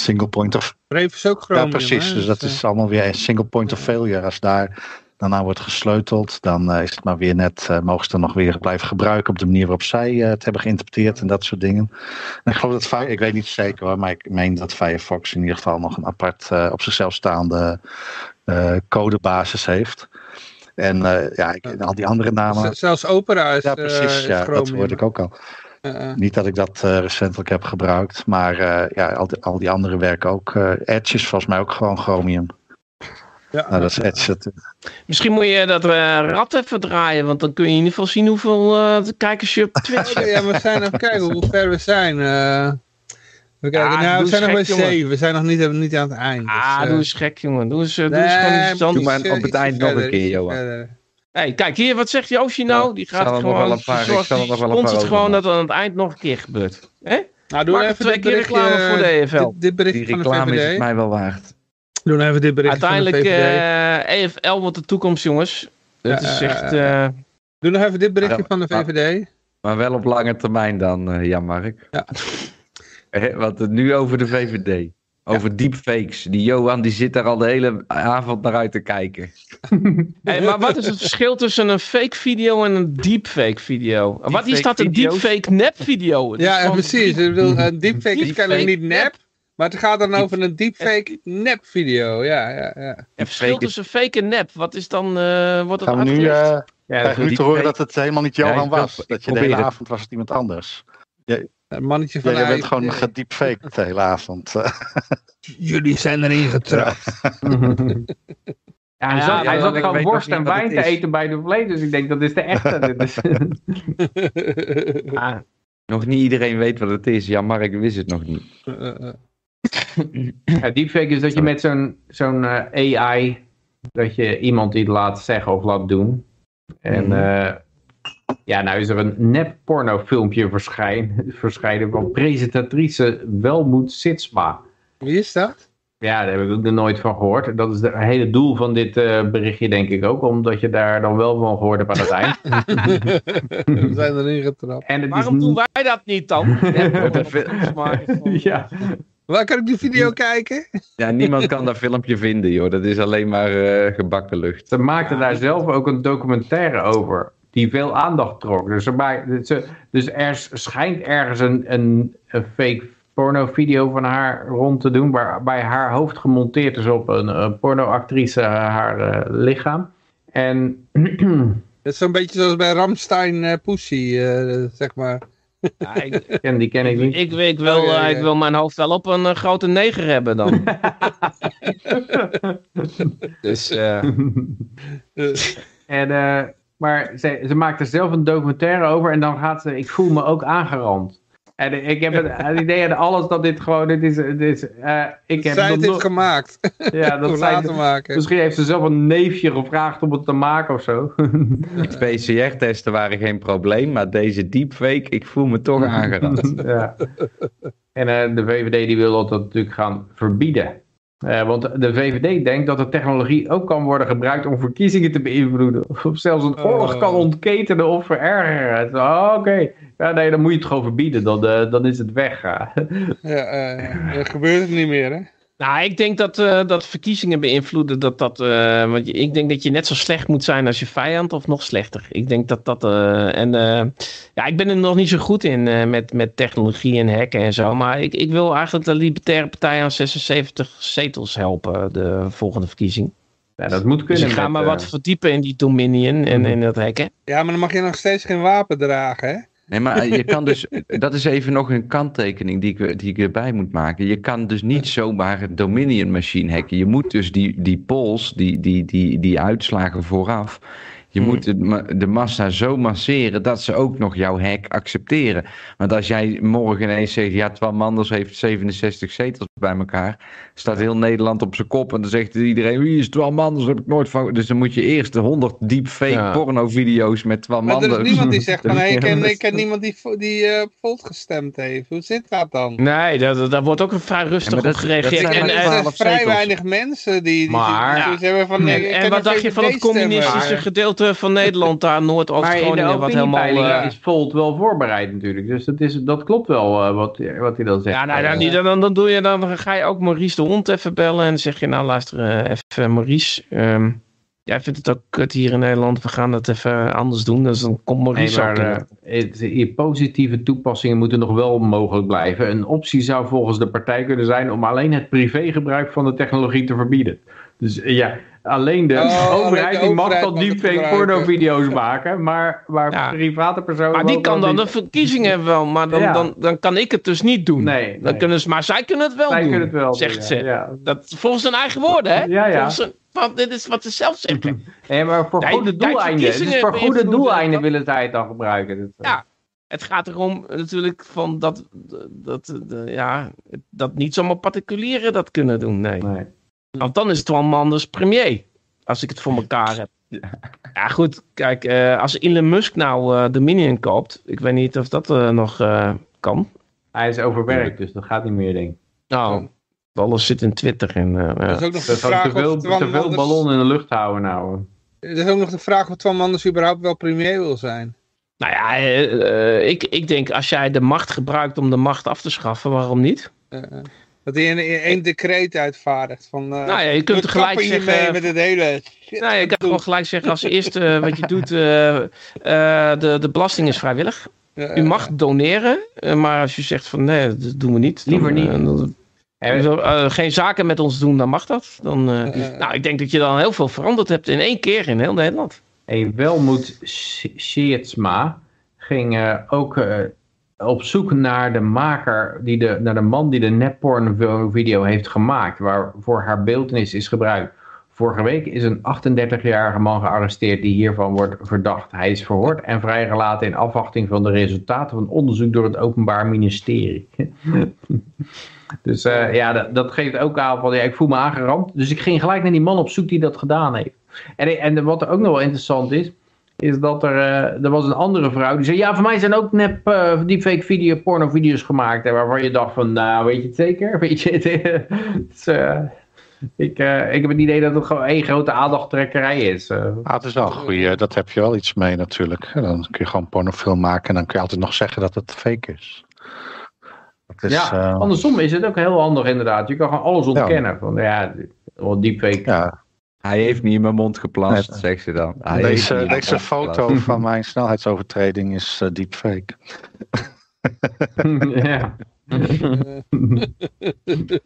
single point of... Brave is ook Chromium. ja, precies. hè? Dus dat eh, is allemaal weer een single point of failure. Als daar dan aan wordt gesleuteld, dan eh, is het maar weer net, eh, mogen ze dan nog weer blijven gebruiken op de manier waarop zij eh, het hebben geïnterpreteerd en dat soort dingen. En ik geloof dat ik weet niet zeker hoor, maar ik meen dat Firefox in ieder geval nog een apart op zichzelf staande codebasis heeft. En ja, ik, en al die andere namen. Zelfs Opera is, Ja, precies. ja, dat hoorde ik ook al. Niet dat ik dat recentelijk heb gebruikt, maar ja, al die, al die andere werken ook. Edge is volgens mij ook gewoon Chromium. Ja, Nou, dat is Edge. Misschien moet je dat eh, rad even draaien, want dan kun je in ieder geval zien hoeveel eh, kijkers je op Twitch hebt. ja, we zijn even kijken hoe ver we zijn. eh. we, kijken. Ah, nou, we doe zijn nog bij zeven. We zijn nog niet, niet aan het eind. dus, Ah, eh, doe eens gek, jongen. Doe eens, eh, doe eens gewoon iets doe anders. maar iets, op het eind nog een keer, Johan. verder. Hey, kijk hier, wat zegt Yoshi nou? Die gaat zal het er nog gewoon wel een paar- zal er nog wel een paar gewoon dat het aan het eind nog een keer gebeurt. Hè? Nou, doe Maak even twee keer reclame voor de EFL. Dit, dit bericht Die van de reclame is het mij wel waard. Doe even dit bericht Uiteindelijk, van de VVD. eh EFL wordt de toekomst, jongens. Het Ja, is eh, echt... eh, Doe nog even dit berichtje Ja, van de VVD. Maar wel op lange termijn dan, eh Jan-Mark. Ja. Eh, Want het nu over de VVD. Over deepfakes. Die Johan die zit daar al de hele avond naar uit te kijken. hey, maar wat is het verschil tussen een fake video en een deepfake video? wat is dat, een deepfake nep video? Is Ja, ja, precies. Ik bedoel, een deepfake is Deepfake kennelijk niet nep. Maar het gaat dan over een deepfake nep video. Ja, ja, ja. Het verschil tussen fake en nep, wat is dan... eh wordt dat Gaan we nu, eh Ja, nu te horen dat het helemaal niet Ja, Johan was? ik Dat je de hele het. avond was het iemand anders. Een mannetje van Ja, je bent gewoon IVD. gediepfaked de hele avond. Jullie zijn erin getrapt. Ja, hij Ja, zat, hij ja, zat gewoon worst en wijn het te is. eten bij de vlees, dus ik denk dat is de echte. Dit is- Ah, Nog niet iedereen weet wat het is. Jan-Mark wist het nog niet. Eh, eh, eh. Ja, deepfake is dat je met zo'n zo'n eh, AI, dat je iemand iets laat zeggen of laat doen. En Mhm. eh, ja, nou is er een nep pornofilmpje verschijn, verschijnen van presentatrice Welmoed Sitsma. Wie is dat? Ja, daar heb ik ook nog nooit van gehoord. Dat is het hele doel van dit eh, berichtje, denk ik ook. Omdat je daar dan wel van gehoord hebt aan het eind. We zijn erin getrapt. En waarom is doen wij dat niet dan? ja, Waar kan ik die video kijken? Ja, niemand kan dat filmpje vinden, joh. Dat is alleen maar eh, gebakken lucht. ze maakte daar zelf ook een documentaire over. Die veel aandacht trok. Dus, er, ze- dus er schijnt ergens een, een, een fake porno-video van haar rond te doen. Waarbij haar hoofd gemonteerd is op een, een pornoactrice, haar eh, lichaam. En Het is zo'n beetje zoals bij Ramstein eh, Pussy, eh, zeg maar. Ja, ik, die ken ik niet. ik, ik, wil, Oh, ja, ja. eh, ik wil mijn hoofd wel op een eh, grote neger hebben dan. dus eh, En, maar ze, ze maakt er zelf een documentaire over en dan gaat ze, ik voel me ook aangerand. En ik heb het, het idee dat alles dat dit gewoon, dit is, dit is eh, ik heb zij nog het heeft nooit- gemaakt. ja, dat zij, laten maken. misschien heeft ze zelf een neefje gevraagd om het te maken of zo. PCR-testen waren geen probleem, maar deze deepfake, ik voel me toch aangerand. ja. En eh, de VVD die wil dat natuurlijk gaan verbieden. Eh, want de VVD denkt dat de technologie ook kan worden gebruikt om verkiezingen te beïnvloeden. Of zelfs een oorlog Oh. kan ontketenen of verergeren. Oh, Oké, ja, nee, dan moet je het gewoon verbieden. Dan, eh, dan is het weg. Ja, eh, dat gebeurt het niet meer, hè? Nou, ik denk dat, eh, dat verkiezingen beïnvloeden dat dat. eh, want ik denk dat je net zo slecht moet zijn als je vijand of nog slechter. Ik denk dat dat. eh, en eh, ja, ik ben er nog niet zo goed in eh, met, met technologie en hacken en zo. Maar ik, ik wil eigenlijk de Libertaire Partij aan 76 zetels helpen, de volgende verkiezing. ja, dat moet Dus kunnen. ik ga met, maar wat verdiepen in die Dominion en in dat hacken. Ja, maar dan mag je nog steeds geen wapen dragen, hè? Nee, maar je kan dus, dat is even nog een kanttekening die ik, die ik erbij moet maken. Je kan dus niet zomaar een Dominion machine hacken. Je moet dus die, die polls, die, die, die, die uitslagen vooraf. Je Hmm. moet de massa zo masseren dat ze ook nog jouw hack accepteren. Want als jij morgen ineens zegt, ja, Twan Manders heeft 67 zetels bij elkaar, staat heel Nederland op zijn kop en dan zegt iedereen, wie is Twan Manders, heb ik nooit van... Dus dan moet je eerst de 100 deepfake Ja. porno-video's met Twan Maar er is niemand die zegt van, hey, ik ken, ik ken niemand die, die eh, Volt gestemd heeft. Hoe zit dat dan? Nee, daar, daar wordt ook vrij rustig Ja, dat- op gereageerd. dat zijn En, en, er zijn vrij zetels. weinig mensen die, die, Maar- die zoiets hebben van... en, wat op dacht je van het communistische Maar- gedeelte van Nederland daar, Noord-Oost-Groningen, wat helemaal... eh, is Volt wel voorbereid natuurlijk. Dus dat, is, dat klopt wel eh, wat, wat hij dan zegt. Ja, nou, dan, niet- dan, dan, doe je, dan ga je ook Maurice de Hond even bellen en zeg je, nou luister eh, even Maurice, ehm, jij vindt het ook kut hier in Nederland, we gaan dat even anders doen. Dus dan komt Nee, Maurice maar in. eh, positieve toepassingen moeten nog wel mogelijk blijven. Een optie zou volgens de partij kunnen zijn om alleen het privégebruik van de technologie te verbieden. Dus eh, ja, alleen de Oh, overheid de die mag dan deepfake pornovideo's maken, maar, maar Ja. private personen... Maar die kan dan de verkiezingen wel, maar dan, Ja. dan, dan kan ik het dus niet doen. Nee, Dan nee. kunnen ze, maar zij kunnen het wel Zij doen, kunnen het wel zegt doen, ze. ja. Ja. Dat, volgens hun eigen woorden, hè? Ja, ja. Hun- want dit is wat ze zelf zeggen. Nee, maar voor goede doeleinden. Dus voor goede doeleinden willen zij het dan gebruiken. Dat, eh, Ja. Het gaat erom natuurlijk van dat, dat, dat, ja, dat niet zomaar particulieren dat kunnen doen, nee. Nee. Want dan is Twan Manders premier. Als ik het voor elkaar heb. Ja, goed. Kijk, eh, als Elon Musk nou eh Dominion koopt. Ik weet niet of dat eh, nog eh, kan. Hij is overwerkt, dus dat gaat niet meer, denk ik. Nou, alles zit in Twitter. En, ja. is ook nog de Dat is ook vraag te veel, of Twan te veel Manders- ballon in de lucht houden nou. Er is ook nog de vraag of Twan Manders überhaupt wel premier wil zijn. Nou ja, ik, ik denk als jij de macht gebruikt om de macht af te schaffen, waarom niet? Dat hij een, één decreet uitvaardigt. Van, eh, Nou ja, je kunt gelijk zeggen- met het hele... Nou, je kan gewoon gelijk zeggen als eerste eh, wat je doet, eh, eh, de, de belasting is vrijwillig. U mag doneren, maar als je zegt van nee, dat doen we niet. Liever niet. dan- En- eh, geen zaken met ons doen, dan mag dat. Dan, nou, ik denk dat je dan heel veel veranderd hebt in één keer in heel Nederland. Hey, Welmoed Sjeertsma ging ook eh, op zoek naar de maker, die de, naar de man die de nepporn video heeft gemaakt, waarvoor haar beeldenis is gebruikt. Vorige week is een 38-jarige man gearresteerd die hiervan wordt verdacht. Hij is verhoord en vrijgelaten in afwachting van de resultaten van onderzoek door het Openbaar Ministerie. dus eh, ja, dat, dat geeft ook aan van ja, ik voel me aangeramd. Dus ik ging gelijk naar die man op zoek die dat gedaan heeft. En, en wat er ook nog wel interessant is, is dat er, eh, er was een andere vrouw die zei, ja, voor mij zijn ook nep eh deepfake video, porno video's gemaakt. En waarvan je dacht van, nou, weet je het zeker? Weet je het? eh, ik, ik heb het idee dat het gewoon één grote aandachttrekkerij is. Ah, het is wel goed. Dat heb je wel iets mee natuurlijk. Dan kun je gewoon pornofilm maken en dan kun je altijd nog zeggen dat het fake is. Dat is, ja, andersom is het ook heel handig inderdaad. Je kan gewoon alles ontkennen. Van, ja, deepfake. ja, Hij heeft niet in mijn mond geplast, Nee. zegt ze dan. Hij deze, deze geplast. foto van mijn snelheidsovertreding is eh, deepfake. ja. eh,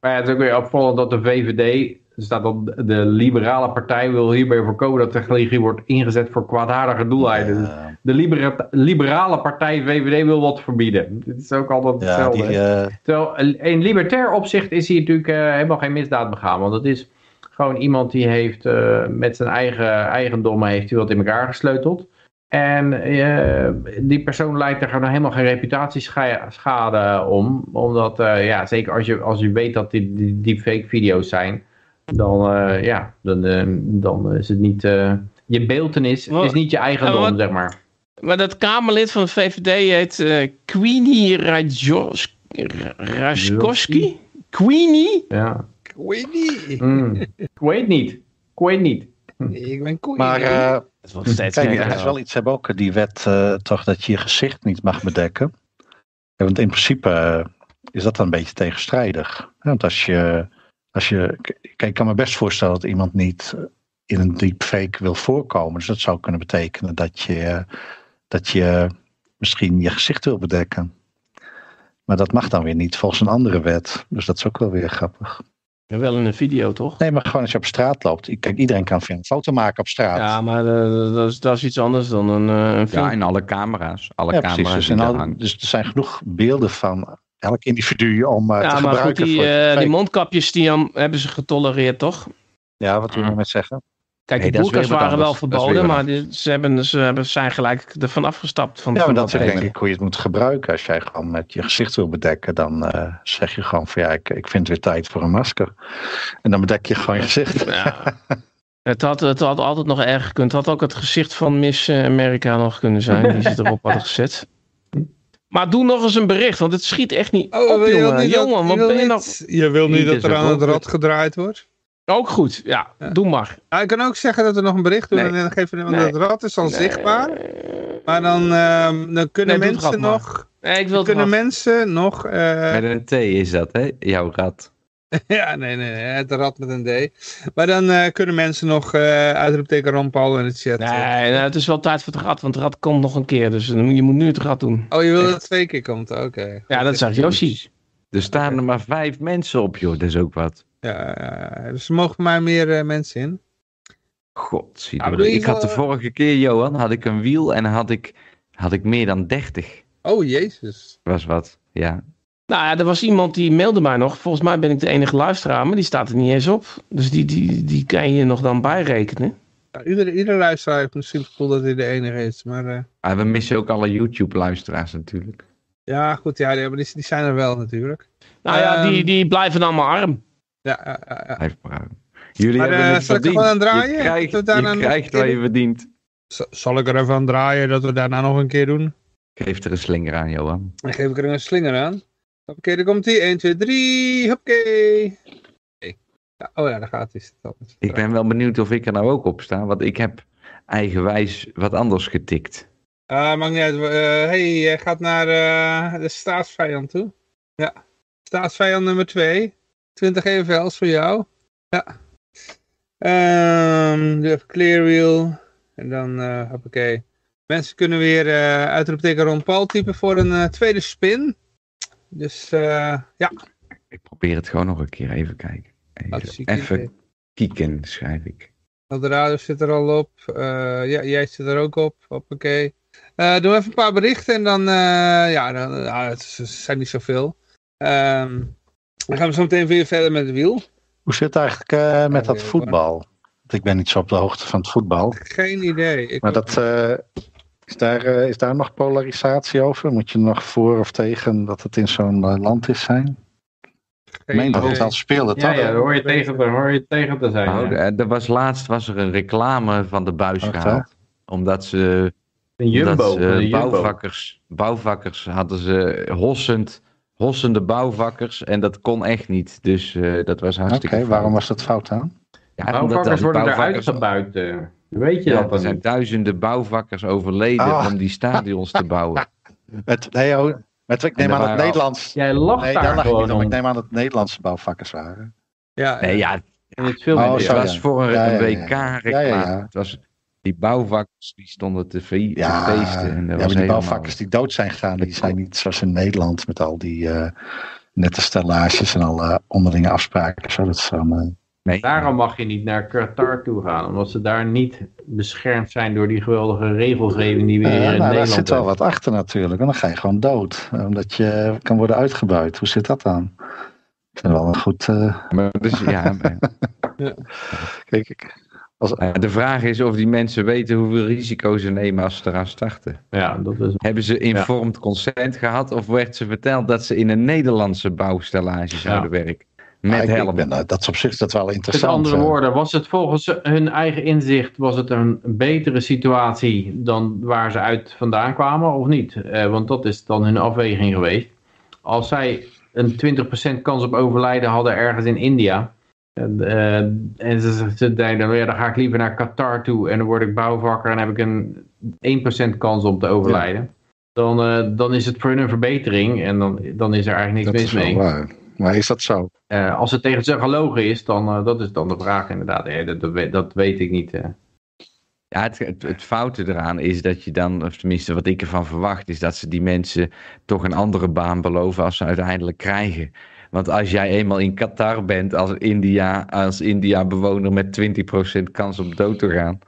Maar ja, het is ook weer opvallend dat de VVD, er staat dat de liberale partij wil hierbij voorkomen dat technologie wordt ingezet voor kwaadaardige doeleinden. Dus Eh, De libera- liberale partij VVD wil wat verbieden. Dit is ook altijd ja, hetzelfde. die, eh, Terwijl in libertair opzicht is hij natuurlijk eh, helemaal geen misdaad begaan. Want het is gewoon iemand die heeft eh, met zijn eigen eigendommen heeft hij wat in elkaar gesleuteld. En eh, die persoon lijkt er gewoon helemaal geen reputatieschade om. Omdat, eh, ja, zeker als je, als je weet dat die, die deepfake video's zijn. Dan, eh, ja, dan, eh, dan is het niet... eh, je beeltenis Wat- is niet je eigendom, wat- zeg maar. Maar dat Kamerlid van de VVD heet eh Queenie Rajos- Raskowski? Queenie? Ja. ik weet niet. Mm. Ik weet niet. Ik weet niet. Ik ben koeien. maar eh, kijk, er is wel iets, hebben ook die wet eh, toch dat je je gezicht niet mag bedekken. Ja, want in principe is dat dan een beetje tegenstrijdig. Ja, want als je, als je, kijk, ik kan me best voorstellen dat iemand niet in een deepfake wil voorkomen. Dus dat zou kunnen betekenen dat je, eh, dat je misschien je gezicht wil bedekken. Maar dat mag dan weer niet volgens een andere wet. Dus dat is ook wel weer grappig. Ja, wel in een video, toch? Nee, maar gewoon als je op straat loopt. Kijk, iedereen kan een foto maken op straat. Ja, maar eh, dat, is, dat is iets anders dan een, eh, een film. Ja, in alle camera's. Alle Ja, precies. camera's Dus, al- dus er zijn genoeg beelden van elk individu om eh, te ja, maar goed, gebruiken. die, voor eh, die mondkapjes die hebben ze getolereerd, toch? Ja, wat wil je met zeggen? Kijk, Nee, boerka's wat waren wel verboden, maar die- ze, hebben, ze hebben, zijn gelijk ervan afgestapt. Van, Ja, maar van dat is denk ik hoe je het moet gebruiken. Als jij gewoon met je gezicht wil bedekken, dan eh, zeg je gewoon van ja, ik, ik vind weer tijd voor een masker. En dan bedek je gewoon je gezicht. Ja. Het had, het had altijd nog erger gekund. Het had ook het gezicht van Miss America nog kunnen zijn, die ze erop hadden gezet. Maar doe nog eens een bericht, want het schiet echt niet Oh, op, jongen. niet Jongen, dat, wat wil ben je nou... niet, je wil niet dat er aan het rad gedraaid wordt? Ook goed, ja. Ja. Doe maar. Nou, ik kan ook zeggen dat we nog een bericht doen Nee. en dan geven we, want Nee. het rad is al Nee. zichtbaar. Maar dan, ehm, dan kunnen mensen rad nog, Nee, ik wil het kunnen mensen nog, eh, Met een T is dat, hè? Jouw rat. ja, nee, nee, nee, het rad met een D. Maar dan eh, kunnen mensen nog eh uitroepteken Ron Paul in de chat. Nee, eh. nou, het is wel tijd voor het rad, want het rad komt nog een keer. Dus je moet nu het rad doen. Oh, je wil dat het twee keer komt, oké. Ja, dat zegt Yoshi. Er staan er maar vijf mensen op, joh. Dat is ook wat. Ja, ja, ja. dus er mogen mij meer eh, mensen in. God, zie Ja, je. bedoel je Ik had de vorige keer, Johan, had ik een wiel en had ik, had ik meer dan 30. Oh, jezus. Was wat, ja. Nou ja, er was iemand die mailde mij nog. Volgens mij ben ik de enige luisteraar, maar die staat er niet eens op. Dus die, die, die kan je nog dan bijrekenen. Ja, iedere, iedere luisteraar heeft misschien het gevoel dat hij de enige is. Maar eh, Maar we missen ook alle YouTube-luisteraars natuurlijk. ja, goed, ja, die, maar die, die zijn er wel natuurlijk. Nou ja, Ehm. die, die blijven allemaal arm. Ja, ja, ja, ja. Blijf maar houden. Jullie Maar, hebben eh, het zal ik er verdiend. gewoon aan draaien? Je krijgt, Dat we daarna je nog krijgt een wat je verdient. Zal ik er even aan draaien dat we daarna nog een keer doen? Geef er een slinger aan, Johan. Dan geef ik er een slinger aan. Oké, daar komt hij. 1, 2, 3. Hoppakee. Ja, oh ja, daar gaat hij. Ik ben wel benieuwd of ik er nou ook op sta, want ik heb eigenwijs wat anders getikt. Ah, maakt niet uit. Uh, hey, jij gaat naar uh, de staatsvijand toe. Ja. Staatsvijand nummer 2. 20 EFL's voor jou. Ja. Um, doe even clear wheel. En dan, uh, hoppakee. Mensen kunnen weer uitroepteken Ron Paul typen voor een tweede spin. Dus uh, ja. Ik probeer het gewoon nog een keer even kijken. Even, even kieken, schrijf ik. Eldorado zit er al op. ja, jij zit er ook op. Hoppakee. Uh, doe even een paar berichten en dan, uh, ja, dan, uh, het zijn niet zoveel. Um, dan gaan we zo meteen weer verder met het wiel. Hoe zit het eigenlijk met dat voetbal? Want ik ben niet zo op de hoogte van het voetbal. Geen idee. Ik maar dat, is, daar, is daar nog polarisatie over? Moet je nog voor of tegen dat het in zo'n land is zijn? Ik meen dat het al speelde, ja, toch? Ja, daar hoor je tegen, daar hoor je tegen te zijn. Oh, ja. er was laatst was er een reclame van de buis gehaald. Omdat ze een jumbo. Bouwvakkers, bouwvakkers hadden ze hossend, hossende bouwvakkers en dat kon echt niet. Dus uh, dat was hartstikke Oké, okay, waarom was dat fout aan? Ja, bouwvakkers worden bouwvakkers... eruit gebuit. Weet je ja, dat Er zijn duizenden bouwvakkers overleden oh. om die stadions te bouwen. Met, nee, oh, met, ik neem aan het Nederlands. Jij lacht nee, daar gewoon om. Ik neem aan dat het Nederlandse bouwvakkers waren. Ja, nee, ja. En het, film oh, het was voor een, ja, ja, WK-reclame. Het was die bouwvakkers die stonden te, fe ja, te feesten. En ja, maar die bouwvakkers die dood zijn gegaan, die zijn niet zoals in Nederland met al die uh, nette stellages en alle onderlinge afspraken. Zo, dat is allemaal... Nee. Daarom mag je niet naar Qatar toe gaan, omdat ze daar niet beschermd zijn door die geweldige regelgeving die we hier uh, in nou, Nederland hebben. Daar zit wel wat achter natuurlijk, en dan ga je gewoon dood, omdat je kan worden uitgebuit. Hoe zit dat dan? Ik vind wel een goed... Uh... Maar dus, ja, ja. Kijk, ik, als, de vraag is of die mensen weten hoeveel risico's ze nemen als ze eraan starten. Ja, dat is... Hebben ze informed ja. consent gehad of werd ze verteld dat ze in een Nederlandse bouwstellage zouden ja. werken? Met ja, helmen. Ben, dat is op zich dat wel interessant. Met andere woorden, was het volgens hun eigen inzicht was het een betere situatie dan waar ze uit vandaan kwamen of niet? Eh, want dat is dan hun afweging geweest. Als zij een 20% kans op overlijden hadden ergens in India, en, uh, en ze, ze denken, ja, dan ga ik liever naar Qatar toe en dan word ik bouwvakker en heb ik een 1% kans om te overlijden. Ja. Dan, uh, dan is het voor hun een verbetering en dan, dan is er eigenlijk niks dat mis mee. Maar is dat zo? Uh, als het tegen ze gelogen is, dan dat is dan de vraag inderdaad. Ja, dat, dat, dat, weet ik niet. Ja, het, het, het, foute eraan is dat je dan, of tenminste wat ik ervan verwacht, is dat ze die mensen toch een andere baan beloven als ze uiteindelijk krijgen. Want als jij eenmaal in Qatar bent als India, als India bewoner met 20% kans om dood te gaan,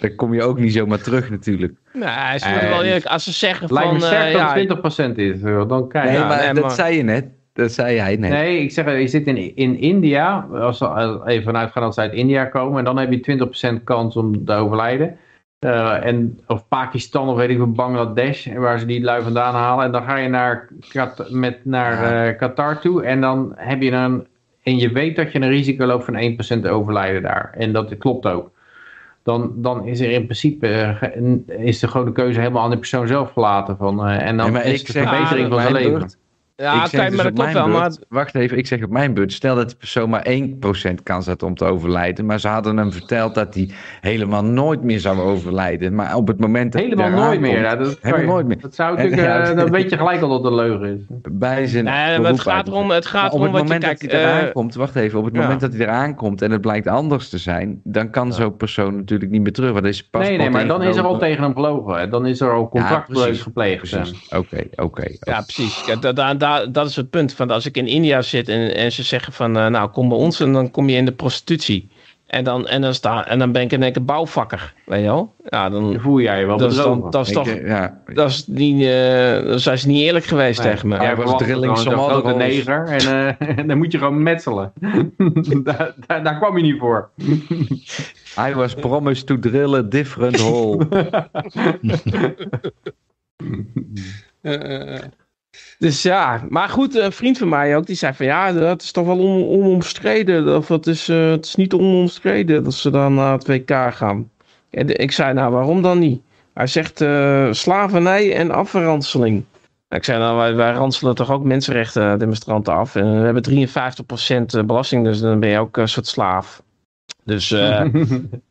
dan kom je ook niet zomaar terug natuurlijk. Nou, ze uh, wel eerlijk, als ze zeggen lijkt van... me sterk uh, dat ja, 20% is, dan krijg je... Nee, maar dat zei je net. Dat zei jij net. Nee, ik zeg, je zit in, in India, als we even vanuit gaan dat ze uit India komen, en dan heb je 20% kans om te overlijden. Uh, en, of Pakistan of weet ik veel, Bangladesh, waar ze die lui vandaan halen. En dan ga je naar, met, naar uh, Qatar toe en dan heb je een, en je weet dat je een risico loopt van 1% overlijden daar. En dat klopt ook. Dan, dan is er in principe uh, is de de keuze helemaal aan de persoon zelf gelaten. Van, en dan is de verbetering van zijn leven. Ja, ik zeg dus maar dat klopt wel. Maar... Wacht even, ik zeg op mijn beurt. Stel dat de persoon maar 1% kans had om te overlijden. Maar ze hadden hem verteld dat hij helemaal nooit meer zou overlijden. Maar op het moment dat Helemaal nooit meer. Ja, dat, helemaal nooit meer. Dat zou natuurlijk, en, uh, dan weet je gelijk al dat het een leugen is. Bij zijn nee, maar het gaat erom, het gaat op het moment je, dat kijk, hij eraan uh, komt, wacht even. Op het moment ja. dat hij eraan komt en het blijkt anders te zijn. Dan kan ja. zo'n persoon natuurlijk niet meer terug. Want is nee, nee, maar dan is er al tegen hem gelogen. Dan is er al contractbreuk ja, gepleegd. Oké, oké. Ja, precies. Dat is het punt van als ik in India zit en, en ze zeggen van uh, nou kom bij ons en dan kom je in de prostitutie. En dan, en dan, sta, en dan ben ik in één keer bouwvakker, weet je wel? Ja, dan voel jij je wel dat is, dan, dat is toch, ja. dat is niet, uh, dan zijn ze niet eerlijk geweest nee. tegen me. Jij was drilling zo'n grote neger en uh, dan moet je gewoon metselen. daar, daar, daar kwam je niet voor. I was promised to drill a different hole. Dus ja, maar goed, een vriend van mij ook, die zei van ja, dat is toch wel on onomstreden. Of het is, uh, het is niet onomstreden dat ze dan naar het WK gaan. En ik zei nou, waarom dan niet? Hij zegt eh, slavernij en afranseling. Nou, ik zei nou, wij, wij ranselen toch ook mensenrechten demonstranten af. En we hebben 53% belasting, dus dan ben je ook een soort slaaf. Dus eh,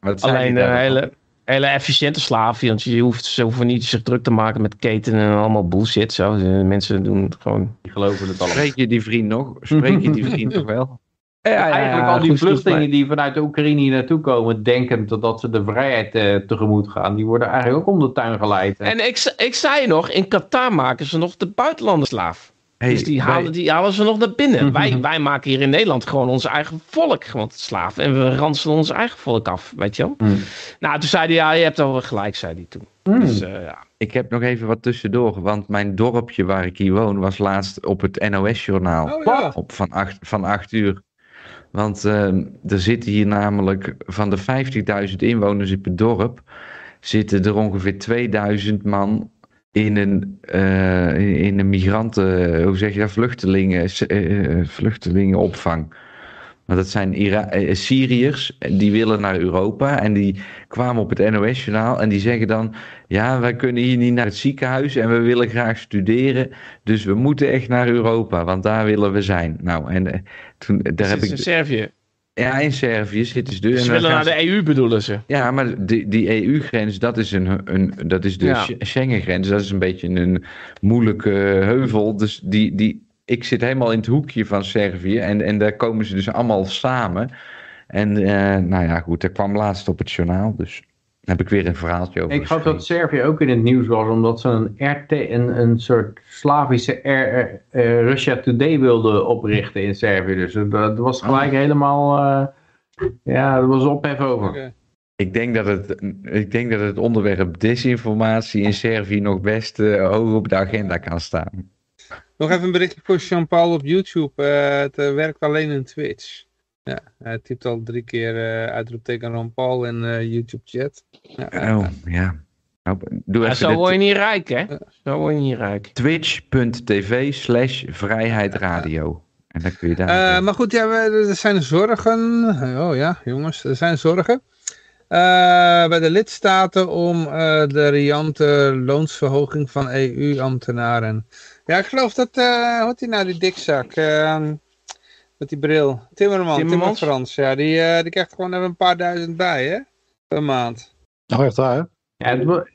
zei alleen daar? hele, hele efficiënte slaaf. Want je hoeft zo hoeven niet zich druk te maken met ketenen en allemaal bullshit. Zo. Mensen doen het gewoon. Die geloven het allemaal. Spreek je die vriend nog? Spreek je die vriend nog wel? Ja, Eigenlijk al die vluchtelingen die vanuit de Oekraïne hier naartoe komen, denkend dat ze de vrijheid eh, tegemoet gaan, die worden eigenlijk ook om de tuin geleid. hè. En ik, ze- ik zei nog, in Qatar maken ze nog de buitenlanders slaaf. Hey, dus die wij- halen, die halen ze nog naar binnen. wij, wij maken hier in Nederland gewoon ons eigen volk gewoon slaaf. En we ranselen ons eigen volk af, weet je wel. Hmm. Nou, toen zei hij, ja, je hebt al gelijk, zei hij toen. Hmm. Dus eh, ja. Ik heb nog even wat tussendoor, want mijn dorpje waar ik hier woon was laatst op het NOS-journaal. Oh ja. Op van acht, van acht uur. Want ehm, er zitten hier namelijk van de 50.000 inwoners in het dorp, zitten er ongeveer 2000 man in een, eh, in een migranten, hoe zeg je dat, vluchtelingen, eh, vluchtelingenopvang. Maar dat zijn Ira eh, Syriërs, die willen naar Europa en die kwamen op het NOS-journaal en die zeggen dan, ja, wij kunnen hier niet naar het ziekenhuis en we willen graag studeren, dus we moeten echt naar Europa, want daar willen we zijn. Nou, en toen, daar heb in ik, Servië. Ja, in Servië zitten ze dus. Ze willen naar de EU bedoelen ze. ja, maar die, die EU-grens, dat is, een, een, dat is de Ja. Sch- Schengen-grens. Dat is een beetje een moeilijke heuvel. Dus die, die, ik zit helemaal in het hoekje van Servië. En, en daar komen ze dus allemaal samen. En eh, nou ja, goed, dat kwam laatst op het journaal. Dus heb ik weer een verhaaltje over Ik geloof dat. Servië ook in het nieuws was, omdat ze een RT, een, een soort Slavische R, eh, Russia Today wilden oprichten in Servië. Dus dat, dat was gelijk helemaal, eh, ja, er was ophef over. Ik denk, dat het, ik denk dat het onderwerp desinformatie in Servië nog best eh, hoog op de agenda kan staan. Nog even een berichtje voor Jean-Paul op YouTube. Eh, het werkt alleen in Twitch. Ja, hij typt al drie keer eh uitroepteken Ron Paul in eh, YouTube chat. Ja, Oh, ja. Nou, doe Ja, even zo word je niet rijk, hè? Zo word je niet rijk. twitch.tv slash vrijheidradio. En dan kun je daar... Eh, maar goed, ja, we- er zijn zorgen. Oh ja, jongens, er zijn zorgen. eh, bij de lidstaten om eh, de riante loonsverhoging van EU-ambtenaren. Ja, ik geloof dat, eh wat die nou, die dikzak, eh, met die bril, Timmerman, Timmermans? Timmermans, ja, die, die krijgt gewoon even een paar duizend bij, hè, per maand. Oh, echt waar? Ja, het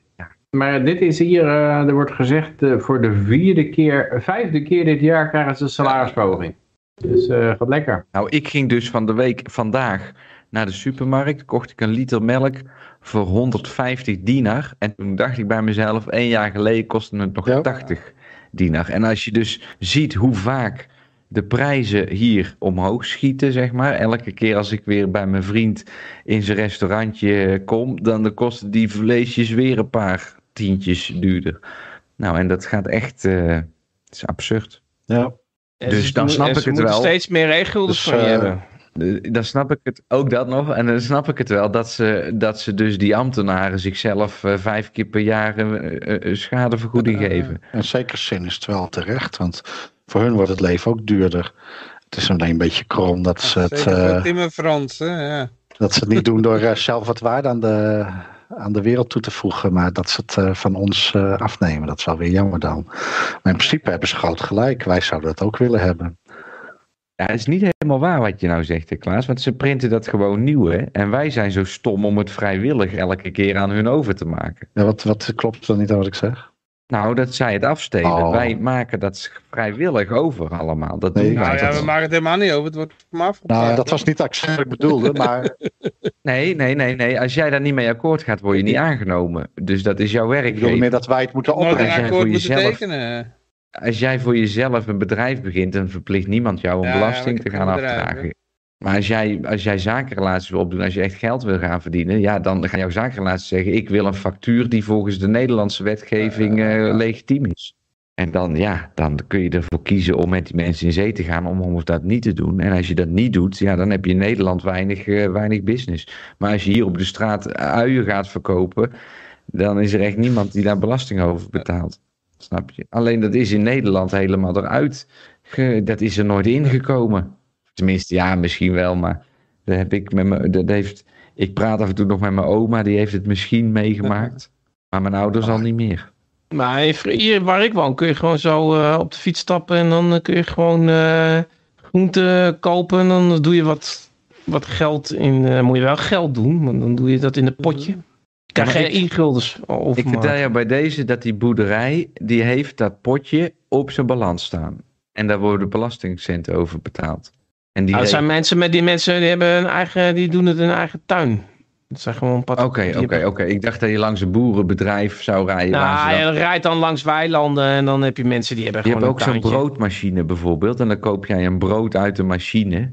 maar dit is hier, eh, er wordt gezegd, eh, voor de vierde keer, vijfde keer dit jaar krijgen ze een salarisverhoging. Dus eh gaat lekker. Nou, ik ging dus van de week vandaag naar de supermarkt. Kocht ik een liter melk voor 150 dinar. En toen dacht ik bij mezelf, één jaar geleden kostte het nog Ja. 80 dinar. En als je dus ziet hoe vaak de prijzen hier omhoog schieten, zeg maar. Elke keer als ik weer bij mijn vriend in zijn restaurantje kom, dan kosten die vleesjes weer een paar tientjes duurder. Nou, en dat gaat echt, eh, het is absurd. Ja. En Dus ze dan snap en ik ze het moeten wel. steeds meer regelden Dus, van je eh, hebben. Eh, Dan snap ik het ook dat nog. En dan snap ik het wel dat ze, dat ze dus die ambtenaren zichzelf vijf keer per jaar schadevergoeding geven. In zekere zin is het wel terecht, want voor hun wordt het leven ook duurder. Het is alleen een beetje krom dat ze het, Timmer Frans, hè, ja. dat ze het niet doen door eh, zelf wat waarde aan de, aan de wereld toe te voegen, maar dat ze het eh, van ons eh, afnemen. Dat is wel weer jammer dan. Maar in principe hebben ze groot gelijk. Wij zouden dat ook willen hebben. Ja, het is niet helemaal waar wat je nou zegt, hè, Klaas. Want ze printen dat gewoon nieuw, hè. En wij zijn zo stom om het vrijwillig elke keer aan hun over te maken. Ja, wat, wat klopt dan niet aan wat ik zeg? Nou, dat zij het afstelen. Oh. Wij maken dat vrijwillig over allemaal. Dat Nee, doen wij Nou ja, we maken het helemaal niet over, het wordt van me afgepakt. Nou, dat was niet wat ik bedoelde, maar Nee, nee, nee, nee. Als jij daar niet mee akkoord gaat, word je niet aangenomen. Dus dat is jouw ik bedoelde werkgever. meer dat wij het moeten opbrengen. akkoord moeten jezelf- tekenen. als jij voor jezelf een bedrijf begint, dan verplicht niemand jou om Ja, belasting maar te ik gaan afdragen. Maar als jij, als jij zakenrelaties wil opdoen, als je echt geld wil gaan verdienen, ja, dan gaan jouw zakenrelaties zeggen: Ik wil een factuur die volgens de Nederlandse wetgeving eh, legitiem is. En dan, ja, dan kun je ervoor kiezen om met die mensen in zee te gaan om, om dat niet te doen. En als je dat niet doet, ja, dan heb je in Nederland weinig, eh, weinig business. Maar als je hier op de straat uien gaat verkopen, dan is er echt niemand die daar belasting over betaalt. Snap je? Alleen dat is in Nederland helemaal eruit. Dat is er nooit ingekomen. Tenminste, ja, misschien wel, maar dat heb ik met me, dat heeft, ik praat af en toe nog met mijn oma, die heeft het misschien meegemaakt. Maar mijn ouders al niet meer. Maar hier waar ik woon kun je gewoon zo uh, op de fiets stappen en dan kun je gewoon uh, groenten kopen. En dan doe je wat, wat geld in. Uh, moet je wel geld doen, maar dan doe je dat in een potje. Je krijgt geen ingulders Ik vertel je bij deze dat die boerderij, die heeft dat potje op zijn balans staan. En daar worden belastingcenten over betaald. En die nou, dat zijn mensen met die mensen die hebben een eigen, die doen het in hun eigen tuin. Dat zijn gewoon Oké, oké, oké. Ik dacht dat je langs een boerenbedrijf zou rijden. Nou, je rijdt dan langs weilanden en dan heb je mensen die hebben je gewoon Je hebt ook zo'n broodmachine bijvoorbeeld. En dan koop jij een brood uit de machine.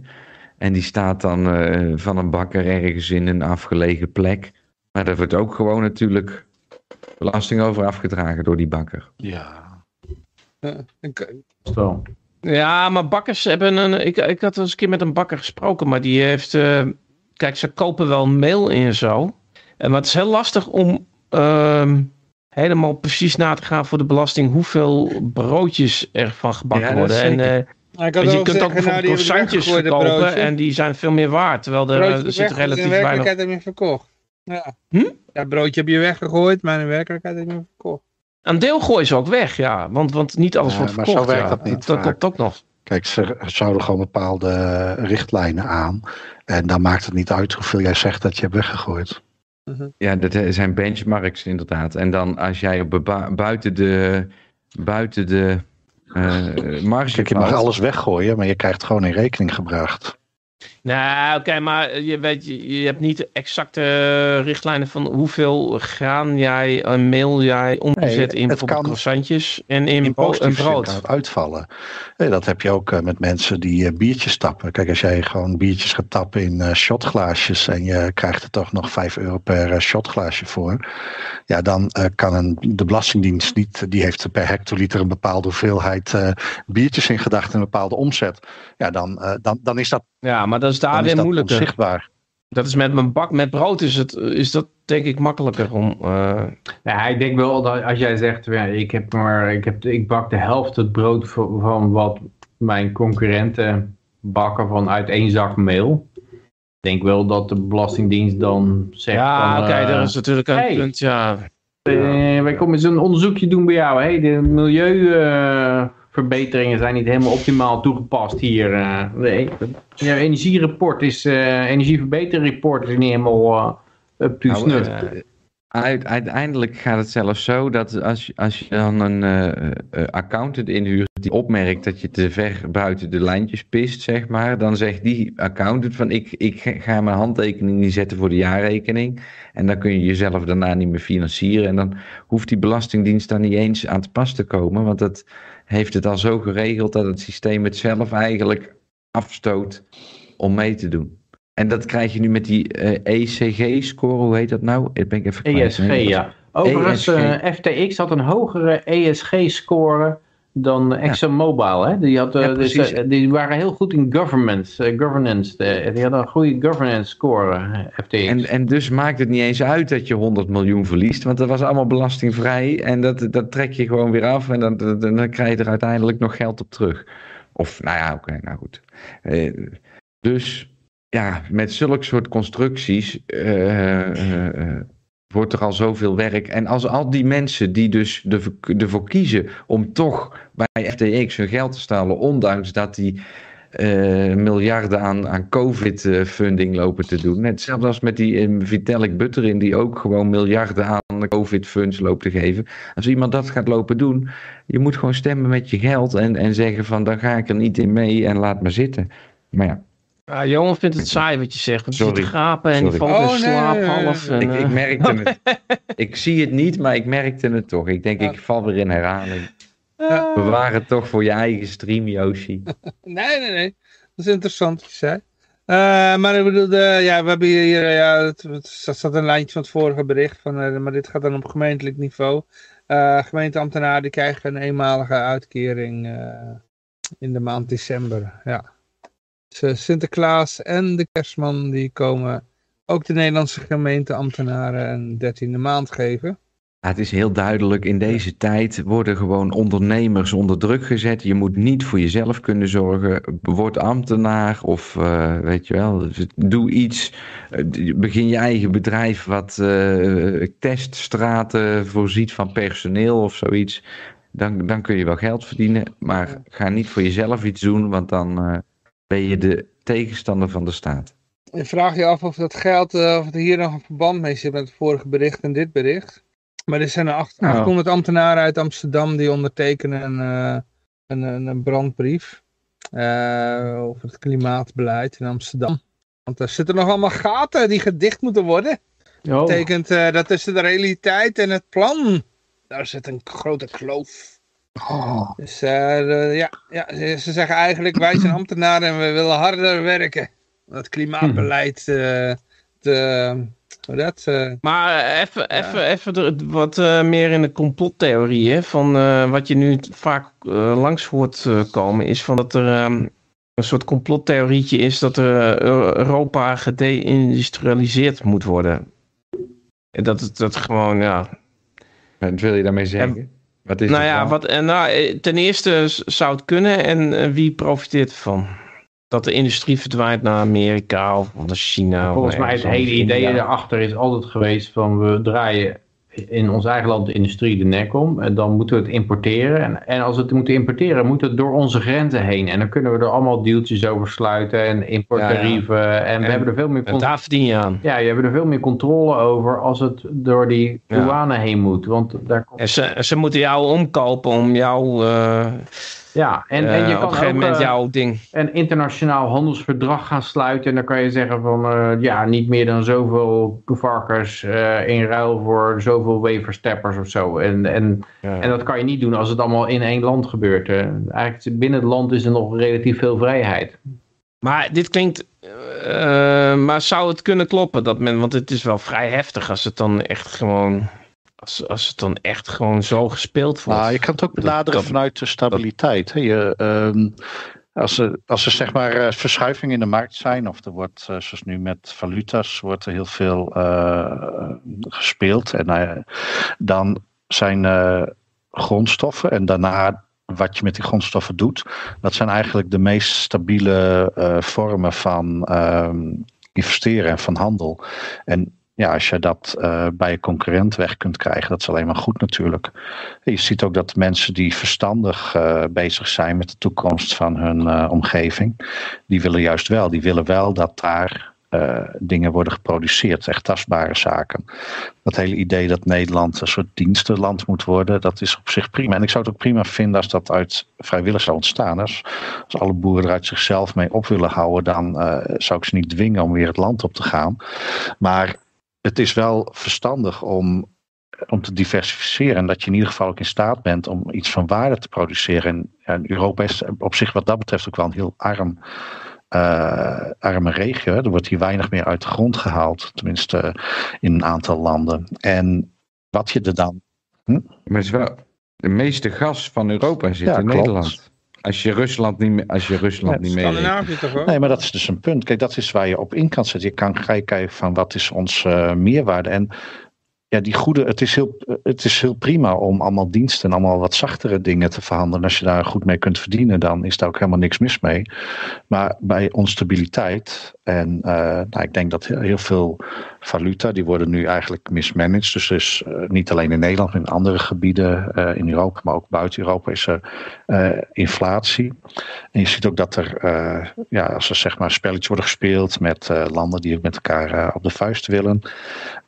En die staat dan uh, van een bakker ergens in een afgelegen plek. Maar daar wordt ook gewoon natuurlijk belasting over afgedragen door die bakker. Ja. Uh, ik, wel. Ja, maar bakkers hebben een. Ik, ik had eens een keer met een bakker gesproken, maar die heeft. Uh, kijk, ze kopen wel meel in zo. En maar het is heel lastig om uh, helemaal precies na te gaan voor de belasting hoeveel broodjes er van gebakken ja, worden. En, uh, je kunt zeggen, ook bijvoorbeeld nou, croissantjes verkopen en die zijn veel meer waard. Terwijl er, er zit relatief weinig... in werkelijkheid heb je verkocht. Ja. Hm? ja, broodje heb je weggegooid, maar in werkelijkheid heb je verkocht. Een deel gooien ze ook weg, ja. Want, want niet alles wordt verkocht. Maar zo werkt ja. dat niet. Dat klopt ook nog. Kijk, ze zouden gewoon bepaalde richtlijnen aan. En dan maakt het niet uit hoeveel jij zegt dat je hebt weggegooid. Mhm. Ja, dat zijn benchmarks inderdaad. En dan als jij op buiten de, buiten de uh, marge Kijk, je mag alles weggooien, maar je krijgt gewoon in rekening gebracht. Nou, oké, maar je weet, je, hebt niet de exacte richtlijnen van hoeveel graan jij, een meel jij omzet in bijvoorbeeld croissantjes en in, in brood. En brood. uitvallen. Dat heb je ook eh, met mensen die eh, biertjes tappen. Kijk, als jij gewoon biertjes gaat tappen in shotglaasjes en je krijgt er toch nog 5 euro per shotglaasje voor. Ja, dan kan een, de Belastingdienst niet, die heeft per hectoliter een bepaalde hoeveelheid biertjes in gedachten, een bepaalde omzet. Ja, dan, dan, dan is dat ja, maar dat is daar weer moeilijker. Zichtbaar. Dat is met mijn bak met brood is, het, is dat denk ik makkelijker om. Uh... Ja, ik denk wel dat als jij zegt, ja, ik, heb maar, ik, heb, ik bak de helft het brood van wat mijn concurrenten bakken vanuit één zak meel. Ik denk wel dat de Belastingdienst dan zegt. Ja, oké, uh, dat is natuurlijk een hey, punt. Ja. Uh, wij komen eens een onderzoekje doen bij jou. Hey, de milieu verbeteringen zijn niet helemaal optimaal toegepast hier. Nee, ja, energierapport is, uh, energieverbeterrapport is niet helemaal uh, up to nou, Uit, uiteindelijk gaat het zelfs zo dat als, als je dan een uh, accountant inhuurt die opmerkt dat je te ver buiten de lijntjes pist, zeg maar, dan zegt die accountant van ik, ik ga mijn handtekening niet zetten voor de jaarrekening en dan kun je jezelf daarna niet meer financieren en dan hoeft die belastingdienst daar niet eens aan te pas te komen, want dat heeft het al zo geregeld dat het systeem het zelf eigenlijk afstoot om mee te doen. En dat krijg je nu met die ECG-score, hoe heet dat nou? Ik ben even ESG, ja. Overigens, ESG. Uh, FTX had een hogere ESG-score dan ExxonMobil. Hè? Die, had, dus, uh, die waren heel goed in governance. governance die hadden een goede governance score, FTX. En, en dus maakt het niet eens uit dat je 100 miljoen verliest, want dat was allemaal belastingvrij. En dat, dat trek je gewoon weer af en dan, dan, dan krijg je er uiteindelijk nog geld op terug. Of, nou ja, oké, nou goed. dus ja, met zulke soort constructies wordt er al zoveel werk. En als al die mensen die dus ervoor kiezen om toch bij FTX hun geld te stalen, ondanks dat die uh, miljarden aan, aan COVID-funding lopen te doen. Net zelfs als met die um, Vitalik Butterin, die ook gewoon miljarden aan COVID-funds loopt te geven. Als iemand dat gaat lopen doen, je moet gewoon stemmen met je geld en, en zeggen van dan ga ik er niet in mee en laat maar zitten. Maar ja. Ja, Johan vindt het saai wat je zegt. Want Sorry. Je gapen en Sorry. die valt oh, in slaap nee, half. En, ik, ik, merkte het. ik zie het niet, maar ik merkte het toch. Ik denk, ik val weer in herhaling. Ja. Bewaar het toch voor je eigen stream, Yoshi. nee, nee, nee. Dat is interessant wat je zei. Uh, maar ik bedoel, uh, ja, we hebben hier, ja, het, het, staat een lijntje van het vorige bericht, van, uh, maar dit gaat dan op gemeentelijk niveau. gemeenteambtenaren die krijgen een eenmalige uitkering in de maand december, ja. Dus, Sinterklaas en de kerstman die komen ook de Nederlandse gemeenteambtenaren een dertiende maand geven. Ja, het is heel duidelijk, in deze tijd worden gewoon ondernemers onder druk gezet. Je moet niet voor jezelf kunnen zorgen. Word ambtenaar of uh, weet je wel, doe iets. Uh, begin je eigen bedrijf wat uh, teststraten voorziet van personeel of zoiets. Dan, dan kun je wel geld verdienen, maar ga niet voor jezelf iets doen, want dan ben je de tegenstander van de staat. Je vraagt je af of dat geld, of er hier nog een verband mee zit met het vorige bericht en dit bericht. Maar er zijn 800 ambtenaren uit Amsterdam die ondertekenen een, uh, een, een, brandbrief uh, over het klimaatbeleid in Amsterdam. Want daar zitten nog allemaal gaten die gedicht moeten worden. Dat betekent uh, dat tussen de realiteit en het plan, daar zit een grote kloof. Oh. Dus ja, ja, ze zeggen eigenlijk, wij zijn ambtenaren en we willen harder werken. Het klimaatbeleid te dat, uh... Maar eh, even, ja. even, even wat uh, meer in de complottheorieën. Van uh, wat je nu vaak langs hoort komen, is van dat er um, een soort complottheorietje is dat er Europa gedeindustrialiseerd moet worden. En dat het dat gewoon, ja. Wat wil je daarmee zeggen? En, wat is nou ja, wat, nou, ten eerste zou het kunnen en wie profiteert ervan? dat de industrie verdwijnt naar Amerika of naar China. Volgens mij is het hele idee erachter is altijd geweest van we draaien in ons eigen land de industrie de nek om. En dan moeten we het importeren. En, en als we het moeten importeren, moet het door onze grenzen heen. En dan kunnen we er allemaal deeltjes over sluiten en importtarieven. En, we hebben er veel meer controle. Daar verdien je aan. Ja, je hebt er veel meer controle over als het door die douane heen moet. Want daar komt... en ze, ze moeten jou omkopen om jou... Uh ja, en, en je kan op een gegeven ook, moment jouw ding. een internationaal handelsverdrag gaan sluiten. En dan kan je zeggen van uh, ja, niet meer dan zoveel varkens in ruil voor zoveel weversteppers of zo. En, en, ja. en dat kan je niet doen als het allemaal in één land gebeurt. Eigenlijk binnen het land is er nog relatief veel vrijheid. Maar dit klinkt. maar zou het kunnen kloppen dat men. Want het is wel vrij heftig als het dan echt gewoon als, als het dan echt gewoon zo gespeeld wordt. Nou, je kan het ook benaderen vanuit de stabiliteit. Dat, je, um, als er, als er zeg maar uh, verschuivingen in de markt zijn, of er wordt, uh, zoals nu met valuta's, wordt er heel veel uh, gespeeld. En dan zijn grondstoffen en daarna wat je met die grondstoffen doet, dat zijn eigenlijk de meest stabiele vormen van ehm, investeren en van handel. En ja, als je dat uh, bij je concurrent weg kunt krijgen, dat is alleen maar goed natuurlijk. Je ziet ook dat mensen die verstandig uh, bezig zijn met de toekomst van hun uh, omgeving, die willen juist wel, die willen wel dat daar dingen worden geproduceerd, echt tastbare zaken. Dat hele idee dat Nederland een soort dienstenland moet worden, dat is op zich prima. En ik zou het ook prima vinden als dat uit vrijwillig zou ontstaan. Als, als alle boeren er uit zichzelf mee op willen houden, dan zou ik ze niet dwingen om weer het land op te gaan. Maar het is wel verstandig om, om te diversificeren. En dat je in ieder geval ook in staat bent om iets van waarde te produceren. En, en Europa is op zich wat dat betreft ook wel een heel arm. Uh, arme regio. Er wordt hier weinig meer uit de grond gehaald, tenminste in een aantal landen. En wat je er dan. Hm? Maar het is wel, de meeste gas van Europa zit in Nederland. Als je Rusland niet, als je Rusland niet mee. toch ook? Nee, maar dat is dus een punt. Kijk, dat is waar je op in kan zetten. Je kan kijken van wat is onze uh, meerwaarde. En ja, die goede, het is, heel, het is heel prima om allemaal diensten en allemaal wat zachtere dingen te verhandelen. Als je daar goed mee kunt verdienen, dan is daar ook helemaal niks mis mee. Maar bij onstabiliteit, en uh, nou, ik denk dat heel veel valuta, die worden nu eigenlijk mismanaged. Dus, dus niet alleen in Nederland, maar in andere gebieden uh, in Europa, maar ook buiten Europa is er inflatie. En je ziet ook dat er, ja, als er zeg maar spelletjes worden gespeeld met landen die met elkaar op de vuist willen,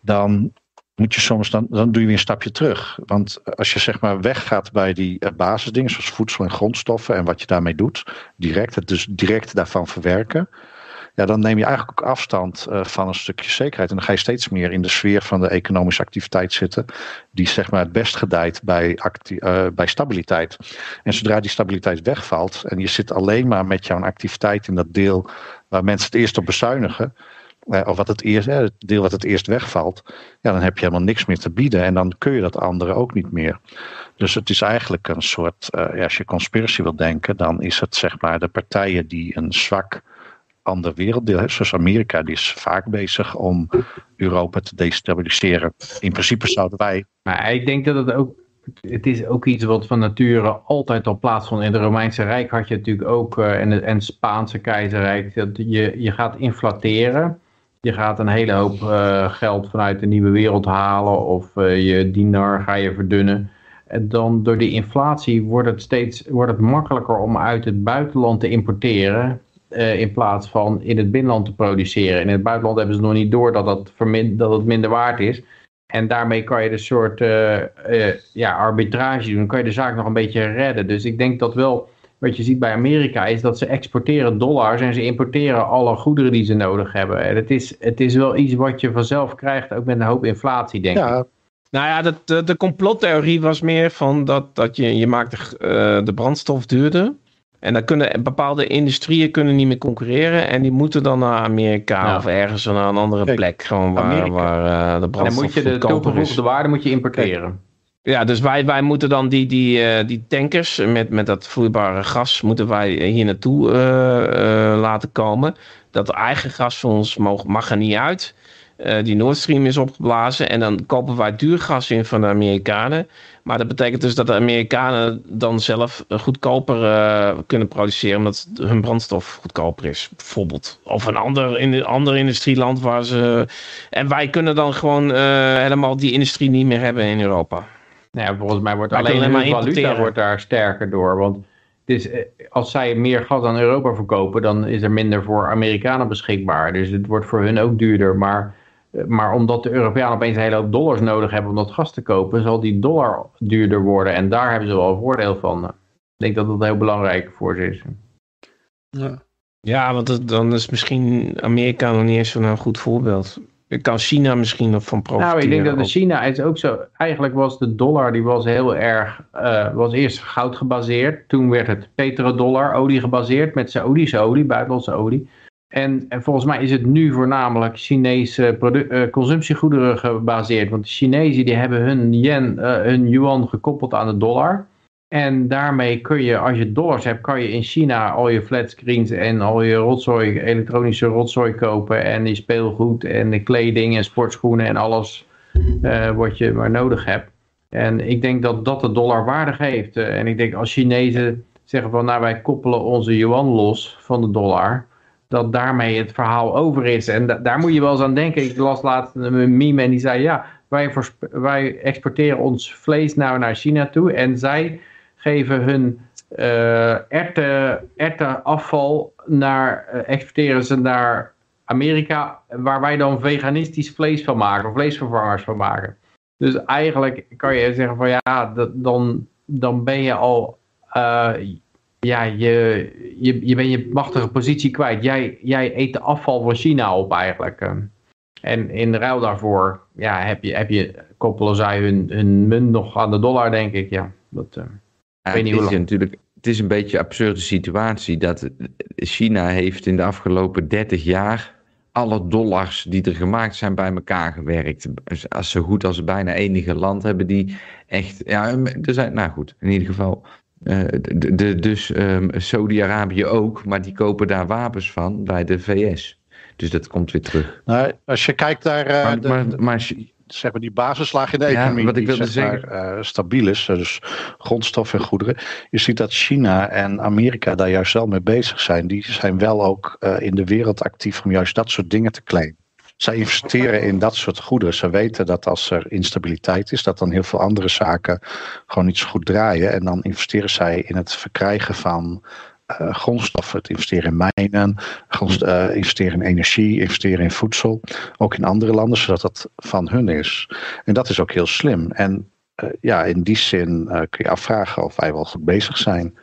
dan moet je soms dan, dan doe je weer een stapje terug. Want als je zeg maar weggaat bij die eh, basisdingen, zoals voedsel en grondstoffen en wat je daarmee doet, direct, het dus direct daarvan verwerken. Ja, dan neem je eigenlijk ook afstand uh, van een stukje zekerheid. En dan ga je steeds meer in de sfeer van de economische activiteit zitten, die zeg maar het best gedijt bij, uh, bij stabiliteit. En zodra die stabiliteit wegvalt en je zit alleen maar met jouw activiteit in dat deel waar mensen het eerst op bezuinigen, eh, of wat het, eerst, het deel wat het eerst wegvalt, ja, dan heb je helemaal niks meer te bieden en dan kun je dat andere ook niet meer. Dus het is eigenlijk een soort, ja, als je conspiracy wil denken, dan is het zeg maar de partijen die een zwak ander werelddeel. Hè. Zoals Amerika, die is vaak bezig om Europa te destabiliseren. In principe zouden wij. Maar ik denk dat het ook. Het is ook iets wat van nature altijd al plaatsvond. In het Romeinse Rijk had je natuurlijk ook. Uh, en, het, en Spaanse keizerrijk. Dat je, je gaat inflateren. Je gaat een hele hoop uh, geld vanuit de nieuwe wereld halen. Of uh, je dinar ga je verdunnen. En dan door die inflatie wordt het steeds wordt het makkelijker om uit het buitenland te importeren. Uh, in plaats van in het binnenland te produceren. In het buitenland hebben ze nog niet door dat, dat, dat het minder waard is. En daarmee kan je een soort ja, arbitrage doen. Dan kan je de zaak nog een beetje redden. Dus ik denk dat wel, wat je ziet bij Amerika, is dat ze exporteren dollars en ze importeren alle goederen die ze nodig hebben. En het is, het is wel iets wat je vanzelf krijgt, ook met een hoop inflatie, denk ja. ik. Nou ja, de, de, de complottheorie was meer van dat, dat je, je maakt de, uh, de brandstof duurder. En dan kunnen bepaalde industrieën kunnen niet meer concurreren. En die moeten dan naar Amerika ja. of ergens naar een andere Kijk, plek. Gewoon waar, waar uh, de brandstof En dan moet je de toegevoegde waarde moet je importeren. Ja, dus wij, wij moeten dan die, die, uh, die tankers met, met dat vloeibare gas moeten wij hier naartoe uh, laten komen. Dat eigen gas van ons mag, mag er niet uit. Die Nord Stream is opgeblazen. En dan kopen wij duur gas in van de Amerikanen. Maar dat betekent dus dat de Amerikanen dan zelf goedkoper kunnen produceren. Omdat hun brandstof goedkoper is, bijvoorbeeld. Of een ander, in een ander industrieland waar ze. En wij kunnen dan gewoon helemaal die industrie niet meer hebben in Europa. Nou ja, volgens mij wordt alleen, alleen maar valuta wordt daar sterker door. Want dus als zij meer gas aan Europa verkopen, dan is er minder voor Amerikanen beschikbaar. Dus het wordt voor hun ook duurder. Maar maar omdat de Europeanen opeens een hele hoop dollars nodig hebben om dat gas te kopen, zal die dollar duurder worden. En daar hebben ze wel een voordeel van. Ik denk dat dat heel belangrijk voor ze is. Ja, ja want het, dan is misschien Amerika nog niet eens zo'n goed voorbeeld. Kan China misschien nog van profiteren? Nou, ik denk dat de China is ook zo. Eigenlijk was de dollar, die was heel erg, uh, was eerst goud gebaseerd. Toen werd het petrodollar, olie gebaseerd met Saoedische olie, buitenlandse olie. En, en, volgens mij is het nu voornamelijk Chinese uh, consumptiegoederen gebaseerd. Want de Chinezen die hebben hun, yen, uh, hun yuan gekoppeld aan de dollar. En daarmee kun je, als je dollars hebt, kan je in China al je flatscreens en al je rotzooi, elektronische rotzooi kopen. En die speelgoed en de kleding en sportschoenen en alles uh, wat je maar nodig hebt. En ik denk dat dat de dollar waarde geeft. en ik denk als Chinezen zeggen van nou wij koppelen onze yuan los van de dollar dat daarmee het verhaal over is. En da daar moet je wel eens aan denken. Ik las laatst een meme en die zei, ja, wij, wij exporteren ons vlees nou naar China toe en zij geven hun uh, erten, naar, uh, exporteren ze naar Amerika, waar wij dan veganistisch vlees van maken, vleesvervangers van maken. Dus eigenlijk kan je zeggen van ja, dan, dan ben je al... Uh, ja, je, je, je bent je machtige positie kwijt. Jij, jij eet de afval van China op eigenlijk. En in ruil daarvoor ja, heb je, heb je, koppelen zij hun, hun munt nog aan de dollar, denk ik. Ja, dat, ja, weet niet hoe lang. natuurlijk, het is een beetje een absurde situatie dat China heeft in de afgelopen 30 jaar alle dollars die er gemaakt zijn bij elkaar gewerkt. Als zo goed als bijna enige land hebben die echt, ja, er zijn, nou goed, in ieder geval uh, de, de, dus um, Saudi-Arabië ook, maar die kopen daar wapens van bij de VS. Dus dat komt weer terug. Nou, als je kijkt naar uh, maar, de, maar, maar, zeg maar die basislaag in de ja, economie, wat ik wilde die zeggen. Maar, uh, stabiel is, dus grondstoffen en goederen. Je ziet dat China en Amerika daar juist wel mee bezig zijn. Die zijn wel ook in de wereld actief om juist dat soort dingen te claimen. Zij investeren in dat soort goederen. Ze weten dat als er instabiliteit is, dat dan heel veel andere zaken gewoon niet zo goed draaien. En dan investeren zij in het verkrijgen van uh, grondstoffen. Het investeren in mijnen, uh, investeren in energie, investeren in voedsel. Ook in andere landen, zodat dat van hun is. En dat is ook heel slim. En uh, ja, in die zin kun je afvragen of wij wel goed bezig zijn.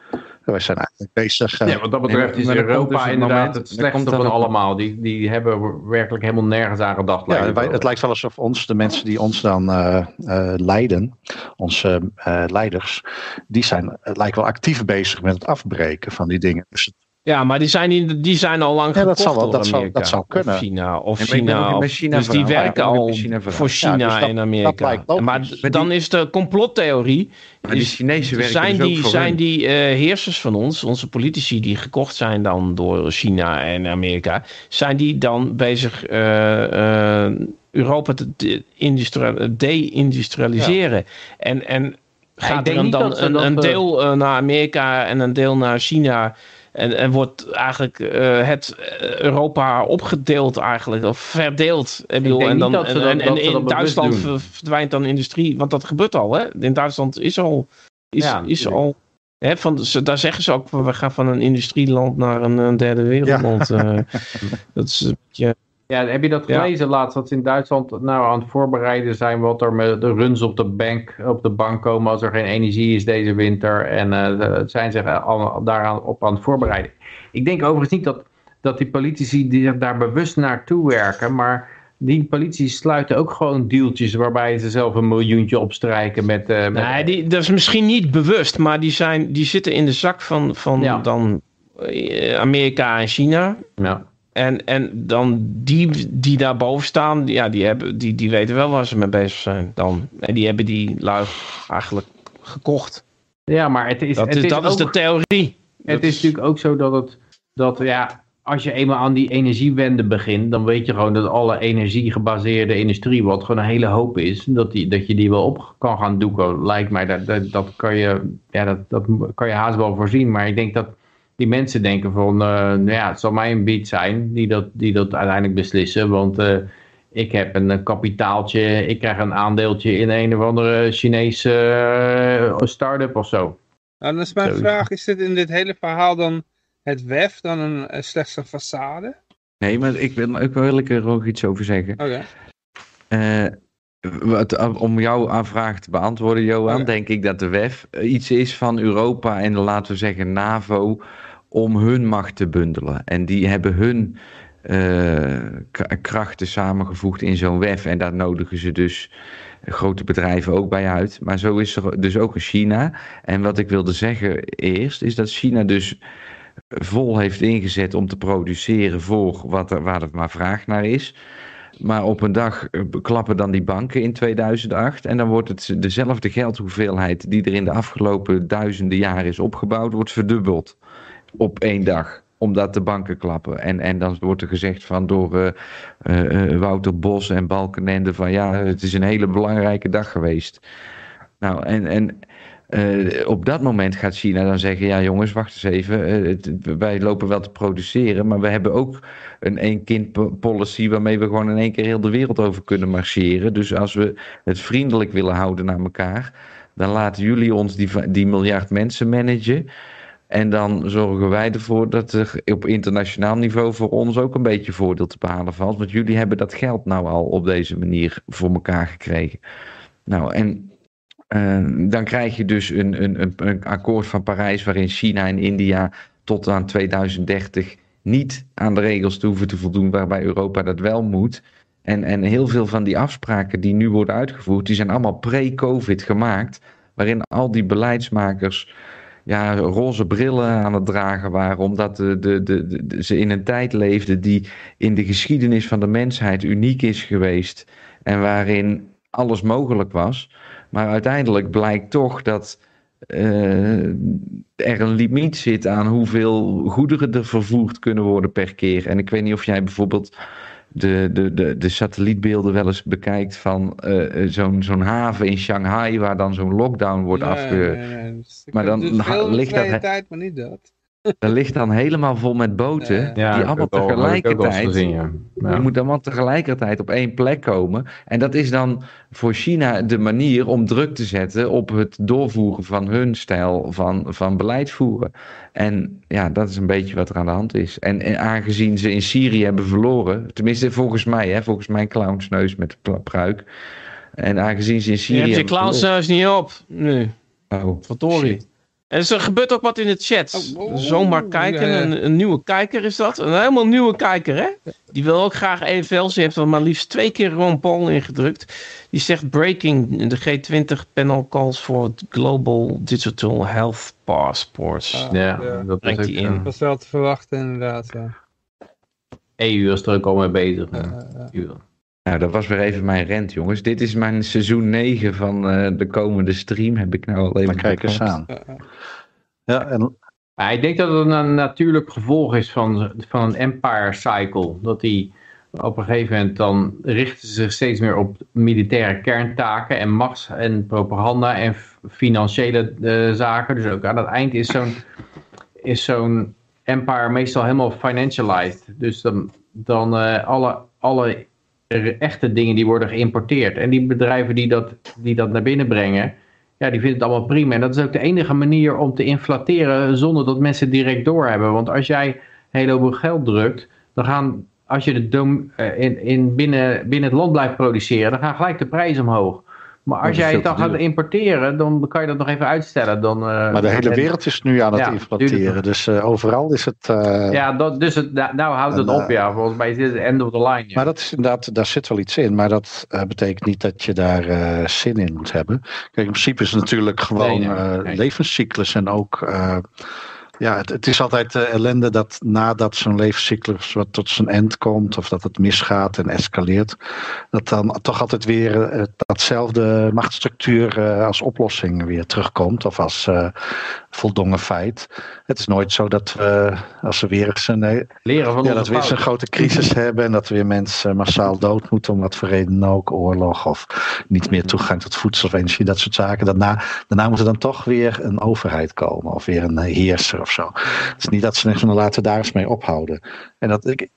Wij zijn eigenlijk bezig. Uh, ja, wat dat betreft is Europa dus inderdaad het slechtste van allemaal. Die, die hebben werkelijk helemaal nergens aan gedacht. Ja, wij, het lijkt wel alsof ons, de mensen die ons dan uh, uh, leiden, onze leiders, die zijn, lijkt wel actief bezig met het afbreken van die dingen. Dus Ja, maar die zijn, die, die zijn al lang Ja, dat gekocht zal wel, dat zou- Amerika. dat zou kunnen. Of China. Of China. of- dus die werken al China voor China Ja, dus dat- Amerika. maar Maar dan is de complottheorie... Maar die is- Chinezen werken zijn dus ook die, voor zijn hun. die eh, heersers van ons, onze politici die gekocht zijn dan door China en Amerika, zijn die dan bezig eh, eh, Europa te de- industria- de-industrialiseren? En, en gaat er dan een, deel naar Amerika en een deel naar China? En, en wordt eigenlijk eh, het eh, Europa opgedeeld eigenlijk, of verdeeld. Ik bedoel, en, dan, en, ze in Duitsland verdwijnt dan industrie, want dat gebeurt al. Hè? In Duitsland is al, is, Ja, is al Hè, van, ze, daar zeggen ze ook, we gaan van een industrieland naar een, een derde wereldland. eh. dat is een beetje... Ja, heb je dat Ja. gelezen laatst? Dat ze in Duitsland nou aan het voorbereiden zijn wat er met de runs op de bank, op de bank komen als er geen energie is deze winter. En eh, zijn ze al daaraan op aan het voorbereiden. Ik denk overigens niet dat, dat die politici die zich daar bewust naartoe werken, maar die politici sluiten ook gewoon deeltjes waarbij ze zelf een miljoentje opstrijken met... eh, met Nee, die, dat is misschien niet bewust, maar die, zijn, die zitten in de zak van, van Ja. dan eh, Amerika en China. ja. En, en dan die die daarboven staan, ja, die, hebben, die, die weten wel waar ze mee bezig zijn dan. En die hebben die lui eigenlijk gekocht. ja, maar het is, Dat, het is, is, dat is de theorie. Het Dat is natuurlijk ook zo dat het, dat ja, als je eenmaal aan die energiewende begint, dan weet je gewoon dat alle energiegebaseerde industrie, wat gewoon een hele hoop is, dat, die, dat je die wel op kan gaan doeken, lijkt mij. Dat, dat, dat, kan, je, ja, dat, dat kan je haast wel voorzien, maar ik denk dat die mensen denken van, eh, nou ja, het zal mij een beat zijn die dat, die dat uiteindelijk beslissen, want eh, ik heb een eh, kapitaaltje, ik krijg een aandeeltje in een of andere Chinese eh, start-up of zo. Nou, dan is mijn Zo. vraag, is dit in dit hele verhaal dan het WEF dan een, slechts een façade? Nee, maar ik wil, ik wil er ook iets over zeggen. Oké. Eh, wat, om jouw aanvraag te beantwoorden, Johan, denk ik dat de WEF iets is van Europa en laten we zeggen NAVO om hun macht te bundelen. En die hebben hun eh, krachten samengevoegd in zo'n WEF en daar nodigen ze dus grote bedrijven ook bij uit. Maar zo is er dus ook in China. En wat ik wilde zeggen eerst, is dat China dus vol heeft ingezet om te produceren voor wat er, waar er maar vraag naar is. Maar op een dag eh, klappen dan die banken in 2008 en dan wordt het dezelfde geldhoeveelheid die er in de afgelopen duizenden jaren is opgebouwd, wordt verdubbeld op één dag omdat de banken klappen. En, en dan wordt er gezegd van door eh, eh, eh, Wouter Bos en Balkenende van ja, het is een hele belangrijke dag geweest. Nou, en, en op dat moment gaat China dan zeggen: Ja, jongens, wacht eens even. wij lopen wel te produceren, maar we hebben ook een één-kind-policy waarmee we gewoon in één keer heel de wereld over kunnen marcheren. Dus als we het vriendelijk willen houden naar elkaar, dan laten jullie ons die, die miljard mensen managen. En dan zorgen wij ervoor dat er op internationaal niveau voor ons ook een beetje voordeel te behalen valt. Want jullie hebben dat geld nou al op deze manier voor elkaar gekregen. Nou, en eh, dan krijg je dus een, een, een, akkoord van Parijs waarin China en India tot aan 2030 niet aan de regels hoeven te voldoen waarbij Europa dat wel moet. En, en heel veel van die afspraken die nu worden uitgevoerd, die zijn allemaal pre-COVID gemaakt. Waarin al die beleidsmakers ja, roze brillen aan het dragen waren, omdat de, de, de, de- ze in een tijd leefden die in de geschiedenis van de mensheid uniek is geweest. En waarin alles mogelijk was. Maar uiteindelijk blijkt toch dat eh, er een limiet zit aan hoeveel goederen er vervoerd kunnen worden per keer. En ik weet niet of jij bijvoorbeeld de, de, de, de satellietbeelden wel eens bekijkt van eh, eh, zo'n zo'n haven in Shanghai waar dan zo'n lockdown wordt afge... nee, dus Maar dan ligt dat tijd, maar niet dat. Dat ligt dan helemaal vol met boten Ja. die allemaal tegelijkertijd gezien, ja. Ja. Je moet allemaal tegelijkertijd op één plek komen. En dat is dan voor China de manier om druk te zetten op het doorvoeren van hun stijl van, van beleid voeren. En ja, dat is een beetje wat er aan de hand is. En, en aangezien ze in Syrië hebben verloren, tenminste volgens mij, hè, volgens mijn clownsneus met pruik. En aangezien ze in Je Syrië. hebt je clownsneus niet op nu. Oh, Verdorie. En er gebeurt ook wat in de chat. Oh, oh, Zomaar kijken, ja. een, een nieuwe kijker is dat. Een helemaal nieuwe kijker, hè? Die wil ook graag EFL. Ze heeft er maar liefst twee keer Ron Paul ingedrukt. Die zegt breaking, de G20 panel calls for global digital health passports. Ah, Ja, ja. dat Brengt is ook, in. Dat was wel te verwachten inderdaad. Ja. EU is er ook al mee bezig. Ja, ja, ja. EU. Nou, dat was weer even mijn rent, jongens. Dit is mijn seizoen 9 van eh, de komende stream. Heb ik nou al even Maar kijk eens aan. Ja, en Ja, ik denk dat het een natuurlijk gevolg is van, van een empire cycle. Dat die op een gegeven moment dan richten ze zich steeds meer op militaire kerntaken en machts- en propaganda en financiële eh, zaken. Dus ook aan het eind is zo'n is zo'n empire meestal helemaal financialized. Dus dan, dan eh, alle, alle echte dingen die worden geïmporteerd. En die bedrijven die dat, die dat naar binnen brengen, ja, die vinden het allemaal prima. En dat is ook de enige manier om te inflateren zonder dat mensen direct doorhebben. Want als jij een hele hoop geld drukt, dan gaan, als je het eh, in, in binnen, binnen het land blijft produceren, dan gaan gelijk de prijzen omhoog. Maar als jij het dan gaat importeren, dan kan je dat nog even uitstellen. Dan, eh, Maar de hele wereld is nu aan het Ja, inflateren. tuurlijk. Dus eh, overal is het. eh, Ja, dat, dus het, nou nou houdt het op, ja. Volgens mij is dit het end of the line. Ja. Maar dat is inderdaad, daar zit wel iets in. Maar dat betekent niet dat je daar zin in moet hebben. Kijk, in principe is het natuurlijk gewoon Nee, nee, nee. levenscyclus. En ook, ja, het, het is altijd eh, ellende dat nadat zo'n levenscyclus wat tot zijn eind komt. Of dat het misgaat en escaleert. Dat dan toch altijd weer eh, datzelfde machtsstructuur eh, als oplossing weer terugkomt. Of als voldongen feit. Het is nooit zo dat we, als we weer eens een Leren van ja, dat we eens een grote crisis hebben en dat weer mensen massaal dood moeten om wat voor reden ook, oorlog of niet meer toegang tot voedsel of energie, dat soort zaken. Daarna, daarna moet er dan toch weer een overheid komen of weer een heerser of zo. Het is niet dat ze van laten we daar eens mee ophouden. En dat, ik,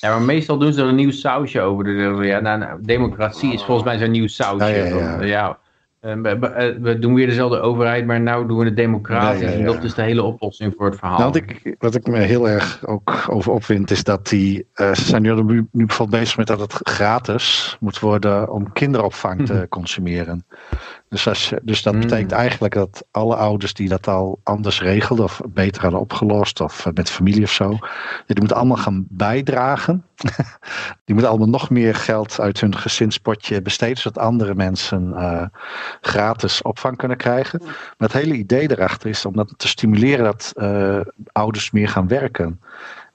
Ja, maar meestal doen ze er een nieuw sausje over. De, ja, nou, nou, democratie is volgens mij zo'n nieuw sausje. Ja, ja, ja. Dan, ja, eh, we, we- we doen weer dezelfde overheid, maar nu doen we het democratisch. Ja, ja, ja. En dat is de hele oplossing voor het verhaal. nou, wat, ik, wat ik me heel erg ook over opwind is dat die, eh, ze zijn nu, nu, nu bijvoorbeeld bezig met dat het gratis moet worden om kinderopvang te consumeren. Dus, als je, dus dat Mm. betekent eigenlijk dat alle ouders die dat al anders regelden of beter hadden opgelost of eh, met familie of zo, die moeten allemaal gaan bijdragen. die moeten allemaal nog meer geld uit hun gezinspotje besteden, zodat andere mensen eh, gratis opvang kunnen krijgen. Maar het hele idee erachter is om dat te stimuleren dat eh, ouders meer gaan werken.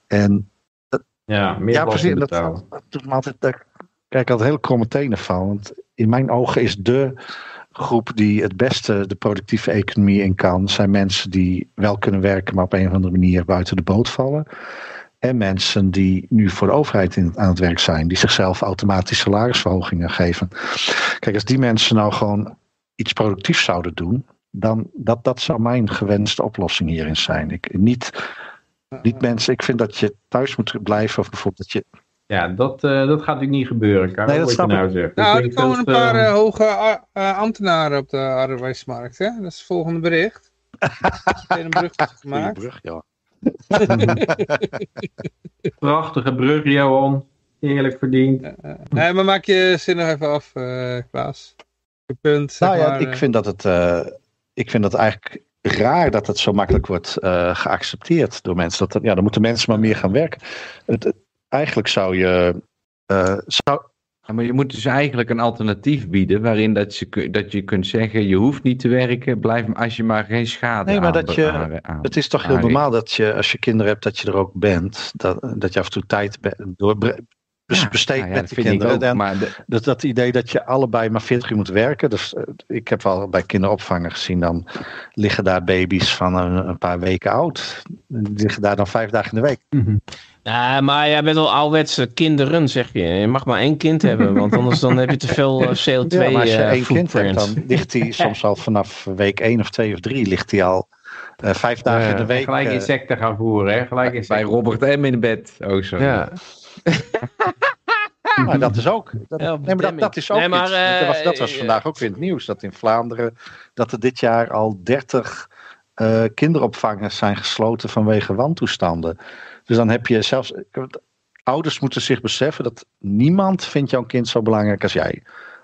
En ja, meer ja, precies. Dat, doet me altijd, daar krijg ik altijd heel kromme tenen van. Want in mijn ogen is de groep die het beste de productieve economie in kan, zijn mensen die wel kunnen werken, maar op een of andere manier buiten de boot vallen. En mensen die nu voor de overheid in, aan het werk zijn, die zichzelf automatisch salarisverhogingen geven. Kijk, als die mensen nou gewoon iets productiefs zouden doen, dan dat, dat zou mijn gewenste oplossing hierin zijn. Ik, niet, niet mensen, ik vind dat je thuis moet blijven, of bijvoorbeeld dat je Ja, dat, eh, dat gaat natuurlijk niet gebeuren. Karel, Nee, dat wat je snap ik. nou zegt. Nou, Ik er komen een paar eh, eh, hoge eh, ambtenaren op de arbeidsmarkt. Hè? Dat is het volgende bericht. Een goede gemaakt. brug, ja. prachtige brug, Johan. Heerlijk verdiend. Nee, maar maak je zin nog even af, eh Klaas. Je punt, Nou ja, maar, ik vind dat het, eh, ik vind dat eigenlijk raar dat het zo makkelijk wordt eh, geaccepteerd door mensen. Dat, ja, dan moeten mensen maar meer gaan werken. Het, het- eigenlijk zou je, eh, zou, Ja, maar je moet dus eigenlijk een alternatief bieden waarin dat je, kun- dat je kunt zeggen, je hoeft niet te werken, blijf als je maar geen schade Nee, maar aan- dat je- aan- aan- het is toch heel normaal dat je, als je kinderen hebt, dat je er ook bent. Dat, dat je af en toe tijd be- doorbre- bes- Ja, besteedt nou ja, met de kinderen. ook, En maar de- dat, dat idee dat je allebei maar 40 uur moet werken. Dus eh, ik heb al bij kinderopvangen gezien, dan liggen daar baby's van een, een paar weken oud. Die liggen daar dan vijf dagen in de week. Nee, maar jij bent wel ouderwetse kinderen, zeg je. Je mag maar één kind hebben, want anders dan heb je te veel eh, CO2 Ja, maar als je eh, één kind hebt, dan ligt hij soms al vanaf week één of twee of drie, ligt hij al eh, vijf dagen in de week. Gelijk eh, insecten gaan voeren, hè? Gelijk bij insecten. Robert M. in bed. Oh, sorry. Ja. maar dat is ook. Dat, Ja, nee, maar dat, dat is ook Nee, maar, iets. eh, dat, was, dat was eh, vandaag ook weer in het nieuws. Dat in Vlaanderen dat er dit jaar al 30 eh, kinderopvangers zijn gesloten vanwege wantoestanden. Dus dan heb je zelfs. Ouders moeten zich beseffen dat niemand vindt jouw kind zo belangrijk als jij.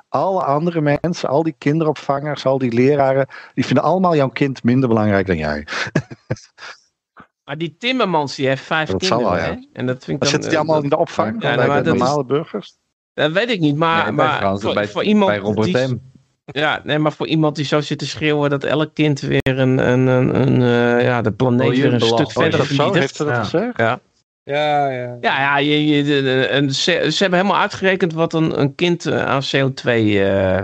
alle andere mensen, al die kinderopvangers, al die leraren, die vinden allemaal jouw kind minder belangrijk dan jij. Maar die Timmermans, die heeft vijf Dat zal kinderen. wel, ja. hè? En dat vind ik Dan zitten die eh, allemaal in de opvang Ja, bij maar de is- normale burgers. Dat weet ik niet, maar, Nee, bij maar Frans, voor, bij, voor iemand bij Robert die, M. Ja, nee, maar voor iemand die zo zit te schreeuwen dat elk kind weer een, een, een, een eh, ja, de planeet weer een stuk verder vernietigt. heeft ze dat Ja. gezegd? Ja, Ja, ja. ja, ja je, je, de- de- en ze, ze hebben helemaal uitgerekend wat een, een kind eh, aan CO2 eh,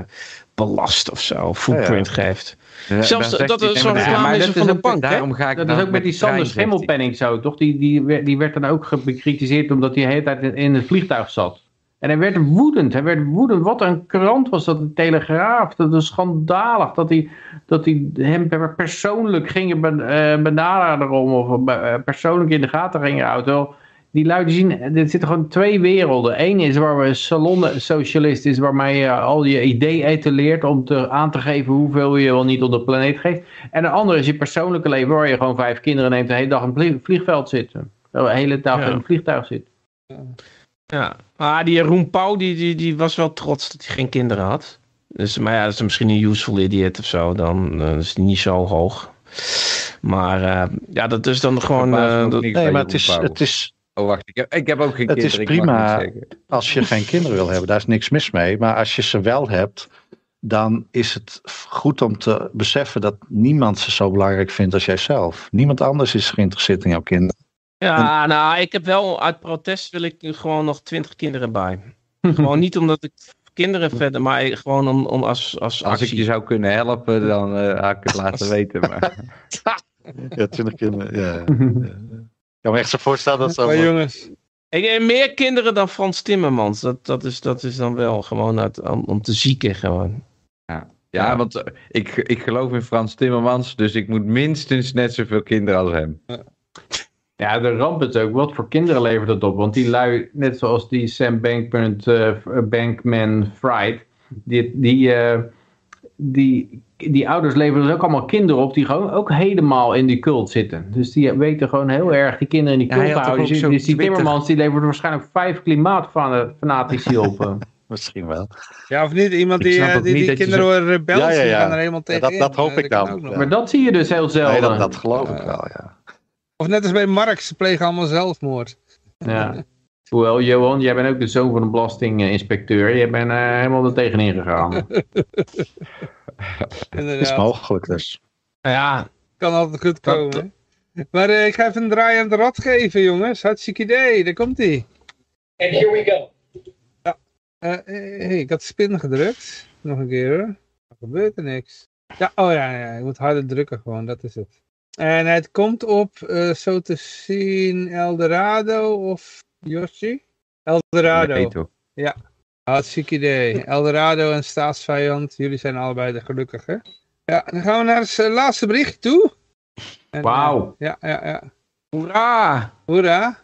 belast of zo, footprint geeft. Ja, Zelfs dat er nee, zo'n reclame dat is van de bank, hè? Daarom ga ik Dat is ook met die Sander. Schimmelpenning zo, toch? Die, die, werd- die werd dan ook bekritiseerd omdat hij de hele tijd in- het vliegtuig zat. En hij werd woedend. Hij werd woedend. Wat een krant was dat, de Telegraaf. Dat is schandalig. Dat hij, dat hij hem per- persoonlijk ging ben, eh, benaderen erom. Of eh, persoonlijk in de gaten ging houden. Terwijl die lui die zien, er zitten gewoon twee werelden. Eén is waar we salon-socialist is, waarmee je al je idee etaleert om te, aan te geven hoeveel je wel niet op de planeet geeft. En de andere is je persoonlijke leven, waar je gewoon vijf kinderen neemt en de hele dag in het vlie- vliegveld zit. De hele dag Ja. in het vliegtuig zit. Ja, maar die Jeroen Pauw, die, die, die was wel trots dat hij geen kinderen had. Dus, maar ja, dat is misschien een useful idiot of zo, dan eh, is hij niet zo hoog. Maar eh, ja, dat is dan gewoon... Eh, dat- Nee, maar het is, het is, Oh, wacht. Ik heb, ik heb ook geen Het is kinderen. ik mag prima. als je geen kinderen wil hebben, daar is niks mis mee. Maar als je ze wel hebt, dan is het goed om te beseffen dat niemand ze zo belangrijk vindt als jijzelf. Niemand anders is geïnteresseerd in jouw kinderen. Ja, nou, ik heb wel uit protest wil ik er gewoon nog twintig kinderen bij. gewoon niet omdat ik kinderen verder, maar gewoon om, om als, als Als ik je zou kunnen helpen, dan eh, had ik het laten weten. Maar... Ja, twintig kinderen. Ja, kan me echt zo voorstellen dat zo. Maar jongens, eh, meer kinderen dan Frans Timmermans. Dat, dat, is, dat is dan wel gewoon uit, om, om te zieken gewoon. Ja, want eh, ik, ik geloof in Frans Timmermans, dus ik moet minstens net zoveel kinderen als hem. Ja, de ramp is ook, wat voor kinderen levert dat op? Want die lui, net zoals die Sam Bankman, eh, Bankman Fried, die, die, eh, die, die ouders leveren dus ook allemaal kinderen op die gewoon ook helemaal in die cult zitten. Dus die weten gewoon heel erg die kinderen in die cult houden. Dus, dus die Twitter- Timmermans die levert waarschijnlijk vijf klimaatfanatici op. eh. Misschien wel. ja of niet, iemand die, eh, die, kinderen worden rebels, Ja, ja, die ja. gaan er helemaal Ja, tegen dat- dat hoop ik dan. Ja. Maar dat zie je dus heel Nee, zelden. dat, dat geloof ik wel, ja. Of net als bij Marx, ze plegen allemaal zelfmoord. Ja. Hoewel, Johan, jij bent ook de zoon van een belastinginspecteur. Je bent eh, helemaal er tegenin gegaan. Het is mogelijk dus. Nou ja, kan altijd goed komen. Maar eh, ik ga even een draai aan de rad geven, jongens. Hartstikke idee, daar komt ie. And here we go. Eh, eh, hey, ik had spin gedrukt. Nog een keer hoor. Er gebeurt er niks. Ja, oh ja, ja, ik moet harder drukken gewoon, dat is het. En het komt op, eh, zo te zien, Eldorado of Yoshi? Eldorado. Nee, toch? Hartstikke idee. Eldorado en staatsvijand, jullie zijn allebei de gelukkige. Ja, dan gaan we naar het eh, laatste bericht toe. Eh, Wauw. ja, ja, ja. hoera! Hoera.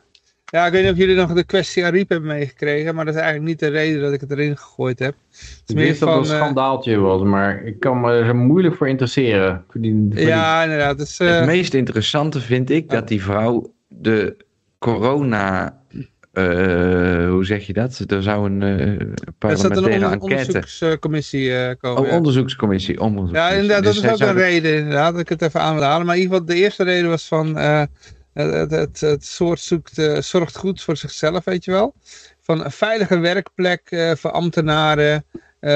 Ja, ik weet niet of jullie nog de kwestie Ariep hebben meegekregen, maar dat is eigenlijk niet de reden dat ik het erin gegooid heb. Het is Ik meer wist dat het een eh, schandaaltje was, maar ik kan me er moeilijk voor interesseren. Voor die, voor die- ja, inderdaad. Dus, Het meest interessante vind ik dat die vrouw de corona. Eh, hoe zeg je dat? Er zou een een parlementaire enquête. onderzoekscommissie eh, komen. Oh, ja. onderzoekscommissie. Ja, inderdaad, dat Dus is ook een reden inderdaad, dat ik het even aan wil halen. Maar in ieder geval, de eerste reden was van, het, het, het, soort zoekt, zorgt goed voor zichzelf, weet je wel. Van een veilige werkplek voor ambtenaren,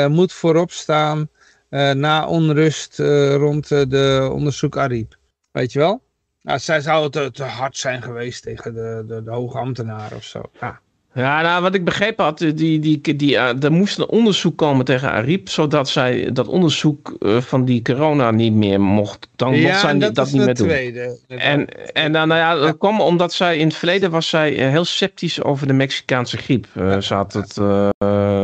moet voorop staan na onrust rond de onderzoek Ariep. Weet je wel? Nou, zij zou te, te hard zijn geweest tegen de, de, de hoge ambtenaren of zo. Ja. Ja, nou, wat ik begrepen had, die, die, die, die, eh, er moest een onderzoek komen tegen Ariep, zodat zij dat onderzoek eh, van die corona niet meer mocht. Dan mocht Ja, zij en niet- dat, dat is niet meer doen. tweede. En, en dan, nou ja, dat kwam omdat zij in het verleden was zij eh, heel sceptisch over de Mexicaanse griep. Ze had het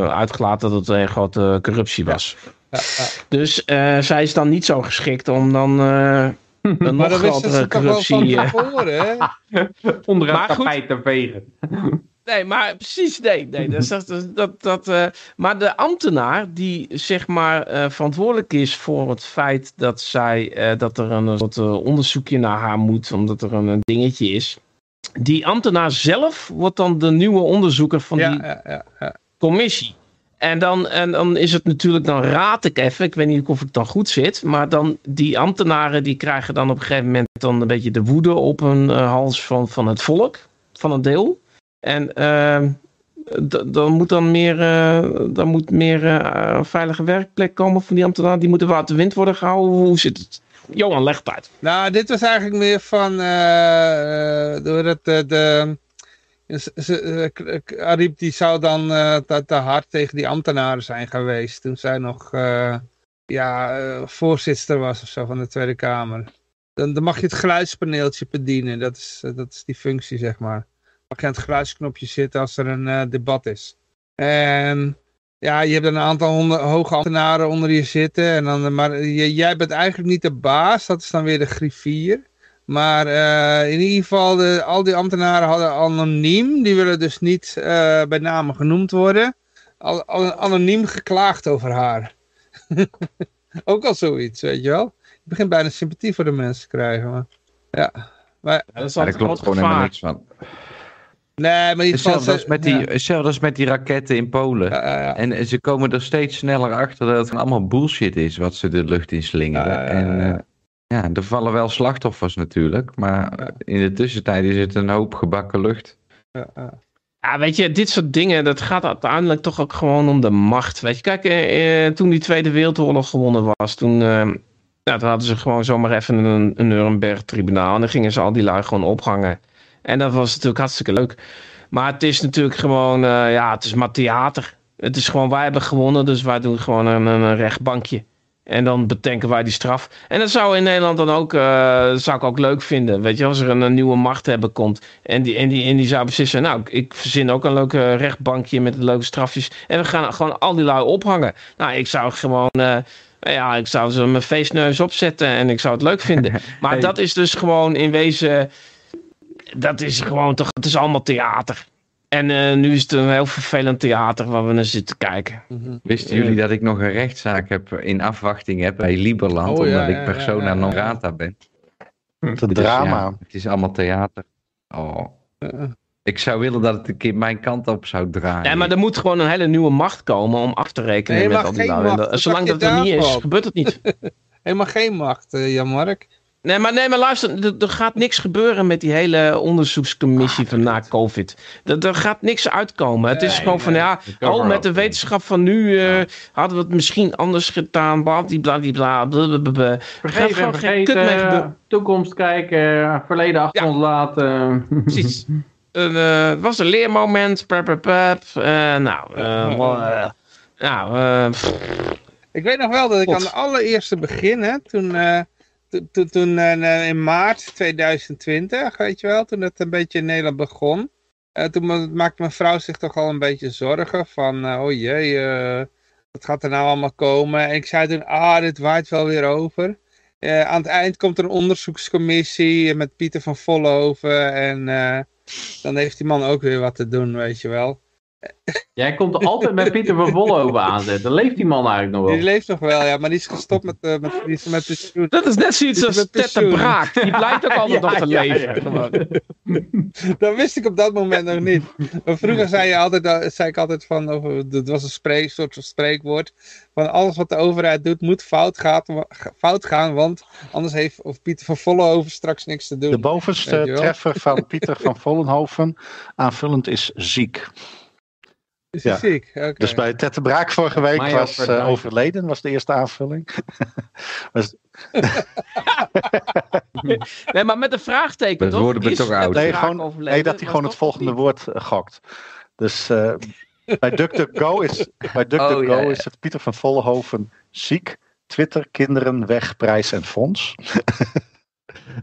uitgelaten dat het een grote corruptie was. Dus zij is dan niet zo geschikt om dan eh, een Maar nog dat wisten grotere ze toch wel van corruptie... eh, tevoren, hè? onder het Maar goed. te vegen. Nee, maar precies, nee. nee dat, dat, dat, dat, eh, maar de ambtenaar die zeg maar eh, verantwoordelijk is voor het feit dat zij, eh, dat er een soort eh, onderzoekje naar haar moet, omdat er een, een dingetje is. Die ambtenaar zelf wordt dan de nieuwe onderzoeker van Ja, die ja, ja, ja. commissie. En dan, en dan is het natuurlijk, dan raad ik even, ik weet niet of ik dan goed zit, maar dan die ambtenaren die krijgen dan op een gegeven moment dan een beetje de woede op hun eh, hals van, van het volk, van een deel. En ehm, dan moet dan meer, eh, dan moet meer eh, veilige werkplek komen van die ambtenaren, die moeten de wind worden gehouden. Hoe zit het? Johan, leg het uit. Nou, dit was eigenlijk meer van, doordat de, Ariep die zou dan eh, te, te hard tegen die ambtenaren zijn geweest toen zij nog eh, ja, eh, voorzitter was of zo van de Tweede Kamer. Dan, dan mag je het geluidspaneeltje bedienen, dat is, eh, dat is die functie zeg maar. Mag je aan het geluidsknopje zitten als er een eh, debat is. En ja, je hebt een aantal hoge ambtenaren onder je zitten. En dan, maar jij bent eigenlijk niet de baas, dat is dan weer de griffier. Maar eh, in ieder geval, de, al die ambtenaren hadden anoniem. Die willen dus niet eh, bij name genoemd worden. Al, al- anoniem geklaagd over haar. Ook al zoiets, weet je wel. Ik begin bijna sympathie voor de mensen te krijgen. Maar, ja. Maar, dat is Maar altijd klopt gewoon helemaal niks van. nee, maar in ieder geval... Hetzelfde als, met die, ja, hetzelfde als met die raketten in Polen. ja, ja, ja. En ze komen er steeds sneller achter dat het allemaal bullshit is wat ze de lucht in slingeren. Ja, ja, ja, En ja. er vallen wel slachtoffers natuurlijk, maar in de tussentijd is het een hoop gebakken lucht. ja, ja. Ja, weet je, dit soort dingen, dat gaat uiteindelijk toch ook gewoon om de macht. Weet je, kijk, eh, eh, toen die Tweede Wereldoorlog gewonnen was, toen, eh, ja, toen hadden ze gewoon zomaar even een, een Nuremberg-tribunaal. En dan gingen ze al die lui gewoon ophangen. En dat was natuurlijk hartstikke leuk. Maar het is natuurlijk gewoon, eh, ja, het is maar theater. Het is gewoon, wij hebben gewonnen, dus wij doen gewoon een, een rechtbankje. En dan bedenken wij die straf. En dat zou in Nederland dan ook, eh, zou ik ook leuk vinden. Weet je, als er een, een nieuwe machthebber komt. En die, en, die, en die zou beslissen, nou, ik- verzin ook een leuk rechtbankje met leuke strafjes. En we gaan gewoon al die lui ophangen. Nou, ik zou gewoon, eh, ja, ik zou ze mijn feestneus opzetten en ik zou het leuk vinden. Maar Hey. dat is dus gewoon in wezen, dat is gewoon toch, het is allemaal theater. En eh, nu is het een heel vervelend theater waar we naar zitten kijken. Mhm. Wisten jullie dat ik nog een rechtszaak heb in afwachting heb bij Liberland, Oh, omdat ja, ik persona ja, ja, non grata ben? Het Dus drama. ja, het is allemaal theater. Oh. Ik zou willen dat het een keer mijn kant op zou draaien. Nee, maar er moet gewoon een hele nieuwe macht komen om af te rekenen Nee, met al die lui. Wat Zolang dat er niet is, gebeurt het niet. Helemaal geen macht, eh, Jan-Mark. Nee, maar, nee, maar luister, er, er gaat niks gebeuren met die hele onderzoekscommissie van na COVID. Er, er gaat niks uitkomen. Het is Nee, gewoon van, ja, oh, met de wetenschap van nu eh, hadden we het misschien anders gedaan. Bladibladibla, blablabla. Er gaat Vergeven gewoon en geen kut mee vergeten, gebeuren. toekomst kijken, verleden achter Ja. ons laten. Precies. Een, eh, het was een leermoment. Pep, pep, pep. Eh, nou, nou pff, Ik weet nog wel dat ik aan de allereerste begin, hè, toen, to- to- toen eh, in maart 2020, weet je wel, toen het een beetje in Nederland begon. eh, toen ma- maakte mijn vrouw zich toch al een beetje zorgen van, eh, oh jee, wat gaat er nou allemaal komen? En ik zei toen, ah, dit waait wel weer over. Aan het eind komt er een onderzoekscommissie met Pieter van Vollenhoven en dan heeft die man ook weer wat te doen, weet je wel. Jij komt altijd met Pieter van Vollenhoven aanzetten. Leeft die man eigenlijk nog Die wel? leeft nog wel, ja, maar die is gestopt met, eh, met, die is met pensioen. dat is net zoiets Die als de pensioen. Braak. Die blijft ook altijd Ja, nog te ja, leven. ja. Dat wist ik op dat moment nog niet. Maar vroeger zei, je altijd, eh, zei ik altijd van, over, het was een spreek, soort van spreekwoord, van alles wat de overheid doet moet fout, gaat, fout gaan, want anders heeft of Pieter van Vollenhoven straks niks te doen. De bovenste treffer van Pieter van Vollenhoven aanvullend is ziek. Is ja. ziek? Oké. Dus bij Ted de Braak vorige week was eh, overleden, was de eerste aanvulling. Was- Nee, maar met een vraagteken, Dat toch? worden Is toch oud. de nee, gewoon, dat hij gewoon het volgende niet? woord eh, gokt. Dus eh, bij DuckDuckGo is, bij Oh, ja, ja. is het Pieter van Vollenhoven ziek. Twitter, kinderen, weg, prijs en fonds.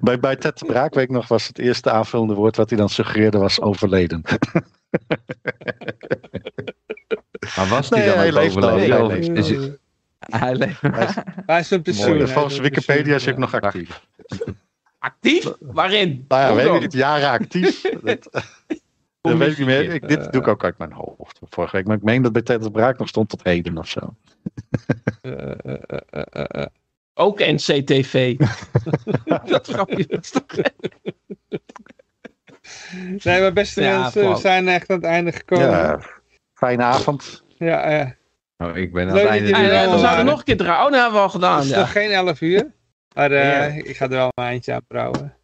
Bij, bij Ted de Braak, weet ik nog, was het eerste aanvullende woord wat hij dan suggereerde was overleden. Maar was die Nee, dan hij overleden? hij of leeft is Hij leeft. Hij is pensioen. Mooi. hij Volgens Wikipedia is hij nog ja. actief. Actief? Waarin? Nou ja, weet ik niet, jaren actief. dat, dat weet ik niet meer. Ik, dit doe ik ook uit mijn hoofd. Vorige week, maar ik meen dat bij Ted de Braak nog stond tot heden of zo. Eh, eh, eh, eh, eh, eh. Ook NCTV. dat grapje was toch... Nee, maar beste Ja, mensen, we zijn echt aan het einde gekomen. Ja, fijne avond. Ja, ja. Oh, ik ben aan het einde. we zouden nog een keer draaien. Oh, nou hebben we al gedaan. Het is Ja. nog geen 11 uur. Maar eh, Ja. ik ga er wel een eindje aan brouwen.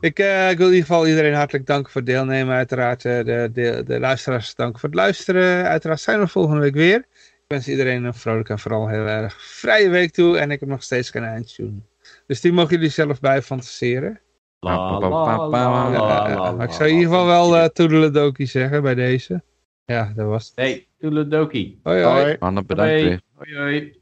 Ik, eh, ik wil in ieder geval iedereen hartelijk danken voor het deelnemen. Uiteraard eh, de, de, de luisteraars danken voor het luisteren. Uiteraard zijn we volgende week weer. Ik wens iedereen een vrolijke en vooral heel erg vrije week toe. En ik heb nog steeds geen eindtune. Dus die mogen jullie zelf bij fantaseren. La, la, la, la, la, maar ik zou in ieder geval wel uh, toedeledokie zeggen bij deze. Ja, dat was het. Hey, toedeledokie. Hoi hoi. Anne, bedankt Hoi. weer. Hoi, hoi.